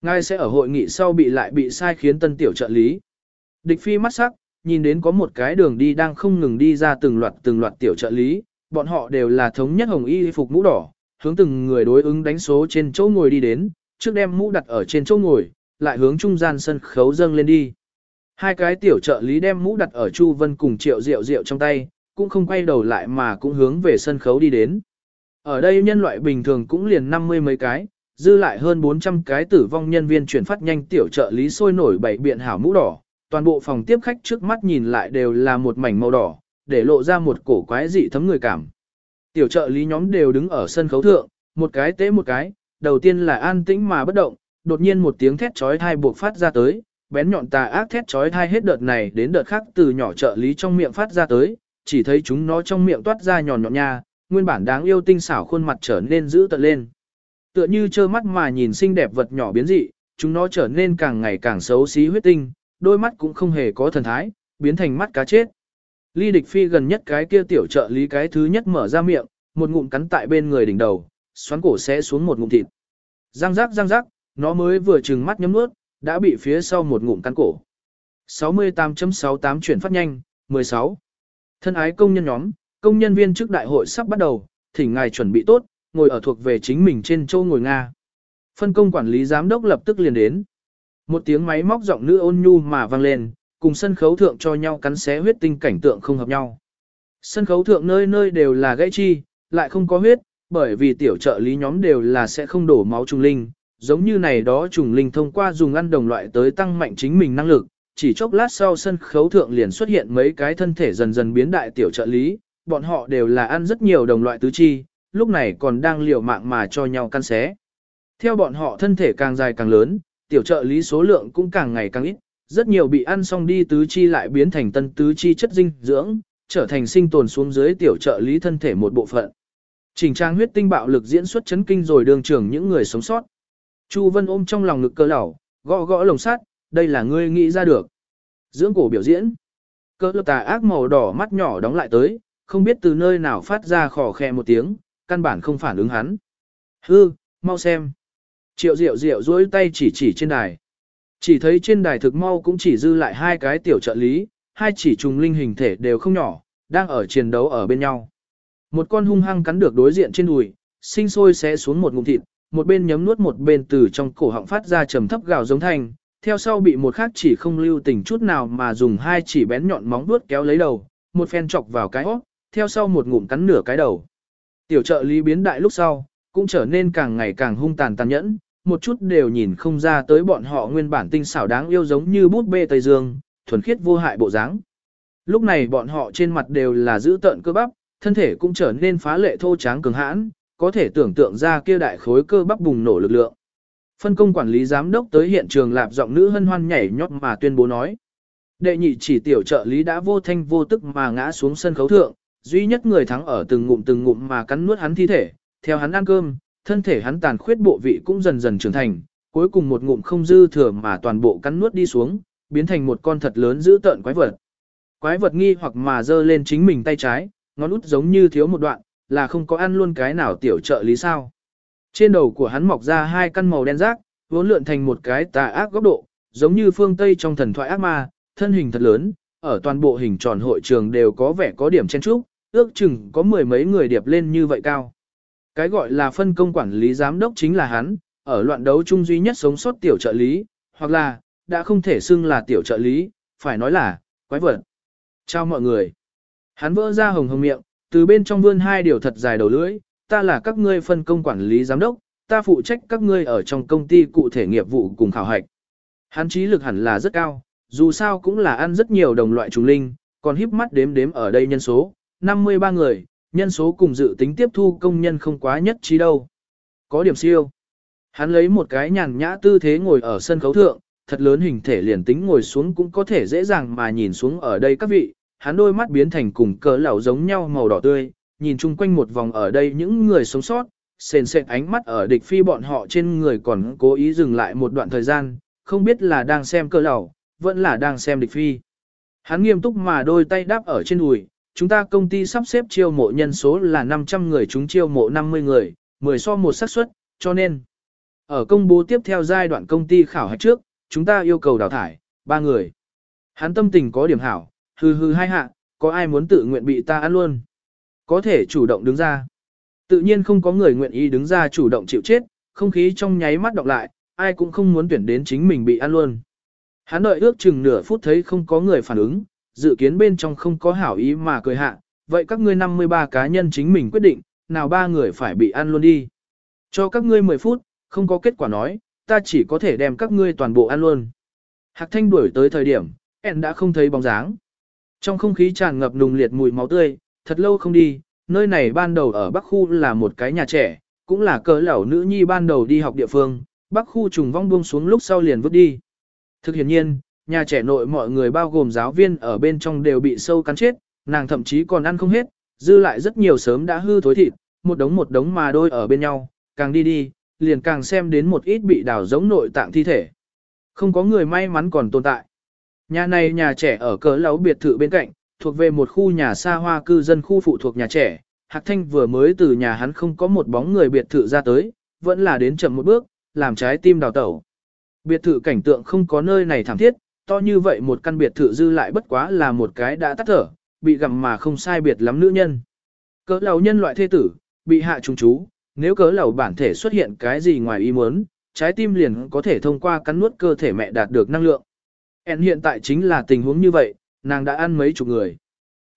Ngài sẽ ở hội nghị sau bị lại bị sai khiến tân tiểu trợ lý. Địch phi mắt sắc, nhìn đến có một cái đường đi đang không ngừng đi ra từng loạt từng loạt tiểu trợ lý, bọn họ đều là thống nhất hồng y phục mũ đỏ, hướng từng người đối ứng đánh số trên chỗ ngồi đi đến, trước đem mũ đặt ở trên chỗ ngồi, lại hướng trung gian sân khấu dâng lên đi. Hai cái tiểu trợ lý đem mũ đặt ở Chu Vân cùng Triệu Diệu Diệu trong tay, cũng không quay đầu lại mà cũng hướng về sân khấu đi đến. Ở đây nhân loại bình thường cũng liền năm mươi mấy cái, dư lại hơn 400 cái tử vong nhân viên chuyển phát nhanh tiểu trợ lý sôi nổi bảy biện hảo mũ đỏ, toàn bộ phòng tiếp khách trước mắt nhìn lại đều là một mảnh màu đỏ, để lộ ra một cổ quái dị thấm người cảm. Tiểu trợ lý nhóm đều đứng ở sân khấu thượng, một cái tế một cái, đầu tiên là an tĩnh mà bất động, đột nhiên một tiếng thét chói tai buộc phát ra tới, bén nhọn tà ác thét chói tai hết đợt này đến đợt khác từ nhỏ trợ lý trong miệng phát ra tới, chỉ thấy chúng nó trong miệng toát ra nhòn nhọn nha, nguyên bản đáng yêu tinh xảo khuôn mặt trở nên dữ tợn lên. Tựa như trơ mắt mà nhìn xinh đẹp vật nhỏ biến dị, chúng nó trở nên càng ngày càng xấu xí huyết tinh, đôi mắt cũng không hề có thần thái, biến thành mắt cá chết. Ly địch phi gần nhất cái kia tiểu trợ lý cái thứ nhất mở ra miệng, một ngụm cắn tại bên người đỉnh đầu, xoắn cổ sẽ xuống một ngụm thịt. Răng rắc răng rắc, nó mới vừa trừng mắt nhấm nuốt, đã bị phía sau một ngụm cắn cổ. 68.68 chuyển phát nhanh, 16. Thân ái công nhân nhóm, công nhân viên trước đại hội sắp bắt đầu, thỉnh ngài chuẩn bị tốt, ngồi ở thuộc về chính mình trên châu ngồi Nga. Phân công quản lý giám đốc lập tức liền đến. Một tiếng máy móc giọng nữ ôn nhu mà vang lên, cùng sân khấu thượng cho nhau cắn xé huyết tinh cảnh tượng không hợp nhau. Sân khấu thượng nơi nơi đều là gãy chi, lại không có huyết, bởi vì tiểu trợ lý nhóm đều là sẽ không đổ máu trùng linh, giống như này đó trùng linh thông qua dùng ăn đồng loại tới tăng mạnh chính mình năng lực, chỉ chốc lát sau sân khấu thượng liền xuất hiện mấy cái thân thể dần dần biến đại tiểu trợ lý, bọn họ đều là ăn rất nhiều đồng loại tứ chi, lúc này còn đang liều mạng mà cho nhau căn xé. Theo bọn họ thân thể càng dài càng lớn, tiểu trợ lý số lượng cũng càng ngày càng ít, Rất nhiều bị ăn xong đi tứ chi lại biến thành tân tứ chi chất dinh dưỡng, trở thành sinh tồn xuống dưới tiểu trợ lý thân thể một bộ phận. Trình trang huyết tinh bạo lực diễn xuất chấn kinh rồi đường trưởng những người sống sót. Chu Vân ôm trong lòng ngực cơ lẩu, gõ gõ lồng sắt, đây là ngươi nghĩ ra được. Dưỡng cổ biểu diễn. Cơ lập tà ác màu đỏ mắt nhỏ đóng lại tới, không biết từ nơi nào phát ra khò khe một tiếng, căn bản không phản ứng hắn. Hư, mau xem. Triệu diệu diệu duỗi tay chỉ chỉ trên đài. Chỉ thấy trên đài thực mau cũng chỉ dư lại hai cái tiểu trợ lý, hai chỉ trùng linh hình thể đều không nhỏ, đang ở chiến đấu ở bên nhau. Một con hung hăng cắn được đối diện trên đùi, sinh sôi sẽ xuống một ngụm thịt, một bên nhấm nuốt một bên từ trong cổ họng phát ra trầm thấp gào giống thanh, theo sau bị một khác chỉ không lưu tình chút nào mà dùng hai chỉ bén nhọn móng vuốt kéo lấy đầu, một phen chọc vào cái hót, theo sau một ngụm cắn nửa cái đầu. Tiểu trợ lý biến đại lúc sau, cũng trở nên càng ngày càng hung tàn tàn nhẫn, một chút đều nhìn không ra tới bọn họ nguyên bản tinh xảo đáng yêu giống như bút bê Tây Dương, thuần khiết vô hại bộ dáng. Lúc này bọn họ trên mặt đều là giữ tợn cơ bắp, thân thể cũng trở nên phá lệ thô tráng cường hãn, có thể tưởng tượng ra kia đại khối cơ bắp bùng nổ lực lượng. Phân công quản lý giám đốc tới hiện trường lạp giọng nữ hân hoan nhảy nhót mà tuyên bố nói. Đệ nhị chỉ tiểu trợ lý đã vô thanh vô tức mà ngã xuống sân khấu thượng, duy nhất người thắng ở từng ngụm từng ngụm mà cắn nuốt hắn thi thể, theo hắn ăn cơm, thân thể hắn tàn khuyết bộ vị cũng dần dần trưởng thành, cuối cùng một ngụm không dư thừa mà toàn bộ cắn nuốt đi xuống, biến thành một con thật lớn dữ tợn quái vật. Quái vật nghi hoặc mà giơ lên chính mình tay trái, ngón út giống như thiếu một đoạn, là không có ăn luôn cái nào tiểu trợ lý sao. Trên đầu của hắn mọc ra hai căn màu đen rác, vốn lượn thành một cái tà ác góc độ, giống như phương Tây trong thần thoại ác ma, thân hình thật lớn, ở toàn bộ hình tròn hội trường đều có vẻ có điểm chen trúc, ước chừng có mười mấy người điệp lên như vậy cao. Cái gọi là phân công quản lý giám đốc chính là hắn, ở loạn đấu chung duy nhất sống sót tiểu trợ lý, hoặc là, đã không thể xưng là tiểu trợ lý, phải nói là, quái vật. Chào mọi người. Hắn vỡ ra hồng hồng miệng, từ bên trong vươn hai điều thật dài đầu lưỡi, ta là các ngươi phân công quản lý giám đốc, ta phụ trách các ngươi ở trong công ty cụ thể nghiệp vụ cùng khảo hạch. Hắn trí lực hẳn là rất cao, dù sao cũng là ăn rất nhiều đồng loại trùng linh, còn híp mắt đếm đếm ở đây nhân số, 53 người, nhân số cùng dự tính tiếp thu công nhân không quá nhất trí đâu. Có điểm siêu. Hắn lấy một cái nhàn nhã tư thế ngồi ở sân khấu thượng, thật lớn hình thể liền tính ngồi xuống cũng có thể dễ dàng mà nhìn xuống ở đây các vị, hắn đôi mắt biến thành cùng cỡ lão giống nhau màu đỏ tươi, nhìn chung quanh một vòng ở đây những người sống sót, sền sệt ánh mắt ở địch phi bọn họ trên người còn cố ý dừng lại một đoạn thời gian, không biết là đang xem cơ lẩu, vẫn là đang xem địch phi. Hắn nghiêm túc mà đôi tay đáp ở trên đùi, chúng ta công ty sắp xếp chiêu mộ nhân số là 500 người chúng chiêu mộ 50 người, 10 so một xác suất, cho nên ở công bố tiếp theo giai đoạn công ty khảo hạch trước, chúng ta yêu cầu đào thải, 3 người. Hắn tâm tình có điểm hảo, hừ hừ hai hạ, có ai muốn tự nguyện bị ta ăn luôn? Có thể chủ động đứng ra. Tự nhiên không có người nguyện ý đứng ra chủ động chịu chết, không khí trong nháy mắt đọc lại, ai cũng không muốn tuyển đến chính mình bị ăn luôn. Hắn đợi ước chừng nửa phút thấy không có người phản ứng, dự kiến bên trong không có hảo ý mà cười hạ, vậy các ngươi 53 cá nhân chính mình quyết định, nào ba người phải bị ăn luôn đi. Cho các ngươi 10 phút, không có kết quả nói, ta chỉ có thể đem các ngươi toàn bộ ăn luôn. Hạc thanh đuổi tới thời điểm, ẹn đã không thấy bóng dáng. Trong không khí tràn ngập nùng liệt mùi máu tươi, thật lâu không đi, nơi này ban đầu ở Bắc Khu là một cái nhà trẻ, cũng là cỡ lão nữ nhi ban đầu đi học địa phương, Bắc Khu trùng vong buông xuống lúc sau liền vứt đi. Thực hiện nhiên, nhà trẻ nội mọi người bao gồm giáo viên ở bên trong đều bị sâu cắn chết, nàng thậm chí còn ăn không hết, dư lại rất nhiều sớm đã hư thối thịt, một đống một đống mà đôi ở bên nhau, càng đi đi, liền càng xem đến một ít bị đào giống nội tạng thi thể. Không có người may mắn còn tồn tại. Nhà này nhà trẻ ở cỡ lẩu biệt thự bên cạnh, thuộc về một khu nhà xa hoa cư dân khu phụ thuộc nhà trẻ. Hạc Thanh vừa mới từ nhà hắn không có một bóng người biệt thự ra tới, vẫn là đến chậm một bước, làm trái tim đào tẩu. Biệt thự cảnh tượng không có nơi này thảm thiết, to như vậy một căn biệt thự dư lại bất quá là một cái đã tắt thở, bị gặm mà không sai biệt lắm nữ nhân. Cỡ lầu nhân loại thê tử, bị hạ trùng chú, nếu cỡ lầu bản thể xuất hiện cái gì ngoài ý muốn, trái tim liền có thể thông qua cắn nuốt cơ thể mẹ đạt được năng lượng. En hiện tại chính là tình huống như vậy, nàng đã ăn mấy chục người.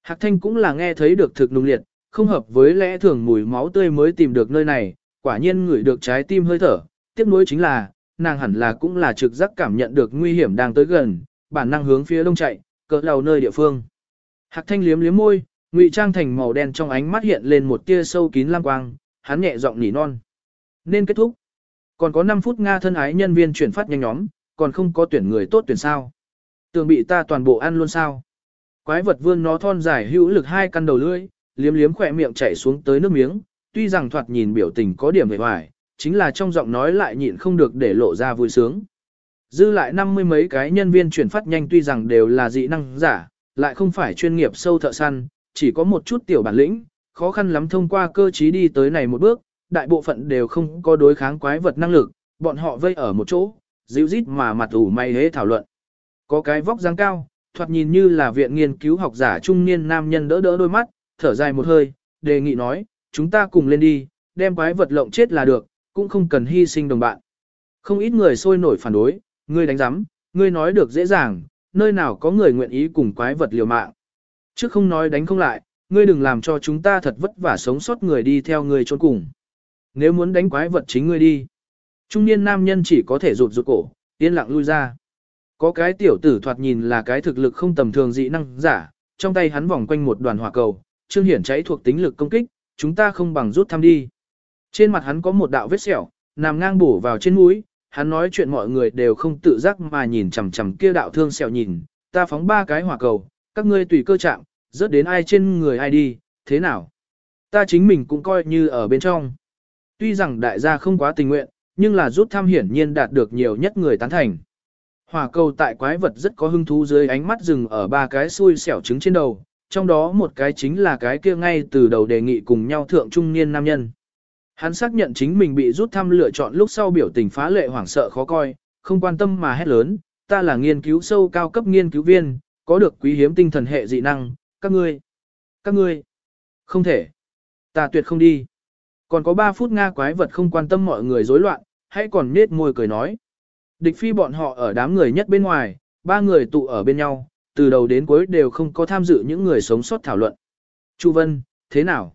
Hạc Thanh cũng là nghe thấy được thực nung liệt, không hợp với lẽ thường mùi máu tươi mới tìm được nơi này, quả nhiên ngửi được trái tim hơi thở. Tiếp nối chính là, nàng hẳn là cũng là trực giác cảm nhận được nguy hiểm đang tới gần, bản năng hướng phía đông chạy, cỡ đầu nơi địa phương. Hạc Thanh liếm liếm môi, ngụy trang thành màu đen trong ánh mắt hiện lên một tia sâu kín lang quang, hắn nhẹ giọng nỉ non. Nên kết thúc. Còn có 5 phút Nga thân ái nhân viên chuyển phát nhanh nhóm, còn không có tuyển người tốt tuyển sao. Tưởng bị ta toàn bộ ăn luôn sao? Quái vật vươn nó thon dài hữu lực hai căn đầu lưỡi, liếm liếm khỏe miệng chảy xuống tới nước miếng, tuy rằng thoạt nhìn biểu tình có điểm vẻ hoài chính là trong giọng nói lại nhịn không được để lộ ra vui sướng. Dư lại năm mươi mấy cái nhân viên chuyển phát nhanh tuy rằng đều là dị năng giả, lại không phải chuyên nghiệp sâu thợ săn, chỉ có một chút tiểu bản lĩnh, khó khăn lắm thông qua cơ trí đi tới này một bước, đại bộ phận đều không có đối kháng quái vật năng lực, bọn họ vây ở một chỗ, dịu rít mà mặt ủ mày hế thảo luận. Có cái vóc dáng cao, thoạt nhìn như là viện nghiên cứu học giả trung niên nam nhân đỡ đỡ đôi mắt, thở dài một hơi, đề nghị nói, chúng ta cùng lên đi, đem quái vật lộng chết là được, cũng không cần hy sinh đồng bạn. Không ít người sôi nổi phản đối, ngươi đánh giám, ngươi nói được dễ dàng, nơi nào có người nguyện ý cùng quái vật liều mạng. Chứ không nói đánh không lại, ngươi đừng làm cho chúng ta thật vất vả sống sót người đi theo ngươi trốn cùng. Nếu muốn đánh quái vật chính ngươi đi. Trung niên nam nhân chỉ có thể rụt rụt cổ, yên lặng lui ra. Có cái tiểu tử thoạt nhìn là cái thực lực không tầm thường dị năng giả, trong tay hắn vòng quanh một đoàn hỏa cầu, trương hiển cháy thuộc tính lực công kích, chúng ta không bằng rút thăm đi. Trên mặt hắn có một đạo vết sẹo, nằm ngang bổ vào trên mũi, hắn nói chuyện mọi người đều không tự giác mà nhìn chằm chằm kia đạo thương sẹo nhìn, ta phóng ba cái hỏa cầu, các ngươi tùy cơ chạm, rớt đến ai trên người ai đi, thế nào? Ta chính mình cũng coi như ở bên trong. Tuy rằng đại gia không quá tình nguyện, nhưng là rút thăm hiển nhiên đạt được nhiều nhất người tán thành. Hỏa cầu tại quái vật rất có hứng thú dưới ánh mắt rừng ở ba cái xui xẻo trứng trên đầu, trong đó một cái chính là cái kia ngay từ đầu đề nghị cùng nhau thượng trung niên nam nhân. Hắn xác nhận chính mình bị rút thăm lựa chọn lúc sau biểu tình phá lệ hoảng sợ khó coi, không quan tâm mà hét lớn, ta là nghiên cứu sâu cao cấp nghiên cứu viên, có được quý hiếm tinh thần hệ dị năng, các ngươi, các ngươi, không thể, ta tuyệt không đi. Còn có 3 phút Nga quái vật không quan tâm mọi người rối loạn, hãy còn nết môi cười nói. Địch phi bọn họ ở đám người nhất bên ngoài, ba người tụ ở bên nhau, từ đầu đến cuối đều không có tham dự những người sống sót thảo luận. Chu Vân, thế nào?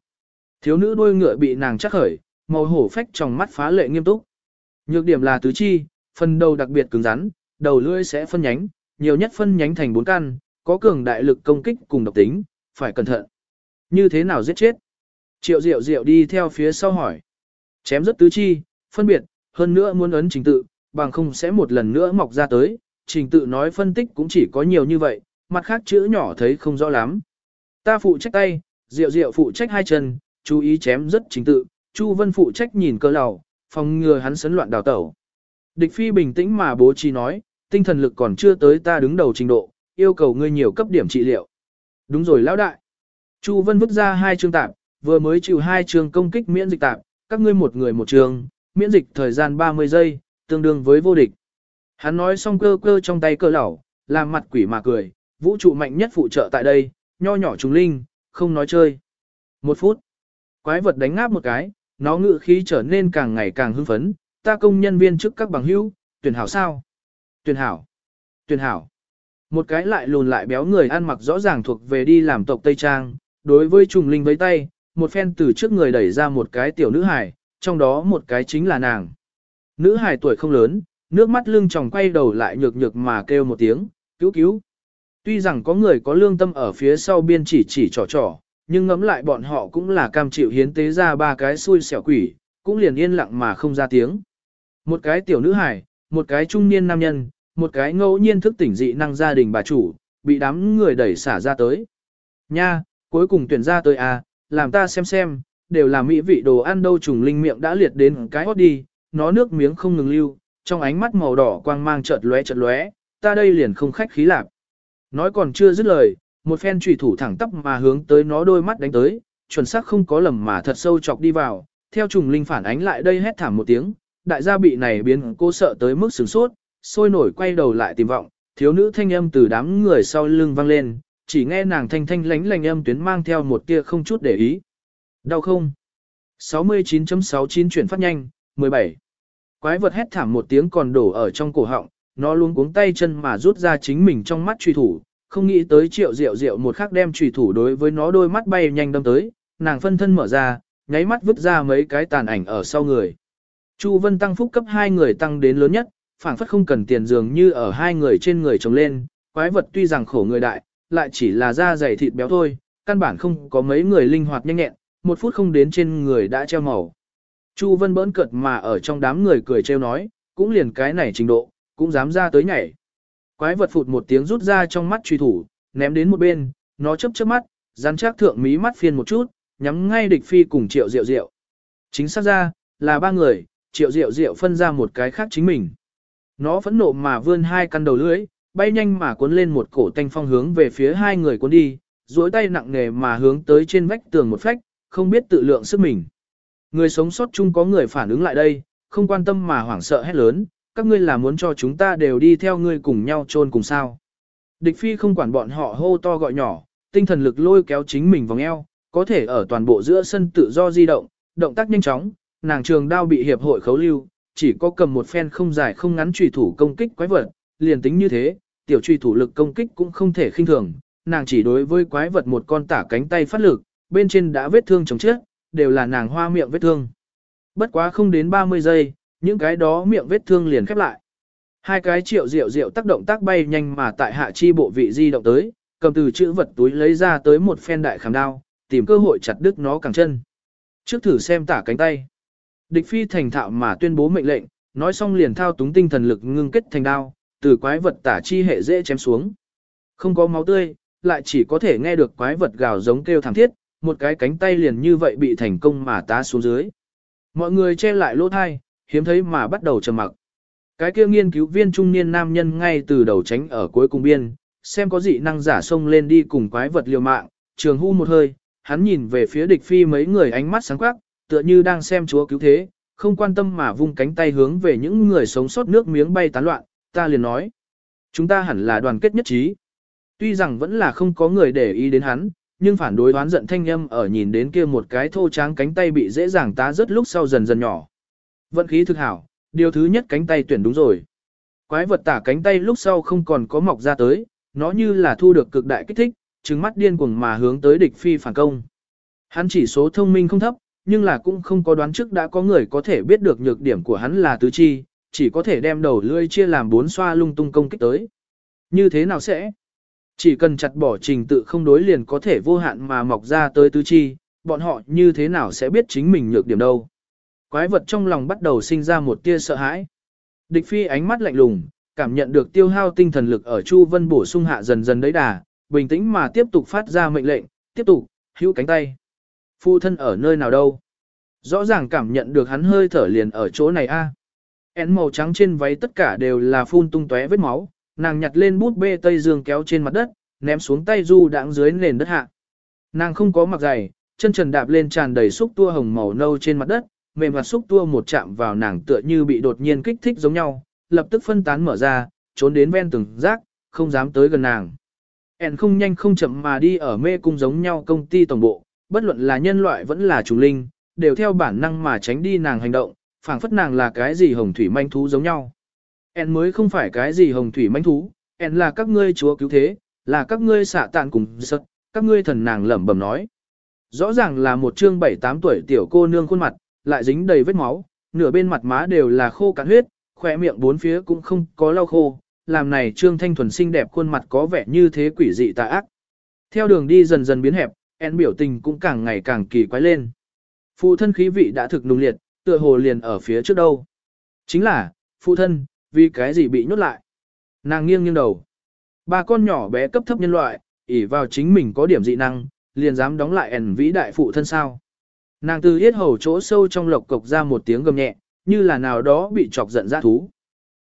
Thiếu nữ đôi ngựa bị nàng chắc khởi, màu hổ phách trong mắt phá lệ nghiêm túc. Nhược điểm là tứ chi, phần đầu đặc biệt cứng rắn, đầu lưỡi sẽ phân nhánh, nhiều nhất phân nhánh thành bốn căn, có cường đại lực công kích cùng độc tính, phải cẩn thận. Như thế nào giết chết? Triệu Diệu Diệu đi theo phía sau hỏi. Chém rất tứ chi, phân biệt, hơn nữa muốn ấn trình tự, bằng không sẽ một lần nữa mọc ra tới, trình tự nói phân tích cũng chỉ có nhiều như vậy, mặt khác chữ nhỏ thấy không rõ lắm. Ta phụ trách tay, Diệu Diệu phụ trách hai chân, chú ý chém rất trình tự, Chu Vân phụ trách nhìn cơ lầu, phòng ngừa hắn sấn loạn đào tẩu. Địch Phi bình tĩnh mà bố trí nói, tinh thần lực còn chưa tới ta đứng đầu trình độ, yêu cầu ngươi nhiều cấp điểm trị liệu. Đúng rồi lão đại. Chu Vân vứt ra hai chương tạp, vừa mới chịu hai chương công kích miễn dịch tạp, các ngươi một người một trường, miễn dịch thời gian 30 giây, tương đương với vô địch. Hắn nói xong cơ cơ trong tay cơ lẩu, làm mặt quỷ mà cười, vũ trụ mạnh nhất phụ trợ tại đây, nho nhỏ trùng linh, không nói chơi. Một phút. Quái vật đánh ngáp một cái, nó ngự khí trở nên càng ngày càng hưng phấn, ta công nhân viên trước các bằng hữu, tuyển hảo sao? Tuyển hảo. Tuyển hảo. Một cái lại lùn lại béo người ăn mặc rõ ràng thuộc về đi làm tộc Tây Trang, đối với trùng linh với tay, một phen từ trước người đẩy ra một cái tiểu nữ hải, trong đó một cái chính là nàng. Nữ hải tuổi không lớn, nước mắt lưng tròng quay đầu lại nhược nhược mà kêu một tiếng, cứu cứu. Tuy rằng có người có lương tâm ở phía sau biên chỉ chỉ trò trò, nhưng ngẫm lại bọn họ cũng là cam chịu hiến tế ra ba cái xui xẻo quỷ, cũng liền yên lặng mà không ra tiếng. Một cái tiểu nữ hải, một cái trung niên nam nhân, một cái ngẫu nhiên thức tỉnh dị năng gia đình bà chủ, bị đám người đẩy xả ra tới. Nha, cuối cùng tuyển ra tới à, làm ta xem xem, đều là mỹ vị đồ ăn đâu trùng linh miệng đã liệt đến cái hót đi, nó nước miếng không ngừng lưu, trong ánh mắt màu đỏ quang mang chợt lóe chợt lóe, ta đây liền không khách khí lạc. Nói còn chưa dứt lời, một phen chủy thủ thẳng tắp mà hướng tới nó đôi mắt đánh tới, chuẩn xác không có lầm mà thật sâu chọc đi vào, theo trùng linh phản ánh lại đây hét thảm một tiếng, đại gia bị này biến cô sợ tới mức sửng sốt, sôi nổi quay đầu lại tìm vọng, thiếu nữ thanh âm từ đám người sau lưng vang lên, chỉ nghe nàng thanh thanh lánh lành âm tuyến mang theo một tia không chút để ý. Đau không? 69.69 chuyển phát nhanh, 17. Quái vật hét thảm một tiếng còn đổ ở trong cổ họng, nó luôn cuống tay chân mà rút ra chính mình trong mắt truy thủ, không nghĩ tới triệu rượu rượu một khắc đem truy thủ đối với nó đôi mắt bay nhanh đâm tới, nàng phân thân mở ra, nháy mắt vứt ra mấy cái tàn ảnh ở sau người. Chu Vân tăng phúc cấp hai người tăng đến lớn nhất, phảng phất không cần tiền dường như ở hai người trên người trồng lên, quái vật tuy rằng khổ người đại, lại chỉ là da dày thịt béo thôi, căn bản không có mấy người linh hoạt nhanh nhẹn, một phút không đến trên người đã treo màu. Chu Vân bỡn cợt mà ở trong đám người cười trêu nói, cũng liền cái này trình độ, cũng dám ra tới nhảy. Quái vật phụt một tiếng rút ra trong mắt truy thủ, ném đến một bên, nó chớp chớp mắt, rắn chắc thượng mí mắt phiên một chút, nhắm ngay địch phi cùng triệu diệu diệu. Chính xác ra, là ba người, triệu diệu diệu phân ra một cái khác chính mình. Nó phẫn nộ mà vươn hai căn đầu lưỡi, bay nhanh mà cuốn lên một cổ tanh phong hướng về phía hai người cuốn đi, duỗi tay nặng nề mà hướng tới trên vách tường một phách, không biết tự lượng sức mình. Người sống sót chung có người phản ứng lại đây, không quan tâm mà hoảng sợ hét lớn, các ngươi là muốn cho chúng ta đều đi theo ngươi cùng nhau chôn cùng sao. Địch phi không quản bọn họ hô to gọi nhỏ, tinh thần lực lôi kéo chính mình vòng eo, có thể ở toàn bộ giữa sân tự do di động, động tác nhanh chóng, nàng trường đao bị hiệp hội khấu lưu, chỉ có cầm một phen không dài không ngắn trùy thủ công kích quái vật, liền tính như thế, tiểu trùy thủ lực công kích cũng không thể khinh thường, nàng chỉ đối với quái vật một con tả cánh tay phát lực, bên trên đã vết thương chồng chết, đều là nàng hoa miệng vết thương. Bất quá không đến 30 giây, những cái đó miệng vết thương liền khép lại. Hai cái triệu rượu rượu tác động tác bay nhanh mà tại hạ chi bộ vị di động tới, cầm từ chữ vật túi lấy ra tới một phen đại khảm đao, tìm cơ hội chặt đứt nó cẳng chân. Trước thử xem tả cánh tay. Địch phi thành thạo mà tuyên bố mệnh lệnh, nói xong liền thao túng tinh thần lực ngưng kết thành đao, từ quái vật tả chi hệ dễ chém xuống. Không có máu tươi, lại chỉ có thể nghe được quái vật gào giống kêu thảm thiết, một cái cánh tay liền như vậy bị thành công mà tá xuống dưới. Mọi người che lại lỗ thai, hiếm thấy mà bắt đầu trầm mặc. Cái kia nghiên cứu viên trung niên nam nhân ngay từ đầu tránh ở cuối cùng biên, xem có dị năng giả xông lên đi cùng quái vật liều mạng, trường hu một hơi, hắn nhìn về phía địch phi mấy người ánh mắt sáng quắc, tựa như đang xem chúa cứu thế, không quan tâm mà vung cánh tay hướng về những người sống sót nước miếng bay tán loạn, ta liền nói. Chúng ta hẳn là đoàn kết nhất trí. Tuy rằng vẫn là không có người để ý đến hắn, nhưng phản đối đoán giận thanh âm ở nhìn đến kia một cái thô tráng cánh tay bị dễ dàng tá rớt lúc sau dần dần nhỏ. Vận khí thực hảo, điều thứ nhất cánh tay tuyển đúng rồi. Quái vật tả cánh tay lúc sau không còn có mọc ra tới, nó như là thu được cực đại kích thích, trừng mắt điên cuồng mà hướng tới địch phi phản công. Hắn chỉ số thông minh không thấp, nhưng là cũng không có đoán trước đã có người có thể biết được nhược điểm của hắn là tứ chi, chỉ có thể đem đầu lưỡi chia làm bốn xoa lung tung công kích tới. Như thế nào sẽ? Chỉ cần chặt bỏ trình tự không đối liền có thể vô hạn mà mọc ra tới tứ chi, bọn họ như thế nào sẽ biết chính mình nhược điểm đâu. Quái vật trong lòng bắt đầu sinh ra một tia sợ hãi. Địch phi ánh mắt lạnh lùng, cảm nhận được tiêu hao tinh thần lực ở Chu Vân bổ sung hạ dần dần đấy đà, bình tĩnh mà tiếp tục phát ra mệnh lệnh, tiếp tục, hữu cánh tay. Phu thân ở nơi nào đâu? Rõ ràng cảm nhận được hắn hơi thở liền ở chỗ này a. Én màu trắng trên váy tất cả đều là phun tung tóe vết máu, nàng nhặt lên bút bê tây dương kéo trên mặt đất, ném xuống tay du đãng dưới nền đất hạ. Nàng không có mặc giày, chân trần đạp lên tràn đầy xúc tua hồng màu nâu trên mặt đất, mềm mặt xúc tua một chạm vào nàng tựa như bị đột nhiên kích thích giống nhau, lập tức phân tán mở ra, trốn đến ven từng rác, không dám tới gần nàng. En không nhanh không chậm mà đi ở mê cung giống nhau công ty tổng bộ, bất luận là nhân loại vẫn là trùng linh, đều theo bản năng mà tránh đi nàng hành động, phảng phất nàng là cái gì hồng thủy manh thú giống nhau. En mới không phải cái gì hồng thủy manh thú, En là các ngươi chúa cứu thế, là các ngươi xạ tàn cùng sật, các ngươi thần nàng lẩm bẩm nói. Rõ ràng là một trương 7-8 tuổi tiểu cô nương khuôn mặt, lại dính đầy vết máu, nửa bên mặt má đều là khô cạn huyết, khỏe miệng bốn phía cũng không có lau khô, làm này trương thanh thuần xinh đẹp khuôn mặt có vẻ như thế quỷ dị tà ác. Theo đường đi dần dần biến hẹp, En biểu tình cũng càng ngày càng kỳ quái lên. Phụ thân khí vị đã thực nung liệt, tựa hồ liền ở phía trước đâu. Chính là, phụ thân, vì cái gì bị nhốt lại. Nàng nghiêng nghiêng đầu. Ba con nhỏ bé cấp thấp nhân loại, ỷ vào chính mình có điểm dị năng, liền dám đóng lại ẩn vĩ đại phụ thân sao. Nàng từ yết hầu chỗ sâu trong lộc cộc ra một tiếng gầm nhẹ, như là nào đó bị chọc giận ra thú.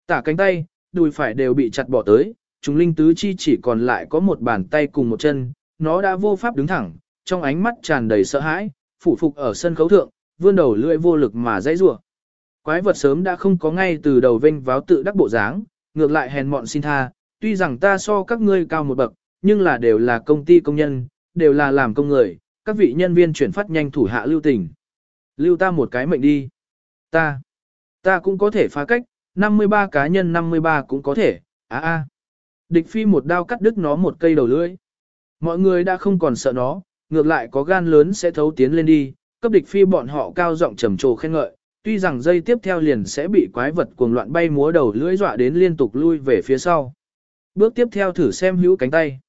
Tả cánh tay, đùi phải đều bị chặt bỏ tới, chúng linh tứ chi chỉ còn lại có một bàn tay cùng một chân, nó đã vô pháp đứng thẳng, trong ánh mắt tràn đầy sợ hãi, phủ phục ở sân khấu thượng, vươn đầu lưỡi vô lực mà dãy rủa. Quái vật sớm đã không có ngay từ đầu vinh váo tự đắc bộ dáng, ngược lại hèn mọn xin tha, tuy rằng ta so các ngươi cao một bậc, nhưng là đều là công ty công nhân, đều là làm công người, các vị nhân viên chuyển phát nhanh thủ hạ lưu tình. Lưu ta một cái mệnh đi. Ta, ta cũng có thể phá cách, 53 cá nhân 53 cũng có thể, á à, a. Địch phi một đao cắt đứt nó một cây đầu lưỡi. Mọi người đã không còn sợ nó, ngược lại có gan lớn sẽ thấu tiến lên đi, cấp địch phi bọn họ cao giọng trầm trồ khen ngợi, tuy rằng dây tiếp theo liền sẽ bị quái vật cuồng loạn bay múa đầu lưỡi dọa đến liên tục lui về phía sau. Bước tiếp theo thử xem hữu cánh tay.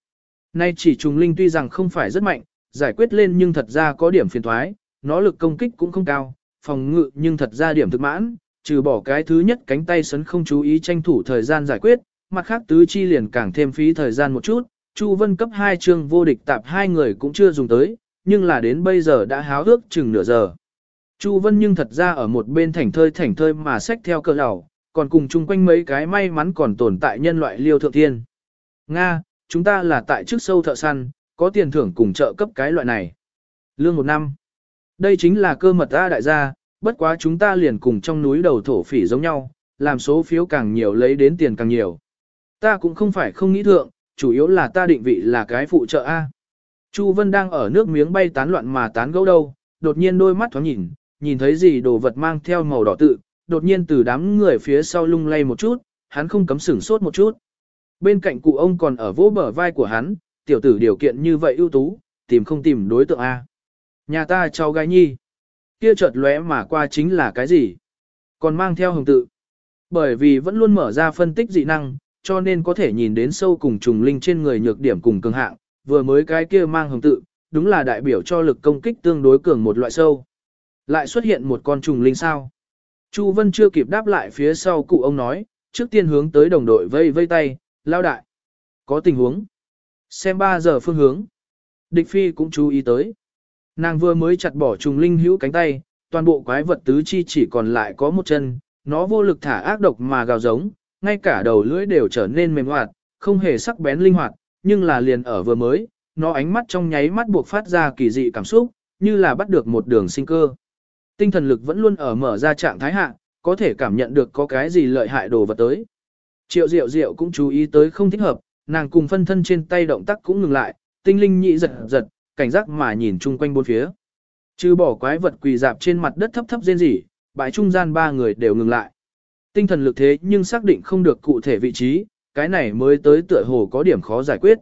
Nay chỉ trùng linh tuy rằng không phải rất mạnh, giải quyết lên nhưng thật ra có điểm phiền thoái, nó lực công kích cũng không cao, phòng ngự nhưng thật ra điểm thực mãn, trừ bỏ cái thứ nhất cánh tay sấn không chú ý tranh thủ thời gian giải quyết, mặt khác tứ chi liền càng thêm phí thời gian một chút, Chu Vân cấp hai chương vô địch tạp hai người cũng chưa dùng tới, nhưng là đến bây giờ đã háo ước chừng nửa giờ. Chu Vân nhưng thật ra ở một bên thảnh thơi thảnh thơi mà xách theo cờ lẩu, còn cùng chung quanh mấy cái may mắn còn tồn tại nhân loại liêu thượng thiên. Nga, chúng ta là tại trước sâu thợ săn, có tiền thưởng cùng trợ cấp cái loại này. Lương một năm. Đây chính là cơ mật A đại gia, bất quá chúng ta liền cùng trong núi đầu thổ phỉ giống nhau, làm số phiếu càng nhiều lấy đến tiền càng nhiều. Ta cũng không phải không nghĩ thượng, chủ yếu là ta định vị là cái phụ trợ A. Chu Vân đang ở nước miếng bay tán loạn mà tán gẫu đâu, đột nhiên đôi mắt thoáng nhìn, nhìn thấy gì đồ vật mang theo màu đỏ tự, đột nhiên từ đám người phía sau lung lay một chút, hắn không cấm sửng sốt một chút. Bên cạnh cụ ông còn ở vỗ bờ vai của hắn, tiểu tử điều kiện như vậy ưu tú, tìm không tìm đối tượng A. Nhà ta cháu gái nhi. Kia chợt lóe mà qua chính là cái gì? Còn mang theo hồng tự. Bởi vì vẫn luôn mở ra phân tích dị năng, cho nên có thể nhìn đến sâu cùng trùng linh trên người nhược điểm cùng cường hạng, vừa mới cái kia mang hồng tự, đúng là đại biểu cho lực công kích tương đối cường một loại sâu. Lại xuất hiện một con trùng linh sao. Chu Vân chưa kịp đáp lại phía sau cụ ông nói, trước tiên hướng tới đồng đội vây vây tay, lao đại. Có tình huống. Xem 3 giờ phương hướng. Địch phi cũng chú ý tới. Nàng vừa mới chặt bỏ trùng linh hữu cánh tay, toàn bộ quái vật tứ chi chỉ còn lại có một chân, nó vô lực thả ác độc mà gào giống, ngay cả đầu lưỡi đều trở nên mềm hoạt, không hề sắc bén linh hoạt, nhưng là liền ở vừa mới, nó ánh mắt trong nháy mắt buộc phát ra kỳ dị cảm xúc, như là bắt được một đường sinh cơ. Tinh thần lực vẫn luôn ở mở ra trạng thái hạ, có thể cảm nhận được có cái gì lợi hại đồ vật tới. Triệu Diệu Diệu cũng chú ý tới không thích hợp, nàng cùng phân thân trên tay động tác cũng ngừng lại, tinh linh nhị giật giật, cảnh giác mà nhìn chung quanh bốn phía. Trừ bỏ quái vật quỳ dạp trên mặt đất thấp thấp rên rỉ, bãi trung gian ba người đều ngừng lại. Tinh thần lực thế nhưng xác định không được cụ thể vị trí, cái này mới tới tựa hồ có điểm khó giải quyết.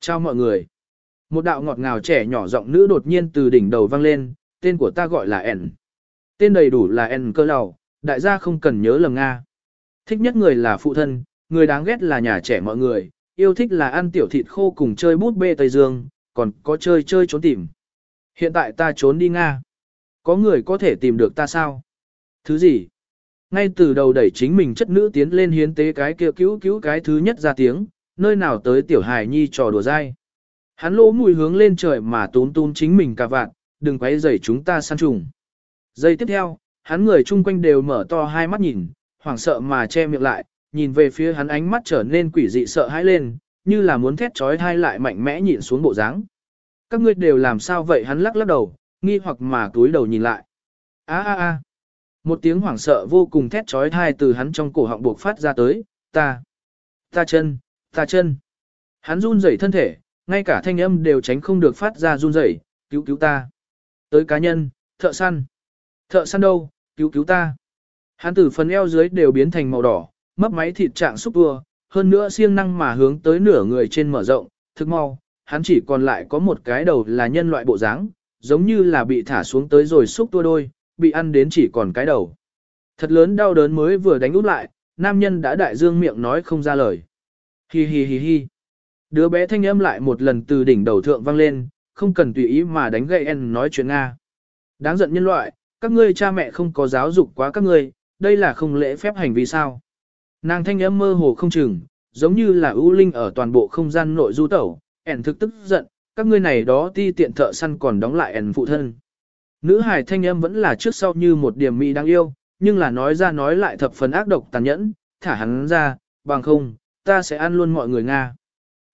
Chào mọi người. Một đạo ngọt ngào trẻ nhỏ giọng nữ đột nhiên từ đỉnh đầu vang lên, tên của ta gọi là ẻn. Tên đầy đủ là En cơ lầu, đại gia không cần nhớ lầm Nga. Thích nhất người là phụ thân, người đáng ghét là nhà trẻ mọi người, yêu thích là ăn tiểu thịt khô cùng chơi bút bê Tây Dương, còn có chơi chơi trốn tìm. Hiện tại ta trốn đi Nga. Có người có thể tìm được ta sao? Thứ gì? Ngay từ đầu đẩy chính mình chất nữ tiến lên hiến tế cái kia cứu cứu cái thứ nhất ra tiếng, nơi nào tới tiểu hài nhi trò đùa dai. Hắn lỗ mùi hướng lên trời mà tún tún chính mình cả vạn, đừng quấy rầy chúng ta săn trùng. Giây tiếp theo, hắn người chung quanh đều mở to hai mắt nhìn, hoảng sợ mà che miệng lại, nhìn về phía hắn ánh mắt trở nên quỷ dị sợ hãi lên, như là muốn thét trói thai lại mạnh mẽ nhịn xuống bộ dáng. Các ngươi đều làm sao vậy hắn lắc lắc đầu, nghi hoặc mà túi đầu nhìn lại. a a a một tiếng hoảng sợ vô cùng thét trói thai từ hắn trong cổ họng buộc phát ra tới, ta, ta chân, ta chân. Hắn run rẩy thân thể, ngay cả thanh âm đều tránh không được phát ra run rẩy, cứu cứu ta. Tới cá nhân, thợ săn. Thợ săn đâu, cứu cứu ta. Hắn tử phần eo dưới đều biến thành màu đỏ, mấp máy thịt trạng xúc tua, hơn nữa siêng năng mà hướng tới nửa người trên mở rộng, thức mau, hắn chỉ còn lại có một cái đầu là nhân loại bộ dáng, giống như là bị thả xuống tới rồi xúc tua đôi, bị ăn đến chỉ còn cái đầu. Thật lớn đau đớn mới vừa đánh út lại, nam nhân đã đại dương miệng nói không ra lời. Hi hi hi hi. Đứa bé thanh âm lại một lần từ đỉnh đầu thượng vang lên, không cần tùy ý mà đánh gậy en nói chuyện Nga. Đáng giận nhân loại, các ngươi cha mẹ không có giáo dục quá các ngươi, đây là không lễ phép hành vi sao. Nàng thanh âm mơ hồ không chừng, giống như là ưu linh ở toàn bộ không gian nội du tẩu, ẻn thực tức giận, các ngươi này đó ti tiện thợ săn còn đóng lại ẻn phụ thân. Nữ hài thanh âm vẫn là trước sau như một điểm mỹ đáng yêu, nhưng là nói ra nói lại thập phần ác độc tàn nhẫn, thả hắn ra, bằng không, ta sẽ ăn luôn mọi người Nga.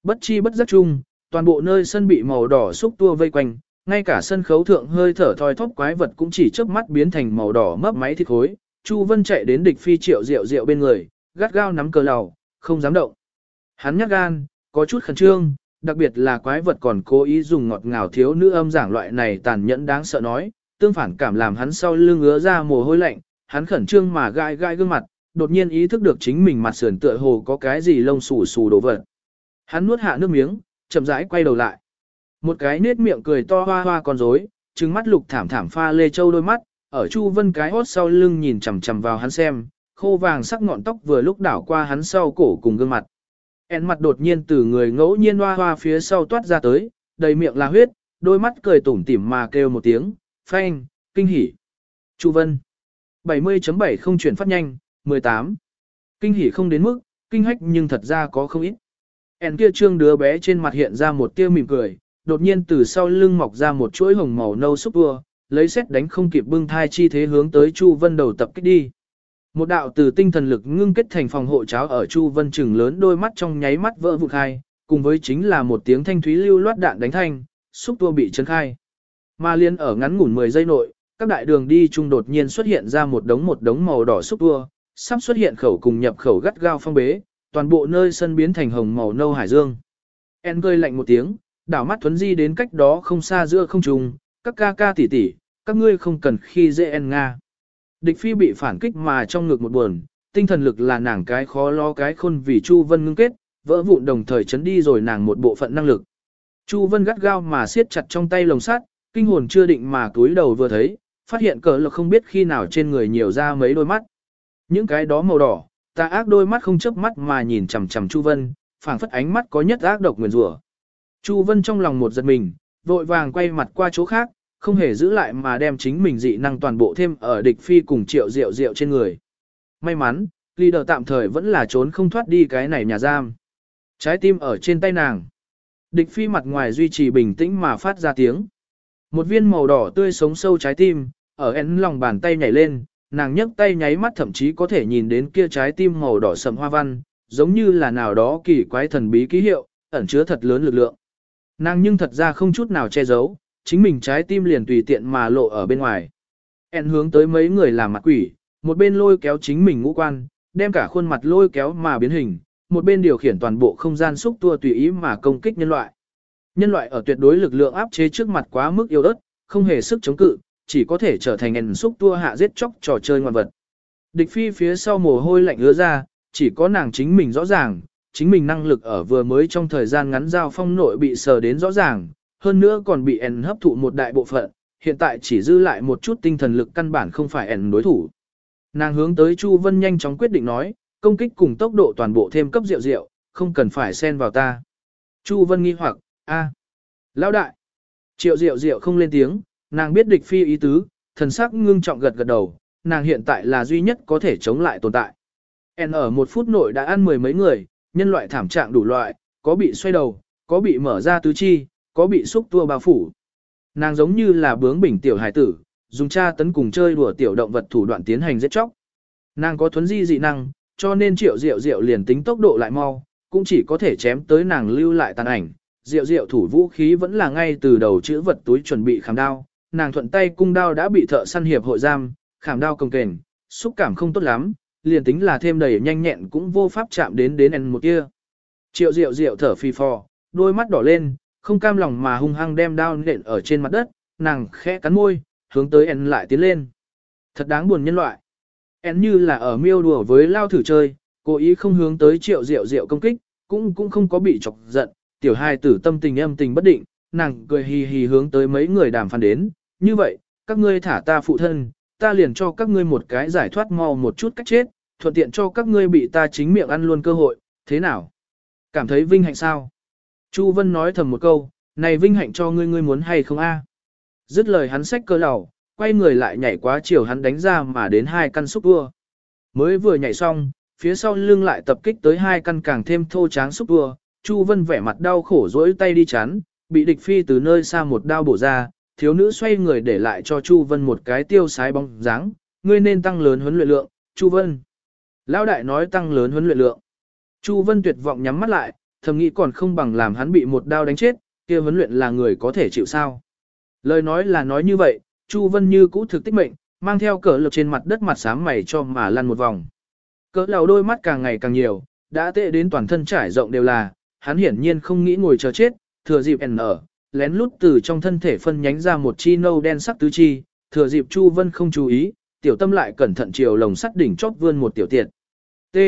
Bất chi bất giác chung, toàn bộ nơi sân bị màu đỏ xúc tua vây quanh, ngay cả sân khấu thượng hơi thở thoi thóp quái vật cũng chỉ chớp mắt biến thành màu đỏ mấp máy thịt khối. Chu Vân chạy đến địch phi triệu rượu rượu bên người, gắt gao nắm cờ lầu, không dám động. Hắn nhắc gan, có chút khẩn trương, đặc biệt là quái vật còn cố ý dùng ngọt ngào thiếu nữ âm giảng loại này tàn nhẫn đáng sợ nói, tương phản cảm làm hắn sau lưng ứa ra mồ hôi lạnh, hắn khẩn trương mà gai gai gương mặt, đột nhiên ý thức được chính mình mặt sườn tựa hồ có cái gì lông xù xù đổ vật. Hắn nuốt hạ nước miếng, chậm rãi quay đầu lại. Một cái nết miệng cười to hoa hoa con rối, trừng mắt lục thảm thảm pha lê châu đôi mắt, ở Chu Vân cái hốt sau lưng nhìn chằm chằm vào hắn xem, khô vàng sắc ngọn tóc vừa lúc đảo qua hắn sau cổ cùng gương mặt. En mặt đột nhiên từ người ngẫu nhiên hoa hoa phía sau toát ra tới, đầy miệng là huyết, đôi mắt cười tủm tỉm mà kêu một tiếng, phanh, kinh hỉ. Chu Vân. 70.7 không chuyển phát nhanh, 18. Kinh hỉ không đến mức, kinh hách nhưng thật ra có không ít. En kia trương đứa bé trên mặt hiện ra một tia mỉm cười, đột nhiên từ sau lưng mọc ra một chuỗi hồng màu nâu xúc vua, lấy xét đánh không kịp bưng thai chi thế hướng tới Chu Vân đầu tập kích đi. Một đạo từ tinh thần lực ngưng kết thành phòng hộ cháo ở Chu Vân trừng lớn đôi mắt trong nháy mắt vỡ vụn hai, cùng với chính là một tiếng thanh thúy lưu loát đạn đánh thanh, xúc tua bị chấn khai. Mà liên ở ngắn ngủn 10 giây nội, các đại đường đi chung đột nhiên xuất hiện ra một đống một đống màu đỏ xúc tua, sắp xuất hiện khẩu cùng nhập khẩu gắt gao phong bế, toàn bộ nơi sân biến thành hồng màu nâu hải dương. En cười lạnh một tiếng, đảo mắt thuấn di đến cách đó không xa giữa không trùng, các ca ca tỷ tỷ, các ngươi không cần khi dễ En Nga. Địch phi bị phản kích mà trong ngực một buồn, tinh thần lực là nàng cái khó lo cái khôn vì Chu Vân ngưng kết, vỡ vụn đồng thời chấn đi rồi nàng một bộ phận năng lực. Chu Vân gắt gao mà siết chặt trong tay lồng sắt, kinh hồn chưa định mà túi đầu vừa thấy, phát hiện cờ lực không biết khi nào trên người nhiều ra mấy đôi mắt. Những cái đó màu đỏ, ta ác đôi mắt không chớp mắt mà nhìn chằm chằm Chu Vân, phảng phất ánh mắt có nhất ác độc nguyền rủa. Chu Vân trong lòng một giật mình, vội vàng quay mặt qua chỗ khác, không hề giữ lại mà đem chính mình dị năng toàn bộ thêm ở địch phi cùng triệu rượu rượu trên người. May mắn, leader tạm thời vẫn là trốn không thoát đi cái này nhà giam. Trái tim ở trên tay nàng. Địch phi mặt ngoài duy trì bình tĩnh mà phát ra tiếng. Một viên màu đỏ tươi sống sâu trái tim, ở ấn lòng bàn tay nhảy lên, nàng nhấc tay nháy mắt thậm chí có thể nhìn đến kia trái tim màu đỏ sầm hoa văn, giống như là nào đó kỳ quái thần bí ký hiệu, ẩn chứa thật lớn lực lượng. Nàng nhưng thật ra không chút nào che giấu, chính mình trái tim liền tùy tiện mà lộ ở bên ngoài. En hướng tới mấy người làm mặt quỷ, một bên lôi kéo chính mình ngũ quan, đem cả khuôn mặt lôi kéo mà biến hình, một bên điều khiển toàn bộ không gian xúc tua tùy ý mà công kích nhân loại. Nhân loại ở tuyệt đối lực lượng áp chế trước mặt quá mức yếu ớt, không hề sức chống cự, chỉ có thể trở thành En xúc tua hạ giết chóc trò chơi ngoan vật. Địch phi phía sau mồ hôi lạnh ứa ra, chỉ có nàng chính mình rõ ràng, chính mình năng lực ở vừa mới trong thời gian ngắn giao phong nội bị sờ đến rõ ràng, hơn nữa còn bị ẩn hấp thụ một đại bộ phận, hiện tại chỉ dư lại một chút tinh thần lực căn bản không phải ẩn đối thủ. Nàng hướng tới Chu Vân nhanh chóng quyết định nói, công kích cùng tốc độ toàn bộ thêm cấp rượu rượu, không cần phải xen vào ta. Chu Vân nghi hoặc, a, lão đại. Triệu rượu rượu không lên tiếng, nàng biết địch phi ý tứ, thần sắc ngưng trọng gật gật đầu, nàng hiện tại là duy nhất có thể chống lại tồn tại. En ở một phút nội đã ăn mười mấy người, nhân loại thảm trạng đủ loại, có bị xoay đầu, có bị mở ra tứ chi, có bị xúc tua bao phủ. Nàng giống như là bướng bỉnh tiểu hải tử, dùng tra tấn cùng chơi đùa tiểu động vật thủ đoạn tiến hành giết chóc. Nàng có thuấn di dị năng, cho nên triệu diệu diệu liền tính tốc độ lại mau, cũng chỉ có thể chém tới nàng lưu lại tàn ảnh. Diệu diệu thủ vũ khí vẫn là ngay từ đầu chữ vật túi chuẩn bị khảm đao, nàng thuận tay cung đao đã bị thợ săn hiệp hội giam, khảm đao công kềnh, xúc cảm không tốt lắm, liền tính là thêm đầy nhanh nhẹn cũng vô pháp chạm đến đến en một kia. Triệu diệu diệu thở phì phò, đôi mắt đỏ lên, không cam lòng mà hung hăng đem đao nện ở trên mặt đất, nàng khẽ cắn môi, hướng tới en lại tiến lên. Thật đáng buồn nhân loại. En như là ở miêu đùa với lao thử chơi, cố ý không hướng tới triệu diệu diệu công kích, cũng cũng không có bị chọc giận, tiểu hai tử tâm tình âm tình bất định, nàng cười hì hì hướng tới mấy người đàm phán đến, như vậy, các ngươi thả ta phụ thân, ta liền cho các ngươi một cái giải thoát mau một chút cách chết, thuận tiện cho các ngươi bị ta chính miệng ăn luôn cơ hội, thế nào? Cảm thấy vinh hạnh sao? Chu Vân nói thầm một câu, này vinh hạnh cho ngươi ngươi muốn hay không a? Dứt lời hắn xách cơ đầu, quay người lại nhảy quá chiều hắn đánh ra mà đến hai căn xúc vua. Mới vừa nhảy xong, phía sau lưng lại tập kích tới hai căn càng thêm thô tráng xúc vua, Chu Vân vẻ mặt đau khổ rỗi tay đi chán bị địch phi từ nơi xa một đao bổ ra, thiếu nữ xoay người để lại cho Chu Vân một cái tiêu sái bóng dáng, ngươi nên tăng lớn huấn luyện lượng, Chu Vân. Lão đại nói tăng lớn huấn luyện lượng. Chu Vân tuyệt vọng nhắm mắt lại, thầm nghĩ còn không bằng làm hắn bị một đao đánh chết, kia huấn luyện là người có thể chịu sao. Lời nói là nói như vậy, Chu Vân như cũ thực tích mệnh, mang theo cỡ lực trên mặt đất mặt sám mày cho mà lăn một vòng. Cỡ lầu đôi mắt càng ngày càng nhiều, đã tệ đến toàn thân trải rộng đều là, hắn hiển nhiên không nghĩ ngồi chờ chết, thừa dịp ẩn ở, lén lút từ trong thân thể phân nhánh ra một chi nâu đen sắc tứ chi, thừa dịp Chu Vân không chú ý, tiểu tâm lại cẩn thận chiều lồng sắt đỉnh chót vươn một tiểu tiện. T.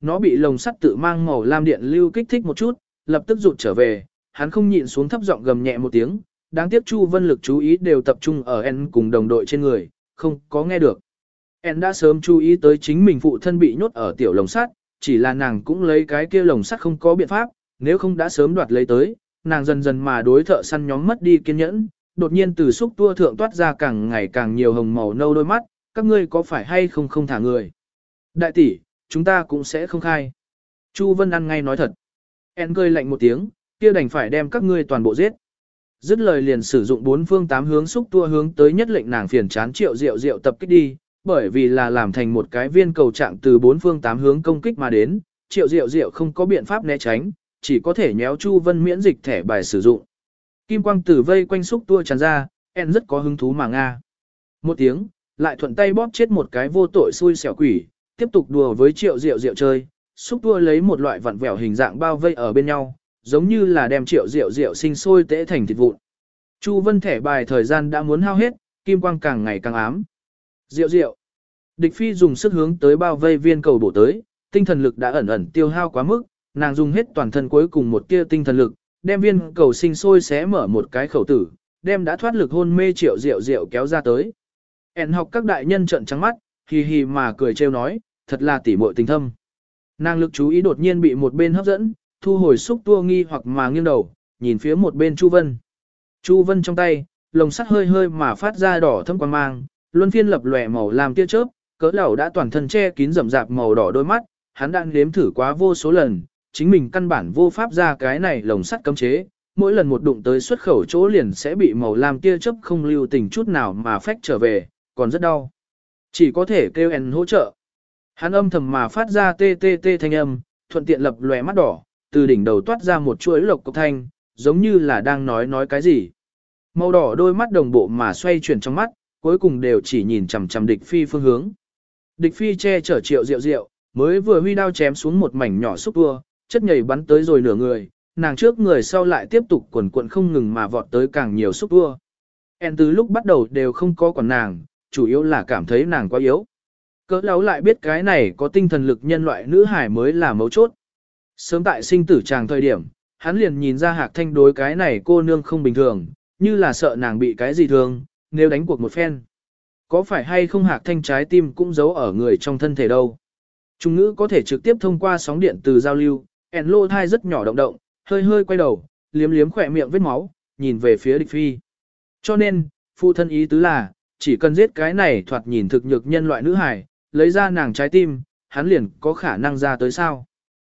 Nó bị lồng sắt tự mang màu lam điện lưu kích thích một chút, lập tức rụt trở về, hắn không nhịn xuống thấp giọng gầm nhẹ một tiếng, đáng tiếc Chu Vân lực chú ý đều tập trung ở En cùng đồng đội trên người, không có nghe được. En đã sớm chú ý tới chính mình phụ thân bị nhốt ở tiểu lồng sắt, chỉ là nàng cũng lấy cái kia lồng sắt không có biện pháp, nếu không đã sớm đoạt lấy tới, nàng dần dần mà đối thợ săn nhóm mất đi kiên nhẫn, đột nhiên từ xúc tua thượng toát ra càng ngày càng nhiều hồng màu nâu đôi mắt, các ngươi có phải hay không không thả người. Đại tỷ, chúng ta cũng sẽ không khai. Chu Vân ăn ngay nói thật. En cười lạnh một tiếng, kia đành phải đem các ngươi toàn bộ giết. Dứt lời liền sử dụng bốn phương tám hướng xúc tua hướng tới nhất lệnh nàng phiền chán triệu rượu rượu tập kích đi, bởi vì là làm thành một cái viên cầu trạng từ bốn phương tám hướng công kích mà đến, triệu rượu rượu không có biện pháp né tránh, chỉ có thể nhéo Chu Vân miễn dịch thẻ bài sử dụng. Kim quang tử vây quanh xúc tua tràn ra, En rất có hứng thú mà nga. Một tiếng, lại thuận tay bóp chết một cái vô tội xui xẻo quỷ, tiếp tục đùa với triệu rượu rượu chơi, xúc tua lấy một loại vặn vẹo hình dạng bao vây ở bên nhau, giống như là đem triệu rượu rượu sinh sôi tễ thành thịt vụn. Chu Vân thẻ bài thời gian đã muốn hao hết, kim quang càng ngày càng ám. Rượu rượu. Địch phi dùng sức hướng tới bao vây viên cầu bổ tới, tinh thần lực đã ẩn ẩn tiêu hao quá mức, nàng dùng hết toàn thân cuối cùng một tia tinh thần lực, đem viên cầu sinh sôi xé mở một cái khẩu tử, đem đã thoát lực hôn mê triệu rượu rượu kéo ra tới. ẹn học các đại nhân trợn trắng mắt, hì hì mà cười trêu nói, thật là tỉ muội tình thâm. Nàng lực chú ý đột nhiên bị một bên hấp dẫn, thu hồi xúc tua nghi hoặc mà nghiêng đầu, nhìn phía một bên Chu Vân. Chu Vân trong tay, lồng sắt hơi hơi mà phát ra đỏ thâm quang mang, luân phiên lập lòe màu làm tia chớp, cỡ lão đã toàn thân che kín rậm rạp màu đỏ đôi mắt, hắn đã nếm thử quá vô số lần, chính mình căn bản vô pháp ra cái này lồng sắt cấm chế, mỗi lần một đụng tới xuất khẩu chỗ liền sẽ bị màu lam tia chớp không lưu tình chút nào mà phách trở về, còn rất đau. Chỉ có thể kêu en hỗ trợ. Hắn âm thầm mà phát ra tê tê tê thanh âm, thuận tiện lập lòe mắt đỏ, từ đỉnh đầu toát ra một chuỗi lộc cục thanh, giống như là đang nói nói cái gì. Màu đỏ đôi mắt đồng bộ mà xoay chuyển trong mắt, cuối cùng đều chỉ nhìn chằm chằm địch phi phương hướng. Địch phi che chở triệu rượu rượu, mới vừa huy đao chém xuống một mảnh nhỏ xúc tua, chất nhảy bắn tới rồi nửa người, nàng trước người sau lại tiếp tục quần cuộn không ngừng mà vọt tới càng nhiều xúc tua. En từ lúc bắt đầu đều không có còn nàng, chủ yếu là cảm thấy nàng quá yếu. Cỡ lão lại biết cái này có tinh thần lực nhân loại nữ hải mới là mấu chốt. Sớm tại sinh tử chàng thời điểm, hắn liền nhìn ra hạc thanh đối cái này cô nương không bình thường, như là sợ nàng bị cái gì thương, nếu đánh cuộc một phen. Có phải hay không hạc thanh trái tim cũng giấu ở người trong thân thể đâu. Trung ngữ có thể trực tiếp thông qua sóng điện từ giao lưu, En lô thai rất nhỏ động động, hơi hơi quay đầu, liếm liếm khỏe miệng vết máu, nhìn về phía địch phi. Cho nên, phụ thân ý tứ là, chỉ cần giết cái này thoạt nhìn thực nhược nhân loại nữ hài, lấy ra nàng trái tim, hắn liền có khả năng ra tới sao.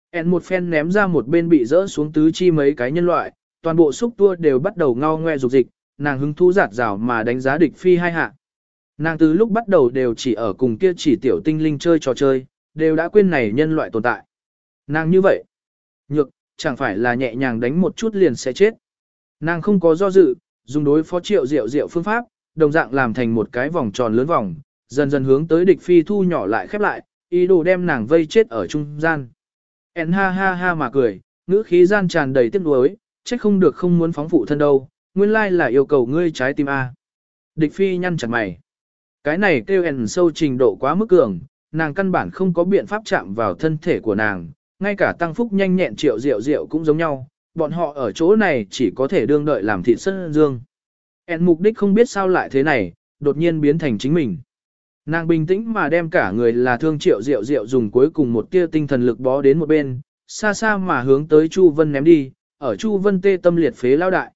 En một phen ném ra một bên bị rỡ xuống tứ chi mấy cái nhân loại, toàn bộ xúc tua đều bắt đầu ngao ngoe dục dịch, nàng hứng thú giạt rào mà đánh giá địch phi hai hạ. Nàng từ lúc bắt đầu đều chỉ ở cùng kia chỉ tiểu tinh linh chơi trò chơi, đều đã quên này nhân loại tồn tại. Nàng như vậy, nhược, chẳng phải là nhẹ nhàng đánh một chút liền sẽ chết. Nàng không có do dự, dùng đối phó triệu diệu diệu phương pháp, đồng dạng làm thành một cái vòng tròn lớn vòng, dần dần hướng tới địch phi thu nhỏ lại khép lại, ý đồ đem nàng vây chết ở trung gian. En ha ha ha mà cười, ngữ khí gian tràn đầy tiếc nuối, trách không được không muốn phóng phụ thân đâu, nguyên lai là yêu cầu ngươi trái tim A. Địch phi nhăn chặt mày. Cái này kêu En sâu trình độ quá mức cường, nàng căn bản không có biện pháp chạm vào thân thể của nàng, ngay cả tăng phúc nhanh nhẹn triệu rượu rượu cũng giống nhau, bọn họ ở chỗ này chỉ có thể đương đợi làm thịt sân dương. En mục đích không biết sao lại thế này, đột nhiên biến thành chính mình. Nàng bình tĩnh mà đem cả người là thương triệu rượu rượu dùng cuối cùng một tia tinh thần lực bó đến một bên, xa xa mà hướng tới Chu Vân ném đi, ở Chu Vân tê tâm liệt phế lao đại.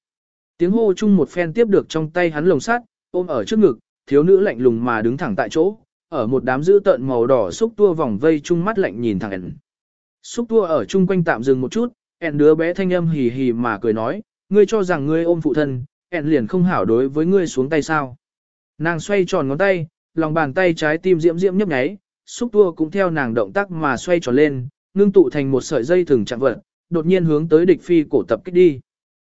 Tiếng hô chung một phen tiếp được trong tay hắn lồng sắt, ôm ở trước ngực, thiếu nữ lạnh lùng mà đứng thẳng tại chỗ, ở một đám dữ tợn màu đỏ xúc tua vòng vây chung mắt lạnh nhìn thẳng ẩn. Xúc tua ở chung quanh tạm dừng một chút, ẹn đứa bé thanh âm hì hì mà cười nói, ngươi cho rằng ngươi ôm phụ thân, ẹn liền không hảo đối với ngươi xuống tay sao. Nàng xoay tròn ngón tay, lòng bàn tay trái tim diễm diễm nhấp nháy, xúc tua cũng theo nàng động tác mà xoay tròn lên, ngưng tụ thành một sợi dây thừng chạm vật, đột nhiên hướng tới địch phi cổ tập kích đi.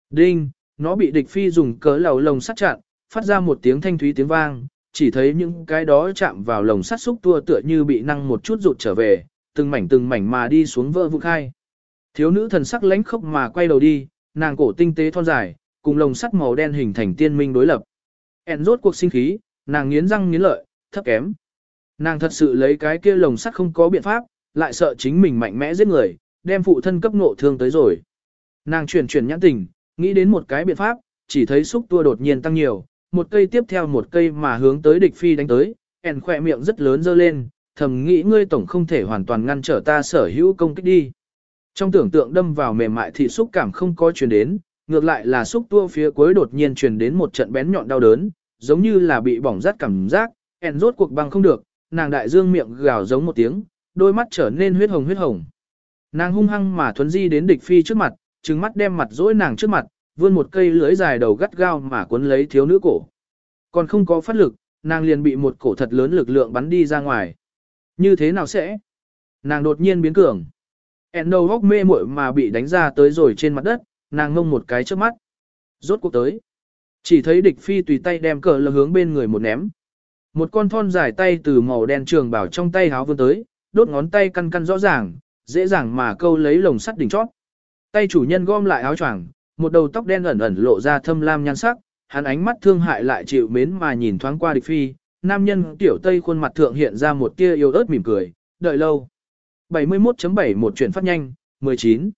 Đinh, nó bị địch phi dùng cớ lầu lồng sắt chặn, phát ra một tiếng thanh thúy tiếng vang, chỉ thấy những cái đó chạm vào lồng sắt xúc tua tựa như bị năng một chút rụt trở về, từng mảnh từng mảnh mà đi xuống vỡ vụn khai. Thiếu nữ thần sắc lãnh khốc mà quay đầu đi, nàng cổ tinh tế thon dài, cùng lồng sắt màu đen hình thành tiên minh đối lập. En rốt cuộc sinh khí, nàng nghiến răng nghiến lợi, thấp kém. Nàng thật sự lấy cái kia lồng sắt không có biện pháp, lại sợ chính mình mạnh mẽ giết người, đem phụ thân cấp nộ thương tới rồi. Nàng chuyển chuyển nhãn tình, nghĩ đến một cái biện pháp, chỉ thấy xúc tua đột nhiên tăng nhiều, một cây tiếp theo một cây mà hướng tới địch phi đánh tới, ẻn khỏe miệng rất lớn dơ lên, thầm nghĩ ngươi tổng không thể hoàn toàn ngăn trở ta sở hữu công kích đi. Trong tưởng tượng đâm vào mềm mại thì xúc cảm không có truyền đến, ngược lại là xúc tua phía cuối đột nhiên truyền đến một trận bén nhọn đau đớn, giống như là bị bỏng rát cảm giác, ẻn rốt cuộc băng không được, nàng đại dương miệng gào giống một tiếng, đôi mắt trở nên huyết hồng huyết hồng. Nàng hung hăng mà thuấn di đến địch phi trước mặt, trừng mắt đem mặt dỗi nàng trước mặt, vươn một cây lưới dài đầu gắt gao mà cuốn lấy thiếu nữ cổ. Còn không có phát lực, nàng liền bị một cổ thật lớn lực lượng bắn đi ra ngoài. Như thế nào sẽ? Nàng đột nhiên biến cường. En đầu góc mê muội mà bị đánh ra tới rồi trên mặt đất, nàng ngông một cái trước mắt. Rốt cuộc tới. Chỉ thấy địch phi tùy tay đem cờ lơ hướng bên người một ném. Một con thon dài tay từ màu đen trường bảo trong tay háo vươn tới, đốt ngón tay căn căn rõ ràng, dễ dàng mà câu lấy lồng sắt đỉnh chót. Tay chủ nhân gom lại áo choàng, một đầu tóc đen ẩn ẩn lộ ra thâm lam nhan sắc, hắn ánh mắt thương hại lại chịu mến mà nhìn thoáng qua địch phi, nam nhân tiểu tây khuôn mặt thượng hiện ra một tia yêu ớt mỉm cười, đợi lâu. 71.71 chuyển phát nhanh, 19.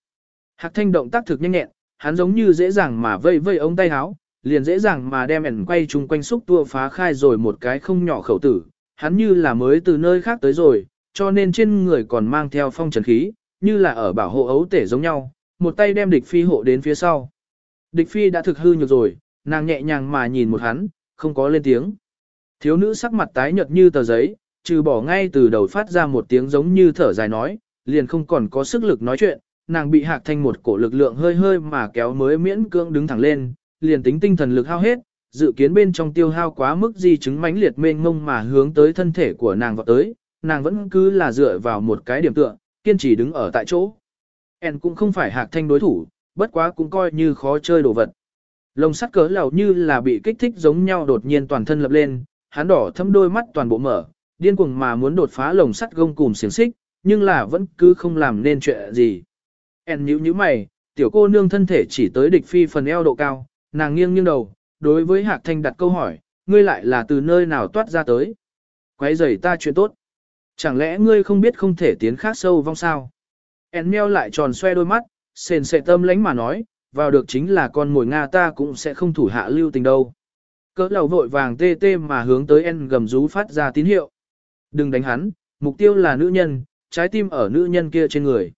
Hạc thanh động tác thực nhanh nhẹn, hắn giống như dễ dàng mà vây vây ống tay áo, liền dễ dàng mà đem ẩn quay chung quanh xúc tua phá khai rồi một cái không nhỏ khẩu tử, hắn như là mới từ nơi khác tới rồi, cho nên trên người còn mang theo phong trần khí, như là ở bảo hộ ấu tể giống nhau, một tay đem địch phi hộ đến phía sau. Địch phi đã thực hư nhược rồi, nàng nhẹ nhàng mà nhìn một hắn, không có lên tiếng. Thiếu nữ sắc mặt tái nhợt như tờ giấy, trừ bỏ ngay từ đầu phát ra một tiếng giống như thở dài nói, liền không còn có sức lực nói chuyện, nàng bị hạc thanh một cổ lực lượng hơi hơi mà kéo mới miễn cưỡng đứng thẳng lên, liền tính tinh thần lực hao hết, dự kiến bên trong tiêu hao quá mức di chứng mãnh liệt mênh ngông mà hướng tới thân thể của nàng vào tới, nàng vẫn cứ là dựa vào một cái điểm tựa, kiên trì đứng ở tại chỗ. En cũng không phải hạc thanh đối thủ, bất quá cũng coi như khó chơi đồ vật. Lồng sắt cỡ lầu như là bị kích thích giống nhau đột nhiên toàn thân lập lên, hắn đỏ thâm đôi mắt toàn bộ mở, điên cuồng mà muốn đột phá lồng sắt gông cùm xiềng xích, nhưng là vẫn cứ không làm nên chuyện gì. En nhíu nhíu mày, tiểu cô nương thân thể chỉ tới địch phi phần eo độ cao, nàng nghiêng nghiêng đầu, đối với Hạc Thanh đặt câu hỏi, ngươi lại là từ nơi nào toát ra tới? Quấy rầy ta chuyện tốt. Chẳng lẽ ngươi không biết không thể tiến khác sâu vong sao? En meo lại tròn xoe đôi mắt, sền sệ tâm lánh mà nói, vào được chính là con mồi Nga ta cũng sẽ không thủ hạ lưu tình đâu. Cỡ lầu vội vàng tê tê mà hướng tới En gầm rú phát ra tín hiệu. Đừng đánh hắn, mục tiêu là nữ nhân, trái tim ở nữ nhân kia trên người.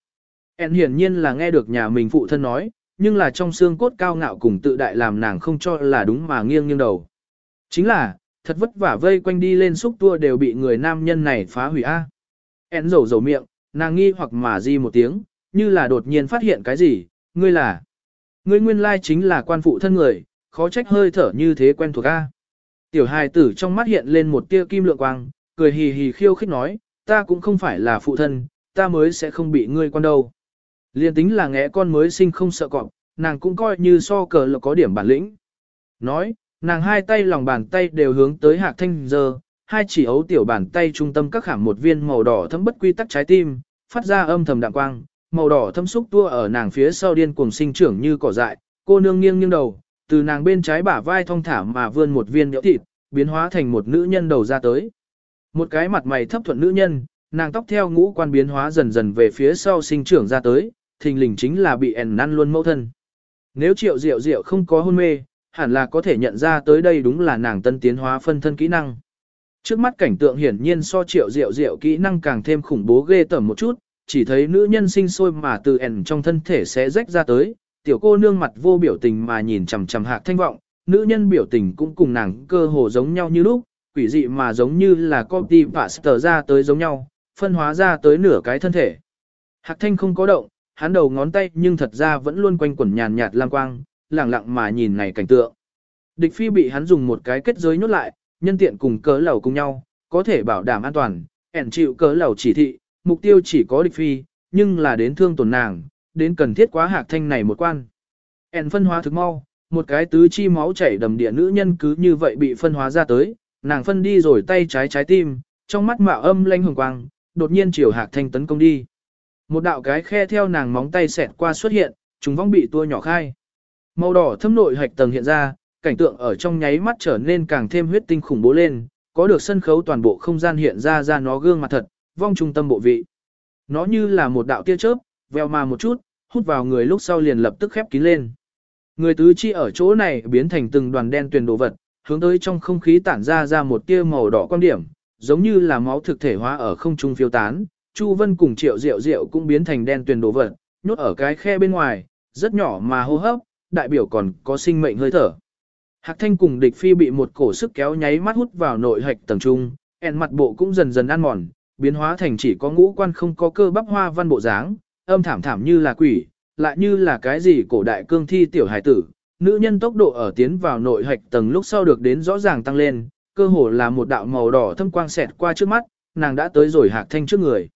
En hiển nhiên là nghe được nhà mình phụ thân nói, nhưng là trong xương cốt cao ngạo cùng tự đại làm nàng không cho là đúng mà nghiêng nghiêng đầu. Chính là, thật vất vả vây quanh đi lên xúc tua đều bị người nam nhân này phá hủy a. En rầu rầu miệng, nàng nghi hoặc mà di một tiếng, như là đột nhiên phát hiện cái gì, ngươi là. Ngươi nguyên lai chính là quan phụ thân người, khó trách hơi thở như thế quen thuộc a. Tiểu hài tử trong mắt hiện lên một tia kim lượng quang, cười hì hì khiêu khích nói, ta cũng không phải là phụ thân, ta mới sẽ không bị ngươi quan đâu. Liên tính là ngẽ con mới sinh không sợ cọp, nàng cũng coi như so cờ là có điểm bản lĩnh. Nói, nàng hai tay lòng bàn tay đều hướng tới hạc thanh giờ, hai chỉ ấu tiểu bàn tay trung tâm các khảm một viên màu đỏ thấm bất quy tắc trái tim, phát ra âm thầm đạm quang, màu đỏ thâm xúc tua ở nàng phía sau điên cuồng sinh trưởng như cỏ dại, cô nương nghiêng nghiêng đầu, từ nàng bên trái bả vai thong thả mà vươn một viên nhỡ thịt, biến hóa thành một nữ nhân đầu ra tới. Một cái mặt mày thấp thuận nữ nhân, nàng tóc theo ngũ quan biến hóa dần dần về phía sau sinh trưởng ra tới, thình lình chính là bị ẻn năn luôn mẫu thân. Nếu triệu diệu diệu không có hôn mê, hẳn là có thể nhận ra tới đây đúng là nàng tân tiến hóa phân thân kỹ năng. Trước mắt cảnh tượng hiển nhiên so triệu diệu diệu kỹ năng càng thêm khủng bố ghê tởm một chút, chỉ thấy nữ nhân sinh sôi mà từ ẻn trong thân thể sẽ rách ra tới, tiểu cô nương mặt vô biểu tình mà nhìn chằm chằm hạc thanh vọng, nữ nhân biểu tình cũng cùng nàng cơ hồ giống nhau như lúc, quỷ dị mà giống như là copy pastor ra tới giống nhau, phân hóa ra tới nửa cái thân thể. Hạc thanh không có động, hắn đầu ngón tay nhưng thật ra vẫn luôn quanh quẩn nhàn nhạt lang quang, lẳng lặng mà nhìn này cảnh tượng. Địch phi bị hắn dùng một cái kết giới nhốt lại, nhân tiện cùng cớ lầu cùng nhau, có thể bảo đảm an toàn, ẻn chịu cớ lầu chỉ thị, mục tiêu chỉ có địch phi, nhưng là đến thương tổn nàng, đến cần thiết quá hạc thanh này một quan. ẻn phân hóa thực mau, một cái tứ chi máu chảy đầm địa nữ nhân cứ như vậy bị phân hóa ra tới, nàng phân đi rồi tay trái trái tim, trong mắt mạo âm lanh hồng quang, đột nhiên chiều hạc thanh tấn công đi. Một đạo cái khe theo nàng móng tay xẹt qua xuất hiện, chúng vong bị tua nhỏ khai. Màu đỏ thâm nội hạch tầng hiện ra, cảnh tượng ở trong nháy mắt trở nên càng thêm huyết tinh khủng bố lên, có được sân khấu toàn bộ không gian hiện ra ra nó gương mặt thật, vong trung tâm bộ vị. Nó như là một đạo tia chớp, veo mà một chút, hút vào người lúc sau liền lập tức khép kín lên. Người tứ chi ở chỗ này biến thành từng đoàn đen tuyền đồ vật, hướng tới trong không khí tản ra ra một tia màu đỏ quan điểm, giống như là máu thực thể hóa ở không trung phiêu tán, Chu Vân cùng Triệu Diệu Diệu cũng biến thành đen tuyền đồ vật, nhốt ở cái khe bên ngoài, rất nhỏ mà hô hấp, đại biểu còn có sinh mệnh hơi thở. Hạc Thanh cùng địch phi bị một cổ sức kéo nháy mắt hút vào nội hạch tầng trung, en mặt bộ cũng dần dần ăn mòn, biến hóa thành chỉ có ngũ quan không có cơ bắp hoa văn bộ dáng, âm thảm thảm như là quỷ, lại như là cái gì cổ đại cương thi tiểu hải tử. Nữ nhân tốc độ ở tiến vào nội hạch tầng lúc sau được đến rõ ràng tăng lên, cơ hồ là một đạo màu đỏ thâm quang xẹt qua trước mắt, nàng đã tới rồi Hạc Thanh trước người.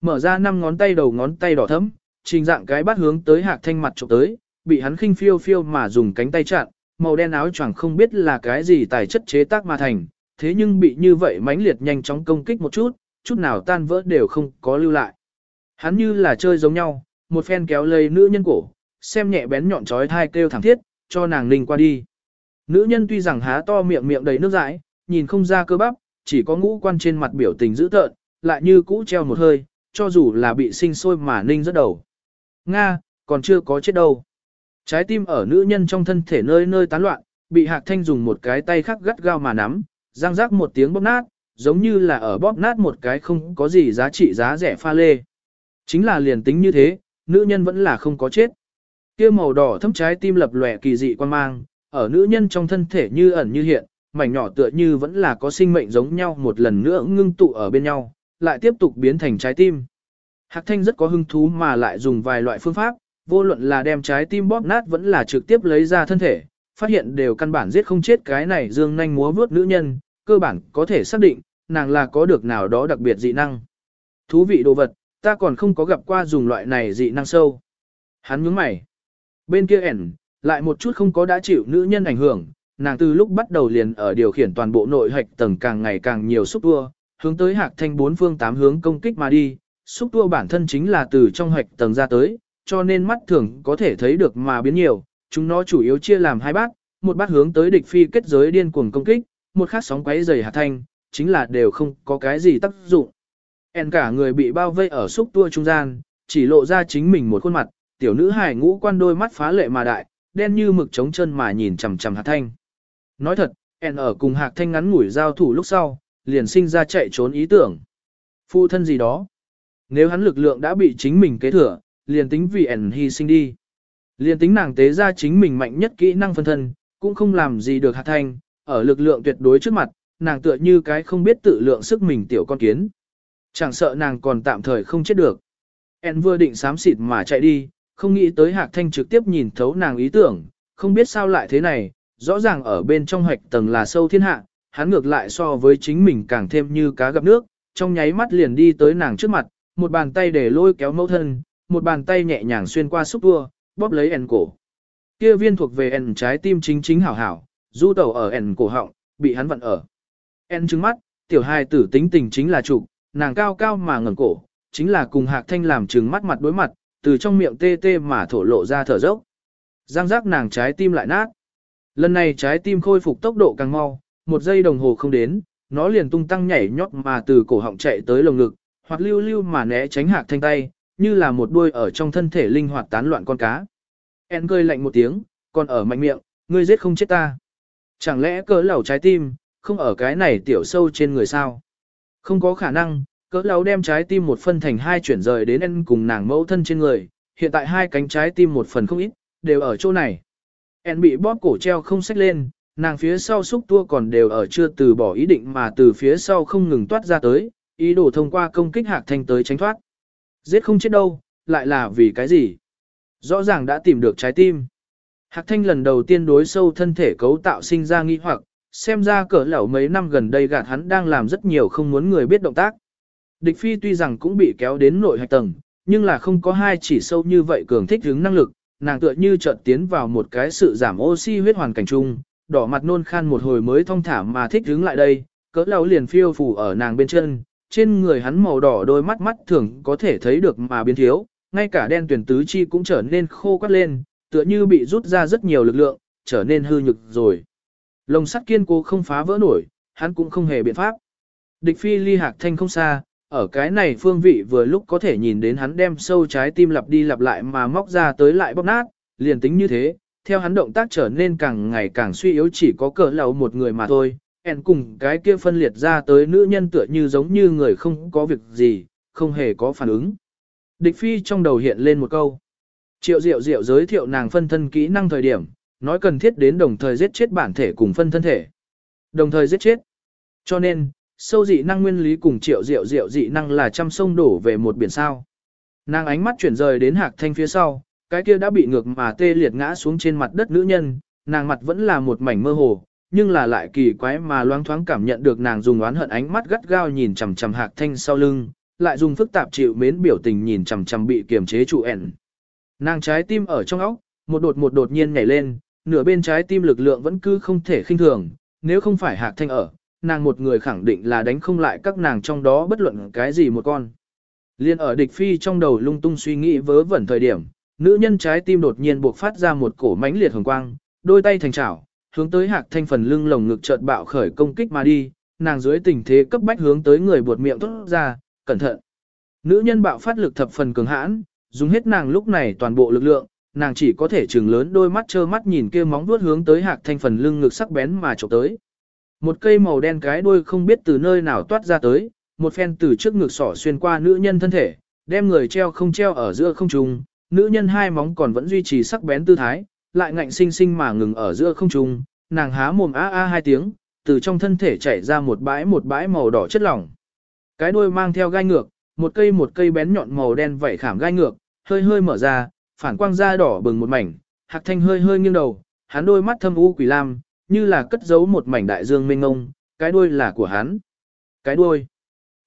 Mở ra năm ngón tay đầu ngón tay đỏ thấm, trình dạng cái bắt hướng tới Hạc Thanh mặt chụp tới, bị hắn khinh phiêu phiêu mà dùng cánh tay chặn, màu đen áo choàng không biết là cái gì tài chất chế tác mà thành, thế nhưng bị như vậy mãnh liệt nhanh chóng công kích một chút, chút nào tan vỡ đều không có lưu lại. Hắn như là chơi giống nhau, một phen kéo lấy nữ nhân cổ, xem nhẹ bén nhọn chói thai kêu thẳng thiết, cho nàng ninh qua đi. Nữ nhân tuy rằng há to miệng miệng đầy nước dãi, nhìn không ra cơ bắp, chỉ có ngũ quan trên mặt biểu tình dữ tợn, lại như cũ treo một hơi, cho dù là bị sinh sôi mà ninh rất đầu. Nga, còn chưa có chết đâu. Trái tim ở nữ nhân trong thân thể nơi nơi tán loạn, bị Hạc Thanh dùng một cái tay khắc gắt gao mà nắm, răng rác một tiếng bóp nát, giống như là ở bóp nát một cái không có gì giá trị giá rẻ pha lê. Chính là liền tính như thế, nữ nhân vẫn là không có chết. Kia màu đỏ thâm trái tim lập lòe kỳ dị quan mang, ở nữ nhân trong thân thể như ẩn như hiện, mảnh nhỏ tựa như vẫn là có sinh mệnh giống nhau một lần nữa ngưng tụ ở bên nhau, lại tiếp tục biến thành trái tim. Hạc Thanh rất có hứng thú mà lại dùng vài loại phương pháp, vô luận là đem trái tim bóp nát vẫn là trực tiếp lấy ra thân thể, phát hiện đều căn bản giết không chết cái này dương nhanh múa vướt nữ nhân, cơ bản có thể xác định, nàng là có được nào đó đặc biệt dị năng. Thú vị đồ vật, ta còn không có gặp qua dùng loại này dị năng sâu. Hắn nhướng mày. Bên kia ẻn, lại một chút không có đã chịu nữ nhân ảnh hưởng, nàng từ lúc bắt đầu liền ở điều khiển toàn bộ nội hạch tầng càng ngày càng nhiều xúc tua, hướng tới hạc thanh bốn phương tám hướng công kích mà đi. Xúc tua bản thân chính là từ trong hạch tầng ra tới, cho nên mắt thường có thể thấy được mà biến nhiều, chúng nó chủ yếu chia làm hai bát, một bát hướng tới địch phi kết giới điên cuồng công kích, một khác sóng quấy dày hạc thanh, chính là đều không có cái gì tác dụng. En cả người bị bao vây ở xúc tua trung gian, chỉ lộ ra chính mình một khuôn mặt, tiểu nữ hài ngũ quan đôi mắt phá lệ mà đại, đen như mực trống chân mà nhìn chằm chằm hạt thanh. Nói thật, En ở cùng hạt thanh ngắn ngủi giao thủ lúc sau, liền sinh ra chạy trốn ý tưởng. Phụ thân gì đó. Nếu hắn lực lượng đã bị chính mình kế thừa, liền tính vì En hy sinh đi. Liền tính nàng tế ra chính mình mạnh nhất kỹ năng phân thân, cũng không làm gì được hạt thanh, ở lực lượng tuyệt đối trước mặt, nàng tựa như cái không biết tự lượng sức mình tiểu con kiến. Chẳng sợ nàng còn tạm thời không chết được. En vừa định sám xịt mà chạy đi, không nghĩ tới hạc thanh trực tiếp nhìn thấu nàng ý tưởng, không biết sao lại thế này, rõ ràng ở bên trong hoạch tầng là sâu thiên hạ, hắn ngược lại so với chính mình càng thêm như cá gặp nước, trong nháy mắt liền đi tới nàng trước mặt, một bàn tay để lôi kéo mẫu thân, một bàn tay nhẹ nhàng xuyên qua xúc tua, bóp lấy En cổ. Kia viên thuộc về En trái tim chính chính hảo hảo, du tẩu ở En cổ họng, bị hắn vặn ở. En trừng mắt, tiểu hài tử tính tình chính là chủ, nàng cao cao mà ngẩng cổ, chính là cùng hạc thanh làm trừng mắt mặt đối mặt, từ trong miệng tê tê mà thổ lộ ra thở dốc. Giang giác nàng trái tim lại nát. Lần này trái tim khôi phục tốc độ càng mau, một giây đồng hồ không đến, nó liền tung tăng nhảy nhót mà từ cổ họng chạy tới lồng ngực, hoặc lưu lưu mà né tránh hạc thanh tay, như là một đuôi ở trong thân thể linh hoạt tán loạn con cá. En cười lạnh một tiếng, còn ở mạnh miệng, ngươi giết không chết ta. Chẳng lẽ cỡ lẩu trái tim, không ở cái này tiểu sâu trên người sao? Không có khả năng, cỡ lão đem trái tim một phân thành hai chuyển rời đến En cùng nàng mẫu thân trên người, hiện tại hai cánh trái tim một phần không ít, đều ở chỗ này. En bị bóp cổ treo không xách lên, nàng phía sau xúc tua còn đều ở chưa từ bỏ ý định mà từ phía sau không ngừng toát ra tới, ý đồ thông qua công kích hạc thanh tới tránh thoát. Giết không chết đâu, lại là vì cái gì? Rõ ràng đã tìm được trái tim. Hạc Thanh lần đầu tiên đối sâu thân thể cấu tạo sinh ra nghi hoặc, xem ra cỡ lẩu mấy năm gần đây gạt hắn đang làm rất nhiều không muốn người biết động tác. Địch phi tuy rằng cũng bị kéo đến nội hạch tầng, nhưng là không có hai chỉ sâu như vậy cường thích hướng năng lực, nàng tựa như chợt tiến vào một cái sự giảm oxy huyết hoàn cảnh chung, đỏ mặt nôn khan một hồi mới thông thả mà thích hướng lại đây, cỡ lẩu liền phiêu phủ ở nàng bên chân, trên người hắn màu đỏ đôi mắt mắt thường có thể thấy được mà biến thiếu, ngay cả đen tuyển tứ chi cũng trở nên khô quắt lên, tựa như bị rút ra rất nhiều lực lượng, trở nên hư nhực rồi. Lồng sắt kiên cố không phá vỡ nổi, hắn cũng không hề biện pháp. Địch phi ly hạc thanh không xa, ở cái này phương vị vừa lúc có thể nhìn đến hắn đem sâu trái tim lặp đi lặp lại mà móc ra tới lại bóp nát, liền tính như thế, theo hắn động tác trở nên càng ngày càng suy yếu chỉ có cỡ lầu một người mà thôi, En cùng cái kia phân liệt ra tới nữ nhân tựa như giống như người không có việc gì, không hề có phản ứng. Địch phi trong đầu hiện lên một câu. Triệu diệu diệu giới thiệu nàng phân thân kỹ năng thời điểm, nói cần thiết đến đồng thời giết chết bản thể cùng phân thân thể. Đồng thời giết chết. Cho nên, sâu dị năng nguyên lý cùng triệu diệu diệu dị năng là trăm sông đổ về một biển sao. Nàng ánh mắt chuyển rời đến hạc thanh phía sau, cái kia đã bị ngược mà tê liệt ngã xuống trên mặt đất nữ nhân, nàng mặt vẫn là một mảnh mơ hồ, nhưng là lại kỳ quái mà loáng thoáng cảm nhận được nàng dùng oán hận ánh mắt gắt gao nhìn chằm chằm hạc thanh sau lưng, lại dùng phức tạp chịu mến biểu tình nhìn chằm chằm bị kiềm chế trụ ẻn. Nàng trái tim ở trong óc, một đột một đột nhiên nhảy lên, nửa bên trái tim lực lượng vẫn cứ không thể khinh thường, nếu không phải hạc thanh ở, nàng một người khẳng định là đánh không lại các nàng trong đó bất luận cái gì một con. Liên ở địch phi trong đầu lung tung suy nghĩ vớ vẩn thời điểm, nữ nhân trái tim đột nhiên buộc phát ra một cổ mãnh liệt hồng quang, đôi tay thành chảo, hướng tới hạc thanh phần lưng lồng ngực chợt bạo khởi công kích mà đi, nàng dưới tình thế cấp bách hướng tới người buột miệng tốt ra, cẩn thận. Nữ nhân bạo phát lực thập phần cường hãn, dùng hết nàng lúc này toàn bộ lực lượng, nàng chỉ có thể trừng lớn đôi mắt trơ mắt nhìn kia móng vuốt hướng tới hạc thanh phần lưng ngực sắc bén mà chụp tới. Một cây màu đen cái đuôi không biết từ nơi nào toát ra tới, một phen từ trước ngực sỏ xuyên qua nữ nhân thân thể, đem người treo không treo ở giữa không trung, nữ nhân hai móng còn vẫn duy trì sắc bén tư thái, lại ngạnh sinh sinh mà ngừng ở giữa không trung, nàng há mồm a a hai tiếng, từ trong thân thể chảy ra một bãi một bãi màu đỏ chất lỏng. Cái đuôi mang theo gai ngược, một cây một cây bén nhọn màu đen vảy khảm gai ngược, hơi hơi mở ra, phản quang da đỏ bừng một mảnh, Hạc Thanh hơi hơi nghiêng đầu, hắn đôi mắt thâm u quỷ lam, như là cất giấu một mảnh đại dương mênh ngông, cái đuôi là của hắn. Cái đuôi.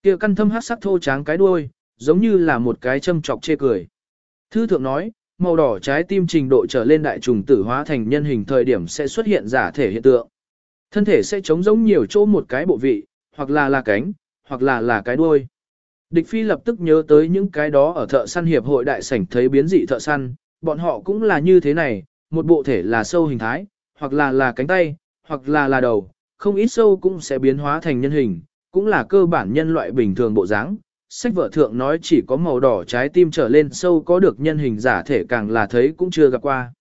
Kia căn thâm hắc sắc thô tráng cái đuôi, giống như là một cái châm chọc chê cười. Thư thượng nói, màu đỏ trái tim trình độ trở lên đại trùng tử hóa thành nhân hình thời điểm sẽ xuất hiện giả thể hiện tượng. Thân thể sẽ chống giống nhiều chỗ một cái bộ vị, hoặc là là cánh, hoặc là là cái đuôi. Địch phi lập tức nhớ tới những cái đó ở thợ săn hiệp hội đại sảnh thấy biến dị thợ săn, bọn họ cũng là như thế này, một bộ thể là sâu hình thái, hoặc là là cánh tay, hoặc là là đầu, không ít sâu cũng sẽ biến hóa thành nhân hình, cũng là cơ bản nhân loại bình thường bộ dáng. Sách vợ thượng nói chỉ có màu đỏ trái tim trở lên sâu có được nhân hình giả thể càng là thấy cũng chưa gặp qua.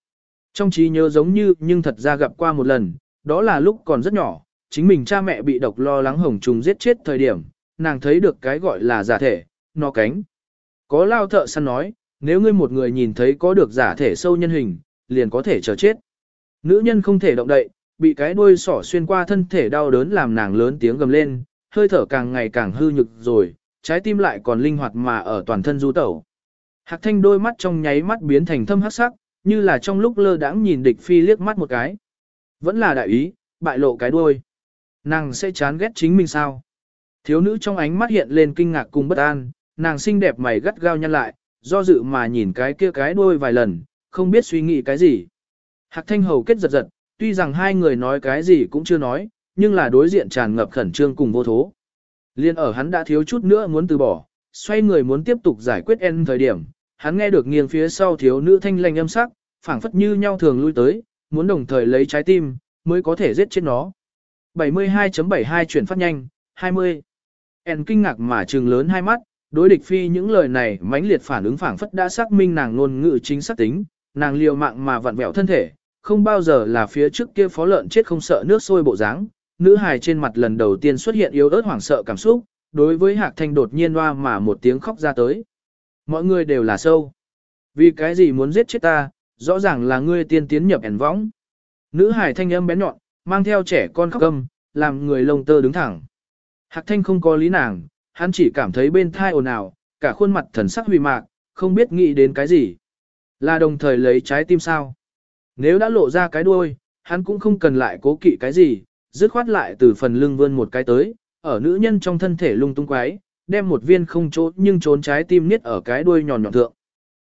Trong trí nhớ giống như nhưng thật ra gặp qua một lần, đó là lúc còn rất nhỏ, chính mình cha mẹ bị độc lo lắng hồng trùng giết chết thời điểm, nàng thấy được cái gọi là giả thể, nó cánh. Có lao thợ săn nói, nếu ngươi một người nhìn thấy có được giả thể sâu nhân hình, liền có thể chờ chết. Nữ nhân không thể động đậy, bị cái đuôi sỏ xuyên qua thân thể đau đớn làm nàng lớn tiếng gầm lên, hơi thở càng ngày càng hư nhực rồi, trái tim lại còn linh hoạt mà ở toàn thân du tẩu. Hạc thanh đôi mắt trong nháy mắt biến thành thâm hắc sắc, như là trong lúc lơ đãng nhìn địch phi liếc mắt một cái. Vẫn là đại ý, bại lộ cái đuôi. Nàng sẽ chán ghét chính mình sao? Thiếu nữ trong ánh mắt hiện lên kinh ngạc cùng bất an, nàng xinh đẹp mày gắt gao nhăn lại, do dự mà nhìn cái kia cái đuôi vài lần, không biết suy nghĩ cái gì. Hạc thanh hầu kết giật giật, tuy rằng hai người nói cái gì cũng chưa nói, nhưng là đối diện tràn ngập khẩn trương cùng vô thố. Liên ở hắn đã thiếu chút nữa muốn từ bỏ, xoay người muốn tiếp tục giải quyết en thời điểm, hắn nghe được nghiêng phía sau thiếu nữ thanh lanh âm sắc, phảng phất như nhau thường lui tới, muốn đồng thời lấy trái tim, mới có thể giết chết nó. 72.72 chuyển phát nhanh, 20. En kinh ngạc mà trừng lớn hai mắt, đối địch phi những lời này mãnh liệt phản ứng phảng phất đã xác minh nàng ngôn ngữ chính xác tính, nàng liều mạng mà vặn vẹo thân thể, không bao giờ là phía trước kia phó lợn chết không sợ nước sôi bộ dáng. Nữ hài trên mặt lần đầu tiên xuất hiện yếu ớt hoảng sợ cảm xúc, đối với Hạc Thanh đột nhiên hoa mà một tiếng khóc ra tới. Mọi người đều là sâu. Vì cái gì muốn giết chết ta, rõ ràng là ngươi tiên tiến nhập ẻn võng. Nữ hài thanh âm bén nhọn, mang theo trẻ con khóc câm, làm người lông tơ đứng thẳng. Hạc Thanh không có lý nàng, hắn chỉ cảm thấy bên thai ồn ào, cả khuôn mặt thần sắc hủy mạc, không biết nghĩ đến cái gì. Là đồng thời lấy trái tim sao. Nếu đã lộ ra cái đuôi, hắn cũng không cần lại cố kỵ cái gì, dứt khoát lại từ phần lưng vươn một cái tới, ở nữ nhân trong thân thể lung tung quái, đem một viên không trốn nhưng trốn trái tim niết ở cái đuôi nhọn nhọn thượng.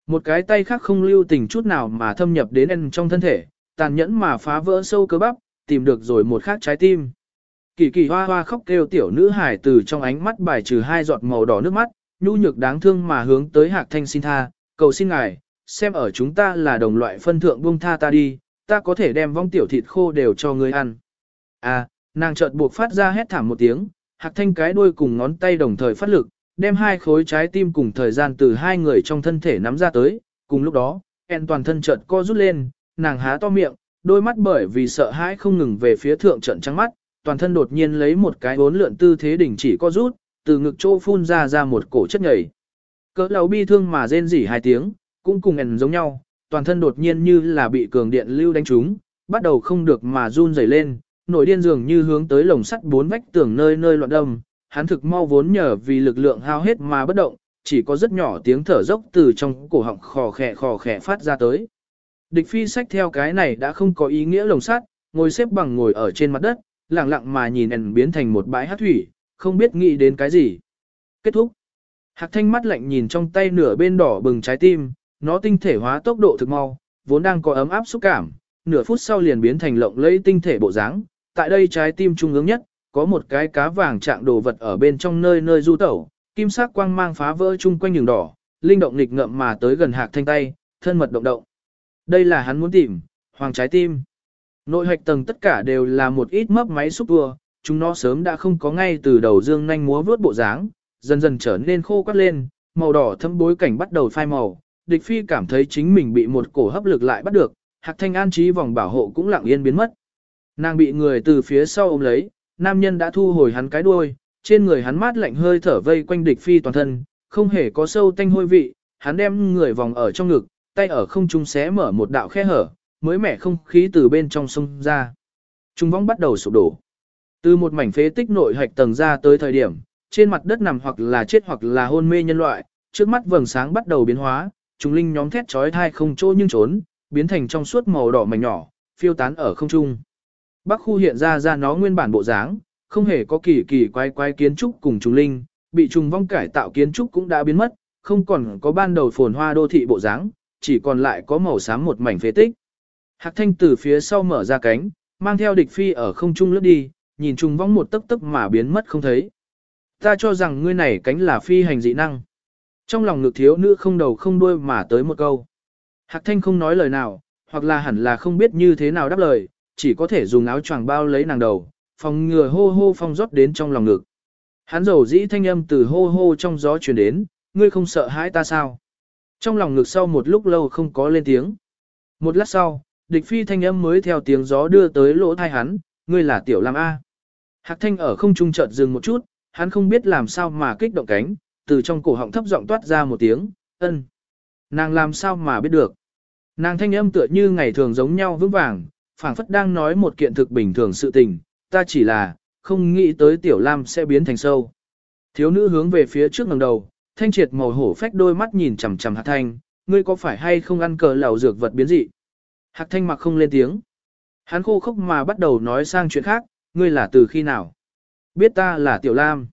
Một cái tay khác không lưu tình chút nào mà thâm nhập đến en trong thân thể, tàn nhẫn mà phá vỡ sâu cơ bắp, tìm được rồi một khác trái tim. Kỳ kỳ hoa hoa khóc kêu tiểu nữ hải từ trong ánh mắt bài trừ hai giọt màu đỏ nước mắt, nhu nhược đáng thương mà hướng tới hạc thanh xin tha, cầu xin ngài, xem ở chúng ta là đồng loại phân thượng buông tha ta đi, ta có thể đem vong tiểu thịt khô đều cho ngươi ăn. À, nàng chợt buộc phát ra hét thảm một tiếng, hạc thanh cái đuôi cùng ngón tay đồng thời phát lực, đem hai khối trái tim cùng thời gian từ hai người trong thân thể nắm ra tới, cùng lúc đó, en toàn thân chợt co rút lên, nàng há to miệng, đôi mắt bởi vì sợ hãi không ngừng về phía thượng trận trắng mắt, toàn thân đột nhiên lấy một cái bốn lượn tư thế đỉnh chỉ co rút, từ ngực chỗ phun ra ra một cổ chất nhảy. Cỡ lầu bi thương mà rên rỉ hai tiếng, cũng cùng ẩn giống nhau, toàn thân đột nhiên như là bị cường điện lưu đánh trúng, bắt đầu không được mà run rẩy lên, nổi điên dường như hướng tới lồng sắt bốn vách tường nơi nơi loạn đâm, hắn thực mau vốn nhờ vì lực lượng hao hết mà bất động, chỉ có rất nhỏ tiếng thở dốc từ trong cổ họng khò khè khò khè phát ra tới. Địch phi sách theo cái này đã không có ý nghĩa lồng sắt, ngồi xếp bằng ngồi ở trên mặt đất, lặng lặng mà nhìn ẩn biến thành một bãi hát thủy, không biết nghĩ đến cái gì. Kết thúc. Hạc thanh mắt lạnh nhìn trong tay nửa bên đỏ bừng trái tim, nó tinh thể hóa tốc độ thực mau, vốn đang có ấm áp xúc cảm, nửa phút sau liền biến thành lộng lẫy tinh thể bộ dáng. Tại đây trái tim trung ương nhất, có một cái cá vàng trạng đồ vật ở bên trong nơi nơi du tẩu, kim sắc quang mang phá vỡ chung quanh đường đỏ, linh động nghịch ngợm mà tới gần hạc thanh tay, thân mật động động. Đây là hắn muốn tìm, hoàng trái tim. Nội hạch tầng tất cả đều là một ít mấp máy xúc tua, chúng nó sớm đã không có ngay từ đầu dương nhanh múa vướt bộ dáng, dần dần trở nên khô quắt lên, màu đỏ thâm bối cảnh bắt đầu phai màu. Địch phi cảm thấy chính mình bị một cổ hấp lực lại bắt được, hạc thanh an trí vòng bảo hộ cũng lặng yên biến mất. Nàng bị người từ phía sau ôm lấy, nam nhân đã thu hồi hắn cái đuôi, trên người hắn mát lạnh hơi thở vây quanh địch phi toàn thân, không hề có sâu tanh hôi vị, hắn đem người vòng ở trong ngực, tay ở không trung xé mở một đạo khe hở, mới mẻ không khí từ bên trong sông ra. Trung vong bắt đầu sụp đổ. Từ một mảnh phế tích nội hạch tầng ra tới thời điểm, trên mặt đất nằm hoặc là chết hoặc là hôn mê nhân loại, trước mắt vầng sáng bắt đầu biến hóa, chúng linh nhóm thét chói thai không chỗ nhưng trốn, biến thành trong suốt màu đỏ mảnh nhỏ, phiêu tán ở không trung. Bắc khu hiện ra ra nó nguyên bản bộ dáng, không hề có kỳ kỳ quái quái kiến trúc cùng trùng linh, bị trùng vong cải tạo kiến trúc cũng đã biến mất, không còn có ban đầu phồn hoa đô thị bộ dáng, chỉ còn lại có màu xám một mảnh phế tích. Hạc thanh từ phía sau mở ra cánh, mang theo địch phi ở không trung lướt đi, nhìn trùng vong một tấc tấc mà biến mất không thấy. Ta cho rằng ngươi này cánh là phi hành dị năng. Trong lòng ngực thiếu nữ không đầu không đuôi mà tới một câu. Hạc thanh không nói lời nào, hoặc là hẳn là không biết như thế nào đáp lời, chỉ có thể dùng áo choàng bao lấy nàng đầu, phòng ngừa hô hô phong rót đến trong lòng ngực. Hắn dầu dĩ thanh âm từ hô hô trong gió truyền đến, ngươi không sợ hãi ta sao? Trong lòng ngực sau một lúc lâu không có lên tiếng. Một lát sau, địch phi thanh âm mới theo tiếng gió đưa tới lỗ thai hắn, ngươi là tiểu lam A. Hạc thanh ở không trung chợt dừng một chút, hắn không biết làm sao mà kích động cánh, từ trong cổ họng thấp giọng toát ra một tiếng, ân. Nàng làm sao mà biết được. Nàng thanh âm tựa như ngày thường giống nhau vững vàng, phảng phất đang nói một kiện thực bình thường sự tình, ta chỉ là, không nghĩ tới tiểu lam sẽ biến thành sâu. Thiếu nữ hướng về phía trước ngẩng đầu, thanh triệt màu hổ phách đôi mắt nhìn chằm chằm hạc thanh, ngươi có phải hay không ăn cờ lẩu dược vật biến dị? Hạc thanh mặc không lên tiếng. Hắn khô khốc mà bắt đầu nói sang chuyện khác, ngươi là từ khi nào? Biết ta là tiểu lam.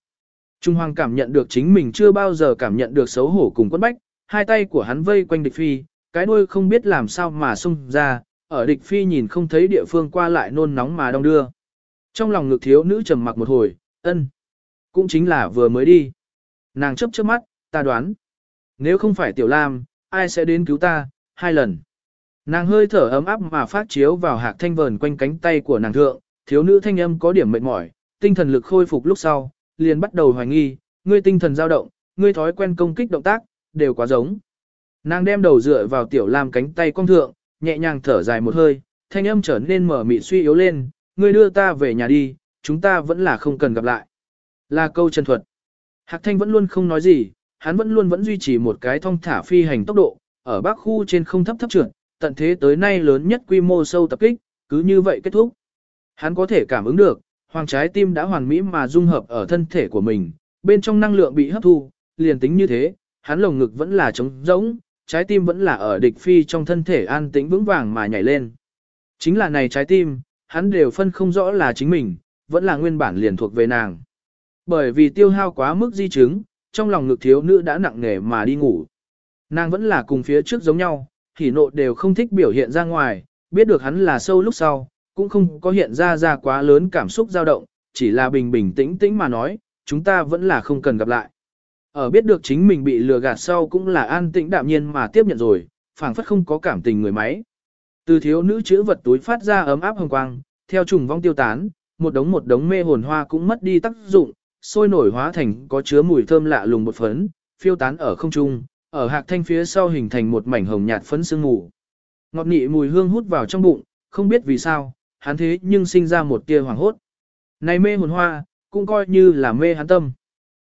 Trung Hoàng cảm nhận được chính mình chưa bao giờ cảm nhận được xấu hổ cùng quất bách, hai tay của hắn vây quanh địch phi, cái đuôi không biết làm sao mà xung ra, ở địch phi nhìn không thấy địa phương qua lại nôn nóng mà đong đưa. Trong lòng ngực thiếu nữ trầm mặc một hồi, ân. Cũng chính là vừa mới đi. Nàng chấp chớp mắt, ta đoán. Nếu không phải tiểu lam, ai sẽ đến cứu ta, hai lần. Nàng hơi thở ấm áp mà phát chiếu vào hạc thanh vờn quanh cánh tay của nàng thượng, thiếu nữ thanh âm có điểm mệt mỏi, tinh thần lực khôi phục lúc sau, liền bắt đầu hoài nghi, ngươi tinh thần dao động, ngươi thói quen công kích động tác, đều quá giống. Nàng đem đầu dựa vào tiểu lam cánh tay cong thượng, nhẹ nhàng thở dài một hơi, thanh âm trở nên mở mịt suy yếu lên, ngươi đưa ta về nhà đi, chúng ta vẫn là không cần gặp lại. Là câu chân thuật. Hạc thanh vẫn luôn không nói gì, hắn vẫn luôn vẫn duy trì một cái thong thả phi hành tốc độ, ở bắc khu trên không thấp thấp trượt, tận thế tới nay lớn nhất quy mô sâu tập kích, cứ như vậy kết thúc. Hắn có thể cảm ứng được, hoàng trái tim đã hoàn mỹ mà dung hợp ở thân thể của mình, bên trong năng lượng bị hấp thu, liền tính như thế, hắn lồng ngực vẫn là trống rỗng, trái tim vẫn là ở địch phi trong thân thể an tĩnh vững vàng mà nhảy lên. Chính là này trái tim, hắn đều phân không rõ là chính mình, vẫn là nguyên bản liền thuộc về nàng. Bởi vì tiêu hao quá mức di chứng, trong lòng ngực thiếu nữ đã nặng nề mà đi ngủ. Nàng vẫn là cùng phía trước giống nhau, hỉ nộ đều không thích biểu hiện ra ngoài, biết được hắn là sâu lúc sau, cũng không có hiện ra ra quá lớn cảm xúc dao động, chỉ là bình bình tĩnh tĩnh mà nói, chúng ta vẫn là không cần gặp lại. Ở biết được chính mình bị lừa gạt sau cũng là an tĩnh đạm nhiên mà tiếp nhận rồi, phảng phất không có cảm tình người máy. Từ thiếu nữ chữ vật túi phát ra ấm áp hồng quang, theo trùng vong tiêu tán, một đống một đống mê hồn hoa cũng mất đi tác dụng, sôi nổi hóa thành có chứa mùi thơm lạ lùng một phấn, phiêu tán ở không trung, ở hạc thanh phía sau hình thành một mảnh hồng nhạt phấn sương mù. Ngọt nị mùi hương hút vào trong bụng, không biết vì sao, hắn thế nhưng sinh ra một tia hoàng hốt. Này mê hồn hoa, cũng coi như là mê hắn tâm.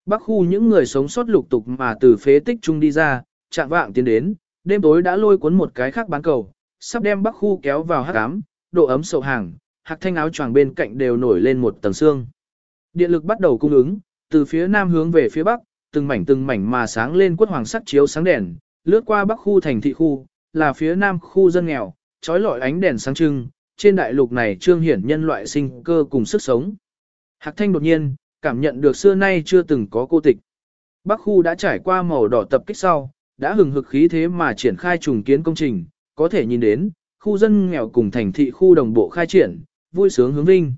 Bắc khu những người sống sót lục tục mà từ phế tích trung đi ra, chạm vạng tiến đến, đêm tối đã lôi cuốn một cái khác bán cầu, sắp đem Bắc khu kéo vào hắc ám, độ ấm sậu hàng, hạc thanh áo choàng bên cạnh đều nổi lên một tầng xương. Điện lực bắt đầu cung ứng, từ phía nam hướng về phía bắc, từng mảnh từng mảnh mà sáng lên quất hoàng sắc chiếu sáng đèn, lướt qua bắc khu thành thị khu, là phía nam khu dân nghèo, trói lọi ánh đèn sáng trưng, trên đại lục này trương hiển nhân loại sinh cơ cùng sức sống. Hạc Thanh đột nhiên, cảm nhận được xưa nay chưa từng có cô tịch. Bắc khu đã trải qua màu đỏ tập kích sau, đã hừng hực khí thế mà triển khai trùng kiến công trình, có thể nhìn đến, khu dân nghèo cùng thành thị khu đồng bộ khai triển, vui sướng hướng vinh.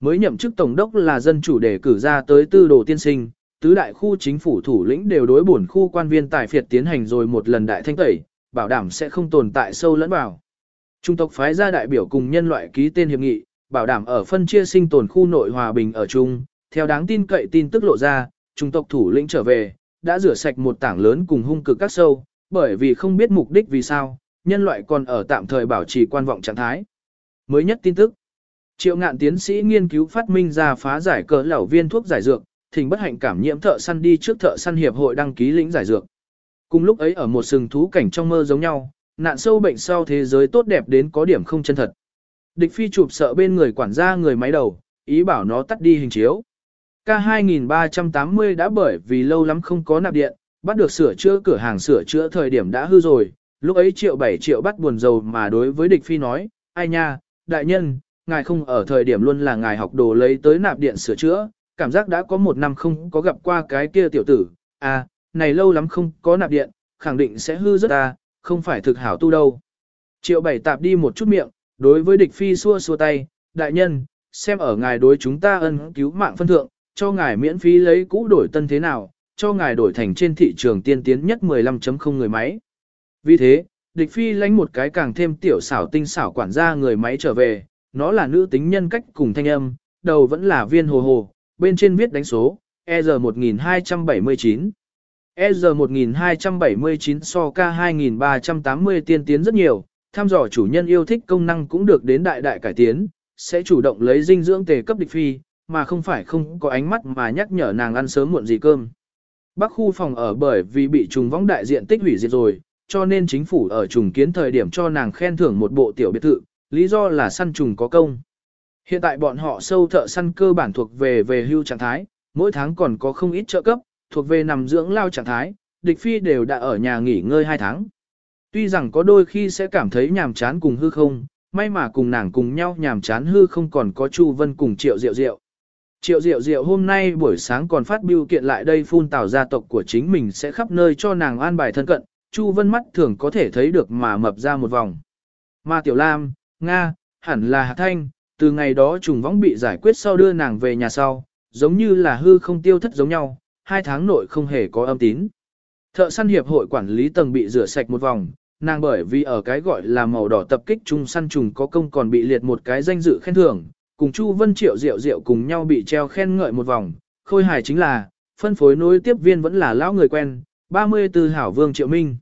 Mới nhậm chức tổng đốc là dân chủ đề cử ra tới tư đồ tiên sinh, tứ đại khu chính phủ thủ lĩnh đều đối bổn khu quan viên tài phiệt tiến hành rồi một lần đại thanh tẩy, bảo đảm sẽ không tồn tại sâu lẫn vào. Trung tộc phái ra đại biểu cùng nhân loại ký tên hiệp nghị, bảo đảm ở phân chia sinh tồn khu nội hòa bình ở chung, theo đáng tin cậy tin tức lộ ra, trung tộc thủ lĩnh trở về, đã rửa sạch một tảng lớn cùng hung cực các sâu, bởi vì không biết mục đích vì sao, nhân loại còn ở tạm thời bảo trì quan vọng trạng thái. Mới nhất tin tức, triệu ngạn tiến sĩ nghiên cứu phát minh ra phá giải cỡ lẩu viên thuốc giải dược, thỉnh bất hạnh cảm nhiễm thợ săn đi trước thợ săn hiệp hội đăng ký lĩnh giải dược. Cùng lúc ấy ở một sừng thú cảnh trong mơ giống nhau, nạn sâu bệnh sau thế giới tốt đẹp đến có điểm không chân thật. Địch phi chụp sợ bên người quản gia người máy đầu, ý bảo nó tắt đi hình chiếu. K2380 đã bởi vì lâu lắm không có nạp điện, bắt được sửa chữa cửa hàng sửa chữa thời điểm đã hư rồi, lúc ấy triệu 7 triệu bắt buồn dầu mà đối với địch phi nói, ai nha, đại nhân, ngài không ở thời điểm luôn là ngài học đồ lấy tới nạp điện sửa chữa, cảm giác đã có một năm không có gặp qua cái kia tiểu tử, à, này lâu lắm không có nạp điện, khẳng định sẽ hư rất ta, không phải thực hảo tu đâu. Triệu bảy tạp đi một chút miệng, đối với địch phi xua xua tay, đại nhân, xem ở ngài đối chúng ta ân cứu mạng phân thượng, cho ngài miễn phí lấy cũ đổi tân thế nào, cho ngài đổi thành trên thị trường tiên tiến nhất 15.0 người máy. Vì thế, địch phi lánh một cái càng thêm tiểu xảo tinh xảo quản gia người máy trở về, nó là nữ tính nhân cách cùng thanh âm, đầu vẫn là viên hồ hồ, bên trên viết đánh số, ER1279. ER1279 so K2380 tiên tiến rất nhiều, tham dò chủ nhân yêu thích công năng cũng được đến đại đại cải tiến, sẽ chủ động lấy dinh dưỡng tề cấp địch phi, mà không phải không có ánh mắt mà nhắc nhở nàng ăn sớm muộn gì cơm. Bắc khu phòng ở bởi vì bị trùng vong đại diện tích hủy diệt rồi, cho nên chính phủ ở trùng kiến thời điểm cho nàng khen thưởng một bộ tiểu biệt thự, lý do là săn trùng có công. Hiện tại bọn họ sâu thợ săn cơ bản thuộc về về hưu trạng thái, mỗi tháng còn có không ít trợ cấp, thuộc về nằm dưỡng lao trạng thái, địch phi đều đã ở nhà nghỉ ngơi 2 tháng. Tuy rằng có đôi khi sẽ cảm thấy nhàm chán cùng hư không, may mà cùng nàng cùng nhau nhàm chán hư không còn có Chu Vân cùng Triệu Diệu Diệu. Triệu Diệu Diệu hôm nay buổi sáng còn phát biểu kiện lại đây phun tảo gia tộc của chính mình sẽ khắp nơi cho nàng an bài thân cận, Chu Vân mắt thường có thể thấy được mà mập ra một vòng. Mà Tiểu Lam, Nga, hẳn là Hạ Thanh, từ ngày đó trùng võng bị giải quyết sau đưa nàng về nhà sau, giống như là hư không tiêu thất giống nhau, hai tháng nội không hề có âm tín. Thợ săn hiệp hội quản lý tầng bị rửa sạch một vòng, nàng bởi vì ở cái gọi là màu đỏ tập kích chung săn trùng có công còn bị liệt một cái danh dự khen thưởng, cùng Chu Vân Triệu Diệu Diệu cùng nhau bị treo khen ngợi một vòng, khôi hài chính là, phân phối nối tiếp viên vẫn là lão người quen, 34 hảo vương Triệu Minh.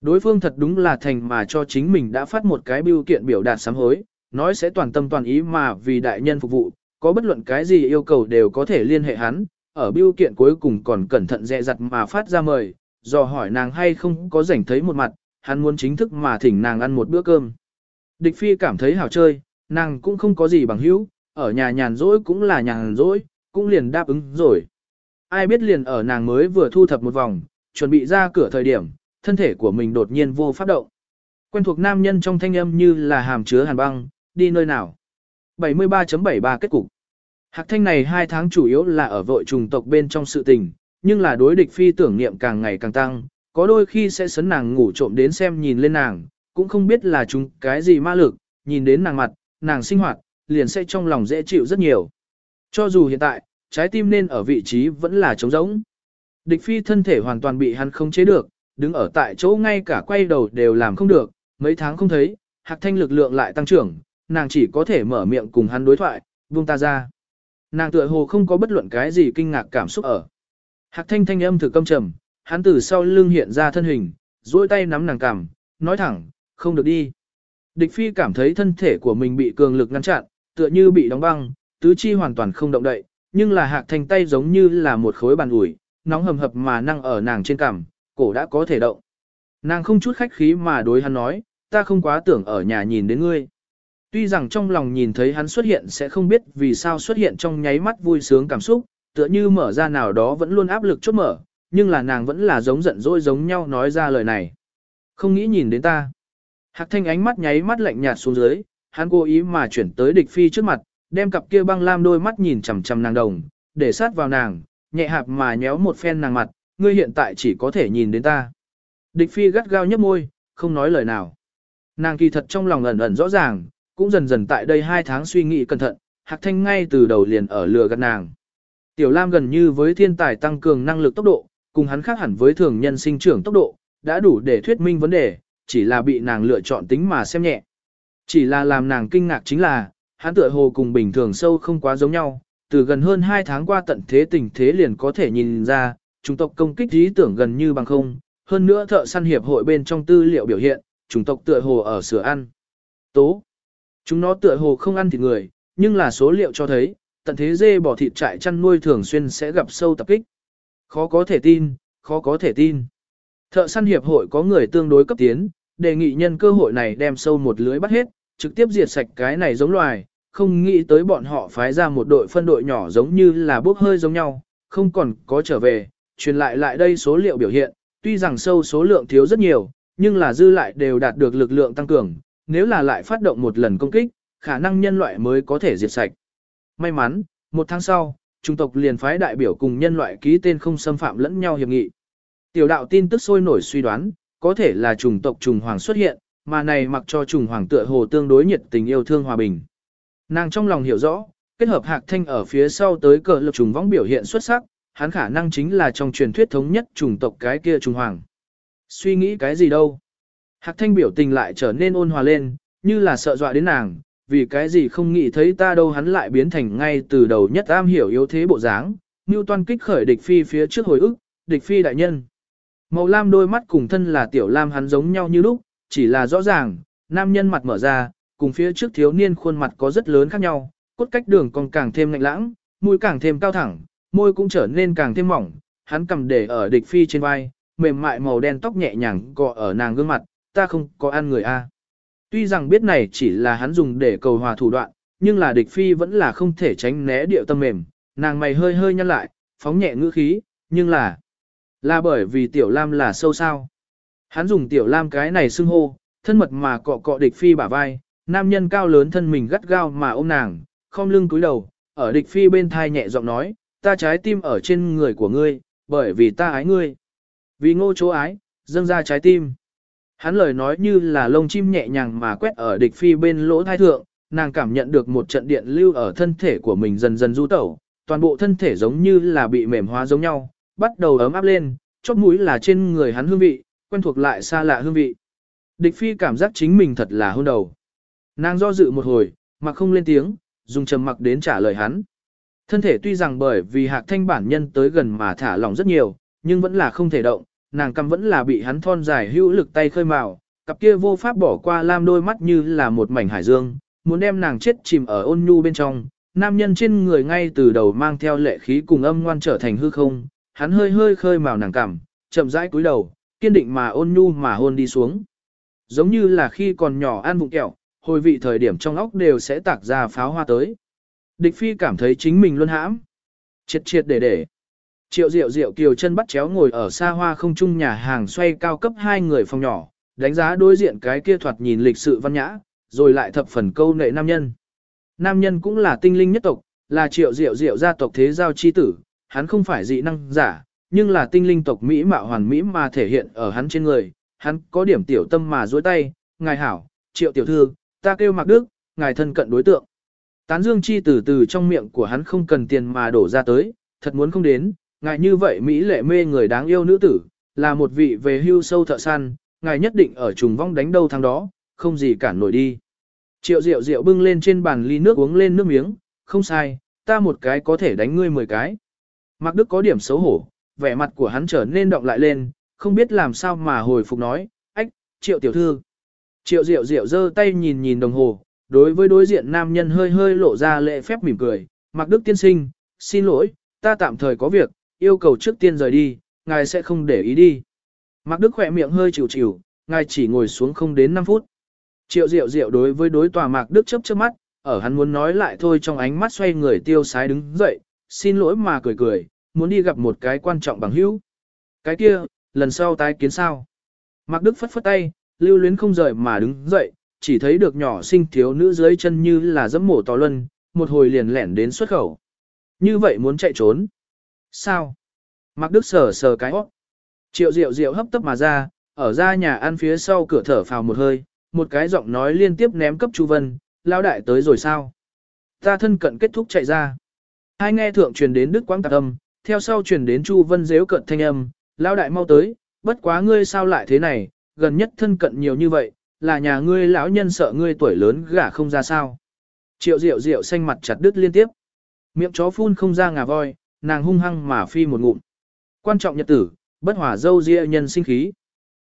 Đối phương thật đúng là thành mà cho chính mình đã phát một cái biêu kiện biểu đạt sám hối, nói sẽ toàn tâm toàn ý mà vì đại nhân phục vụ, có bất luận cái gì yêu cầu đều có thể liên hệ hắn, ở biêu kiện cuối cùng còn cẩn thận dè dặt mà phát ra mời, dò hỏi nàng hay không có rảnh thấy một mặt, hắn muốn chính thức mà thỉnh nàng ăn một bữa cơm. Địch phi cảm thấy hảo chơi, nàng cũng không có gì bằng hữu, ở nhà nhàn rỗi cũng là nhàn rỗi, cũng liền đáp ứng rồi. Ai biết liền ở nàng mới vừa thu thập một vòng, chuẩn bị ra cửa thời điểm, thân thể của mình đột nhiên vô pháp động. Quen thuộc nam nhân trong thanh âm như là hàm chứa hàn băng, đi nơi nào. 73.73 kết cục. Hạc thanh này hai tháng chủ yếu là ở vội trùng tộc bên trong sự tình, nhưng là đối địch phi tưởng niệm càng ngày càng tăng, có đôi khi sẽ sấn nàng ngủ trộm đến xem nhìn lên nàng, cũng không biết là chúng cái gì ma lực, nhìn đến nàng mặt, nàng sinh hoạt, liền sẽ trong lòng dễ chịu rất nhiều. Cho dù hiện tại, trái tim nên ở vị trí vẫn là trống rỗng. Địch phi thân thể hoàn toàn bị hắn không chế được, đứng ở tại chỗ ngay cả quay đầu đều làm không được, mấy tháng không thấy, hạc thanh lực lượng lại tăng trưởng, nàng chỉ có thể mở miệng cùng hắn đối thoại, buông ta ra. Nàng tựa hồ không có bất luận cái gì kinh ngạc cảm xúc ở. Hạc thanh thanh âm thử câm trầm, hắn từ sau lưng hiện ra thân hình, duỗi tay nắm nàng cằm, nói thẳng, không được đi. Địch phi cảm thấy thân thể của mình bị cường lực ngăn chặn, tựa như bị đóng băng, tứ chi hoàn toàn không động đậy, nhưng là hạc thanh tay giống như là một khối bàn ủi, nóng hầm hập mà năng ở nàng trên cằm, cổ đã có thể động. Nàng không chút khách khí mà đối hắn nói, ta không quá tưởng ở nhà nhìn đến ngươi. Tuy rằng trong lòng nhìn thấy hắn xuất hiện sẽ không biết vì sao xuất hiện trong nháy mắt vui sướng cảm xúc, tựa như mở ra nào đó vẫn luôn áp lực chốt mở, nhưng là nàng vẫn là giống giận dỗi giống nhau nói ra lời này. Không nghĩ nhìn đến ta. Hạc thanh ánh mắt nháy mắt lạnh nhạt xuống dưới, hắn cố ý mà chuyển tới địch phi trước mặt, đem cặp kia băng lam đôi mắt nhìn chằm chằm nàng đồng, để sát vào nàng, nhẹ hạp mà nhéo một phen nàng mặt, ngươi hiện tại chỉ có thể nhìn đến ta. Địch phi gắt gao nhấp môi, không nói lời nào. Nàng kỳ thật trong lòng ẩn ẩn rõ ràng, cũng dần dần tại đây hai tháng suy nghĩ cẩn thận, Hạc Thanh ngay từ đầu liền ở lừa gạt nàng. Tiểu Lam gần như với thiên tài tăng cường năng lực tốc độ, cùng hắn khác hẳn với thường nhân sinh trưởng tốc độ, đã đủ để thuyết minh vấn đề, chỉ là bị nàng lựa chọn tính mà xem nhẹ. Chỉ là làm nàng kinh ngạc chính là, hắn tựa hồ cùng bình thường sâu không quá giống nhau, từ gần hơn 2 tháng qua tận thế tình thế liền có thể nhìn ra, chủng tộc công kích ý tưởng gần như bằng không, hơn nữa thợ săn hiệp hội bên trong tư liệu biểu hiện, chủng tộc tựa hồ ở sửa ăn. Tố. Chúng nó tựa hồ không ăn thịt người, nhưng là số liệu cho thấy, tận thế dê bỏ thịt trại chăn nuôi thường xuyên sẽ gặp sâu tập kích. Khó có thể tin, khó có thể tin. Thợ săn hiệp hội có người tương đối cấp tiến, đề nghị nhân cơ hội này đem sâu một lưới bắt hết, trực tiếp diệt sạch cái này giống loài, không nghĩ tới bọn họ phái ra một đội phân đội nhỏ giống như là bốc hơi giống nhau, không còn có trở về, truyền lại lại đây số liệu biểu hiện, tuy rằng sâu số lượng thiếu rất nhiều, nhưng là dư lại đều đạt được lực lượng tăng cường, nếu là lại phát động một lần công kích, khả năng nhân loại mới có thể diệt sạch. May mắn, một tháng sau, trung tộc liền phái đại biểu cùng nhân loại ký tên không xâm phạm lẫn nhau hiệp nghị. Tiểu đạo tin tức sôi nổi suy đoán, có thể là trùng tộc trùng hoàng xuất hiện, mà này mặc cho trùng hoàng tựa hồ tương đối nhiệt tình yêu thương hòa bình. Nàng trong lòng hiểu rõ, kết hợp hạc thanh ở phía sau tới cờ lực trùng võng biểu hiện xuất sắc, hắn khả năng chính là trong truyền thuyết thống nhất trùng tộc cái kia trùng hoàng. Suy nghĩ cái gì đâu? Hạc thanh biểu tình lại trở nên ôn hòa lên, như là sợ dọa đến nàng, vì cái gì không nghĩ thấy ta đâu hắn lại biến thành ngay từ đầu nhất am hiểu yếu thế bộ dáng, như toan kích khởi địch phi phía trước hồi ức, địch phi đại nhân. Màu lam đôi mắt cùng thân là tiểu lam hắn giống nhau như lúc, chỉ là rõ ràng, nam nhân mặt mở ra, cùng phía trước thiếu niên khuôn mặt có rất lớn khác nhau, cốt cách đường còn càng thêm lạnh lãng, mũi càng thêm cao thẳng, môi cũng trở nên càng thêm mỏng, hắn cầm để ở địch phi trên vai, mềm mại màu đen tóc nhẹ nhàng cọ ở nàng gương mặt, ta không có ăn người a. Tuy rằng biết này chỉ là hắn dùng để cầu hòa thủ đoạn, nhưng là địch phi vẫn là không thể tránh né điệu tâm mềm, nàng mày hơi hơi nhăn lại, phóng nhẹ ngữ khí, nhưng là là bởi vì tiểu lam là sâu sao. Hắn dùng tiểu lam cái này xưng hô, thân mật mà cọ cọ địch phi bả vai, nam nhân cao lớn thân mình gắt gao mà ôm nàng, không lưng cúi đầu, ở địch phi bên thai nhẹ giọng nói, ta trái tim ở trên người của ngươi, bởi vì ta ái ngươi. Vì ngô chỗ ái, dâng ra trái tim. Hắn lời nói như là lông chim nhẹ nhàng mà quét ở địch phi bên lỗ thai thượng, nàng cảm nhận được một trận điện lưu ở thân thể của mình dần dần du tẩu, toàn bộ thân thể giống như là bị mềm hóa giống nhau, bắt đầu ấm áp lên, chóp mũi là trên người hắn hương vị, quen thuộc lại xa lạ hương vị. Địch phi cảm giác chính mình thật là hôn đầu. Nàng do dự một hồi, mà không lên tiếng, dùng trầm mặc đến trả lời hắn. Thân thể tuy rằng bởi vì hạc thanh bản nhân tới gần mà thả lỏng rất nhiều, nhưng vẫn là không thể động, nàng cầm vẫn là bị hắn thon dài hữu lực tay khơi mào, cặp kia vô pháp bỏ qua lam đôi mắt như là một mảnh hải dương, muốn đem nàng chết chìm ở ôn nhu bên trong. Nam nhân trên người ngay từ đầu mang theo lệ khí cùng âm ngoan trở thành hư không, hắn hơi hơi khơi mào nàng cảm, chậm rãi cúi đầu, kiên định mà ôn nhu mà hôn đi xuống. Giống như là khi còn nhỏ ăn vụng kẹo, hồi vị thời điểm trong óc đều sẽ tạc ra pháo hoa tới. Địch phi cảm thấy chính mình luôn hãm. Triệt triệt để để. Triệu Diệu Diệu kiều chân bắt chéo ngồi ở xa hoa không trung nhà hàng xoay cao cấp hai người phòng nhỏ, đánh giá đối diện cái kia thoạt nhìn lịch sự văn nhã, rồi lại thập phần câu nệ nam nhân. Nam nhân cũng là tinh linh nhất tộc, là Triệu Diệu Diệu gia tộc thế giao chi tử, hắn không phải dị năng giả, nhưng là tinh linh tộc Mỹ mạo hoàn Mỹ mà thể hiện ở hắn trên người, hắn có điểm tiểu tâm mà duỗi tay, ngài hảo, Triệu tiểu thư, ta kêu Mạc Đức, ngài thân cận đối tượng. Tán dương chi từ từ trong miệng của hắn không cần tiền mà đổ ra tới, thật muốn không đến, ngài như vậy Mỹ lệ mê người đáng yêu nữ tử, là một vị về hưu sâu thợ săn, ngài nhất định ở trùng vong đánh đâu thằng đó, không gì cản nổi đi. Triệu Diệu Diệu bưng lên trên bàn ly nước uống lên nước miếng, không sai, ta một cái có thể đánh ngươi mười cái. Mạc Đức có điểm xấu hổ, vẻ mặt của hắn trở nên động lại lên, không biết làm sao mà hồi phục nói, ách, Triệu tiểu thư. Triệu Diệu Diệu giơ tay nhìn nhìn đồng hồ, đối với đối diện nam nhân hơi hơi lộ ra lệ phép mỉm cười, Mạc Đức tiên sinh, xin lỗi, ta tạm thời có việc, yêu cầu trước tiên rời đi, ngài sẽ không để ý đi. Mạc Đức khỏe miệng hơi chịu chịu, ngài chỉ ngồi xuống không đến 5 phút. Triệu Diệu Diệu đối với đối tòa Mạc Đức chớp chớp mắt, ở hắn muốn nói lại thôi trong ánh mắt xoay người tiêu sái đứng dậy, xin lỗi mà cười cười, muốn đi gặp một cái quan trọng bằng hữu. Cái kia, lần sau tái kiến sao? Mạc Đức phất phất tay, lưu luyến không rời mà đứng dậy, chỉ thấy được nhỏ sinh thiếu nữ dưới chân như là dẫm mổ to luân, một hồi liền lẻn đến xuất khẩu. Như vậy muốn chạy trốn. Sao? Mạc Đức sờ sờ cái óc. Triệu Diệu Diệu hấp tấp mà ra, ở ra nhà ăn phía sau cửa thở phào một hơi, một cái giọng nói liên tiếp ném cấp Chu Vân, lao đại tới rồi sao? Ta thân cận kết thúc chạy ra. Hai nghe thượng truyền đến Đức Quang Tạc Âm, theo sau truyền đến Chu Vân dếu cận thanh âm, lao đại mau tới, bất quá ngươi sao lại thế này, gần nhất thân cận nhiều như vậy, là nhà ngươi lão nhân sợ ngươi tuổi lớn gả không ra sao. Triệu Diệu Diệu xanh mặt chặt đứt liên tiếp. Miệng chó phun không ra ngà voi, nàng hung hăng mà phi một ngụm. Quan trọng nhật tử, bất hòa dâu ria nhân sinh khí.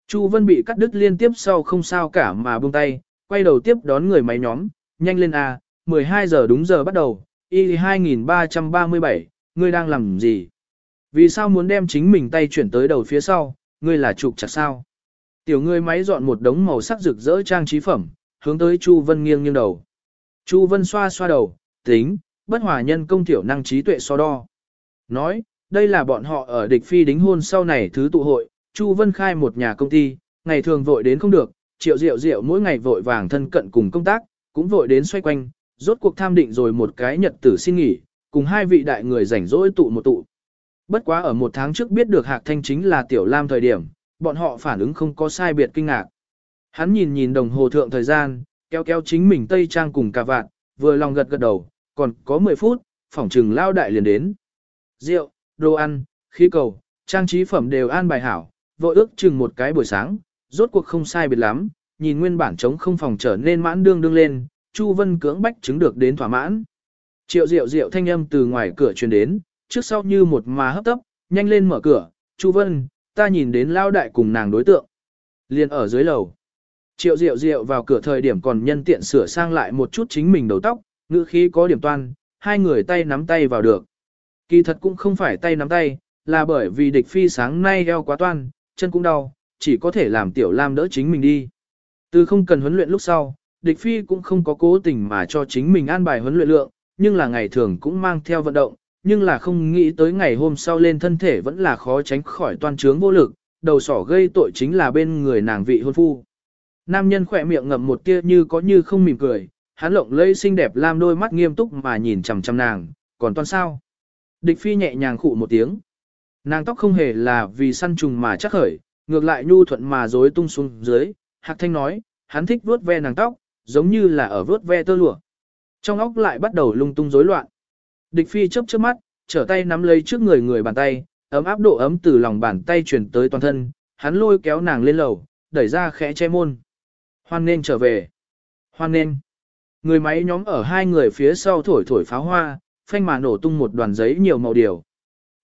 Chu Vân bị cắt đứt liên tiếp sau không sao cả mà buông tay, quay đầu tiếp đón người máy nhóm, nhanh lên a, 12 giờ đúng giờ bắt đầu, y 2337, ngươi đang làm gì? Vì sao muốn đem chính mình tay chuyển tới đầu phía sau, ngươi là trục chặt sao? Tiểu người máy dọn một đống màu sắc rực rỡ trang trí phẩm, hướng tới Chu Vân nghiêng nghiêng đầu. Chu Vân xoa xoa đầu, tính, bất hòa nhân công tiểu năng trí tuệ so đo. Nói, đây là bọn họ ở địch phi đính hôn sau này thứ tụ hội, Chu Vân khai một nhà công ty, ngày thường vội đến không được, triệu rượu rượu mỗi ngày vội vàng thân cận cùng công tác, cũng vội đến xoay quanh, rốt cuộc tham định rồi một cái nhật tử xin nghỉ, cùng hai vị đại người rảnh rỗi tụ một tụ. Bất quá ở một tháng trước biết được Hạc Thanh chính là Tiểu Lam thời điểm, bọn họ phản ứng không có sai biệt kinh ngạc. Hắn nhìn nhìn đồng hồ thượng thời gian, kéo kéo chính mình tây trang cùng cà vạt, vừa lòng gật gật đầu, còn có 10 phút, phỏng trừng lao đại liền đến. Rượu, đồ ăn, khí cầu, trang trí phẩm đều an bài hảo, vội ước chừng một cái buổi sáng, rốt cuộc không sai biệt lắm, nhìn nguyên bản trống không phòng trở nên mãn đương đương lên, Chu Vân cưỡng bách chứng được đến thỏa mãn. Triệu Diệu Diệu thanh âm từ ngoài cửa truyền đến, trước sau như một mà hấp tấp, nhanh lên mở cửa, Chu Vân, ta nhìn đến lao đại cùng nàng đối tượng. Liên ở dưới lầu. Triệu Diệu Diệu vào cửa thời điểm còn nhân tiện sửa sang lại một chút chính mình đầu tóc, ngữ khí có điểm toan, hai người tay nắm tay vào được. Kỳ thật cũng không phải tay nắm tay, là bởi vì địch phi sáng nay eo quá toan, chân cũng đau, chỉ có thể làm tiểu lam đỡ chính mình đi. Từ không cần huấn luyện lúc sau, địch phi cũng không có cố tình mà cho chính mình an bài huấn luyện lượng, nhưng là ngày thường cũng mang theo vận động, nhưng là không nghĩ tới ngày hôm sau lên thân thể vẫn là khó tránh khỏi toan trướng vô lực, đầu sỏ gây tội chính là bên người nàng vị hôn phu. Nam nhân khỏe miệng ngậm một tia như có như không mỉm cười, hắn lộng lây xinh đẹp lam đôi mắt nghiêm túc mà nhìn chằm chằm nàng, còn toan sao? Địch phi nhẹ nhàng khụ một tiếng. Nàng tóc không hề là vì săn trùng mà chắc khởi, ngược lại nhu thuận mà rối tung xuống dưới, Hạc Thanh nói, hắn thích vuốt ve nàng tóc, giống như là ở vuốt ve tơ lụa. Trong óc lại bắt đầu lung tung rối loạn. Địch phi chớp chớp mắt, trở tay nắm lấy trước người người bàn tay, ấm áp độ ấm từ lòng bàn tay truyền tới toàn thân, hắn lôi kéo nàng lên lầu, đẩy ra khẽ che môn. Hoan nên trở về. Hoan nên. Người máy nhóm ở hai người phía sau thổi thổi pháo hoa, phanh mà nổ tung một đoàn giấy nhiều màu điều.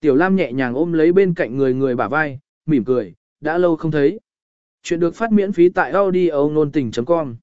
Tiểu Lam nhẹ nhàng ôm lấy bên cạnh người người bả vai, mỉm cười, đã lâu không thấy. Chuyện được phát miễn phí tại audio nôn tình.com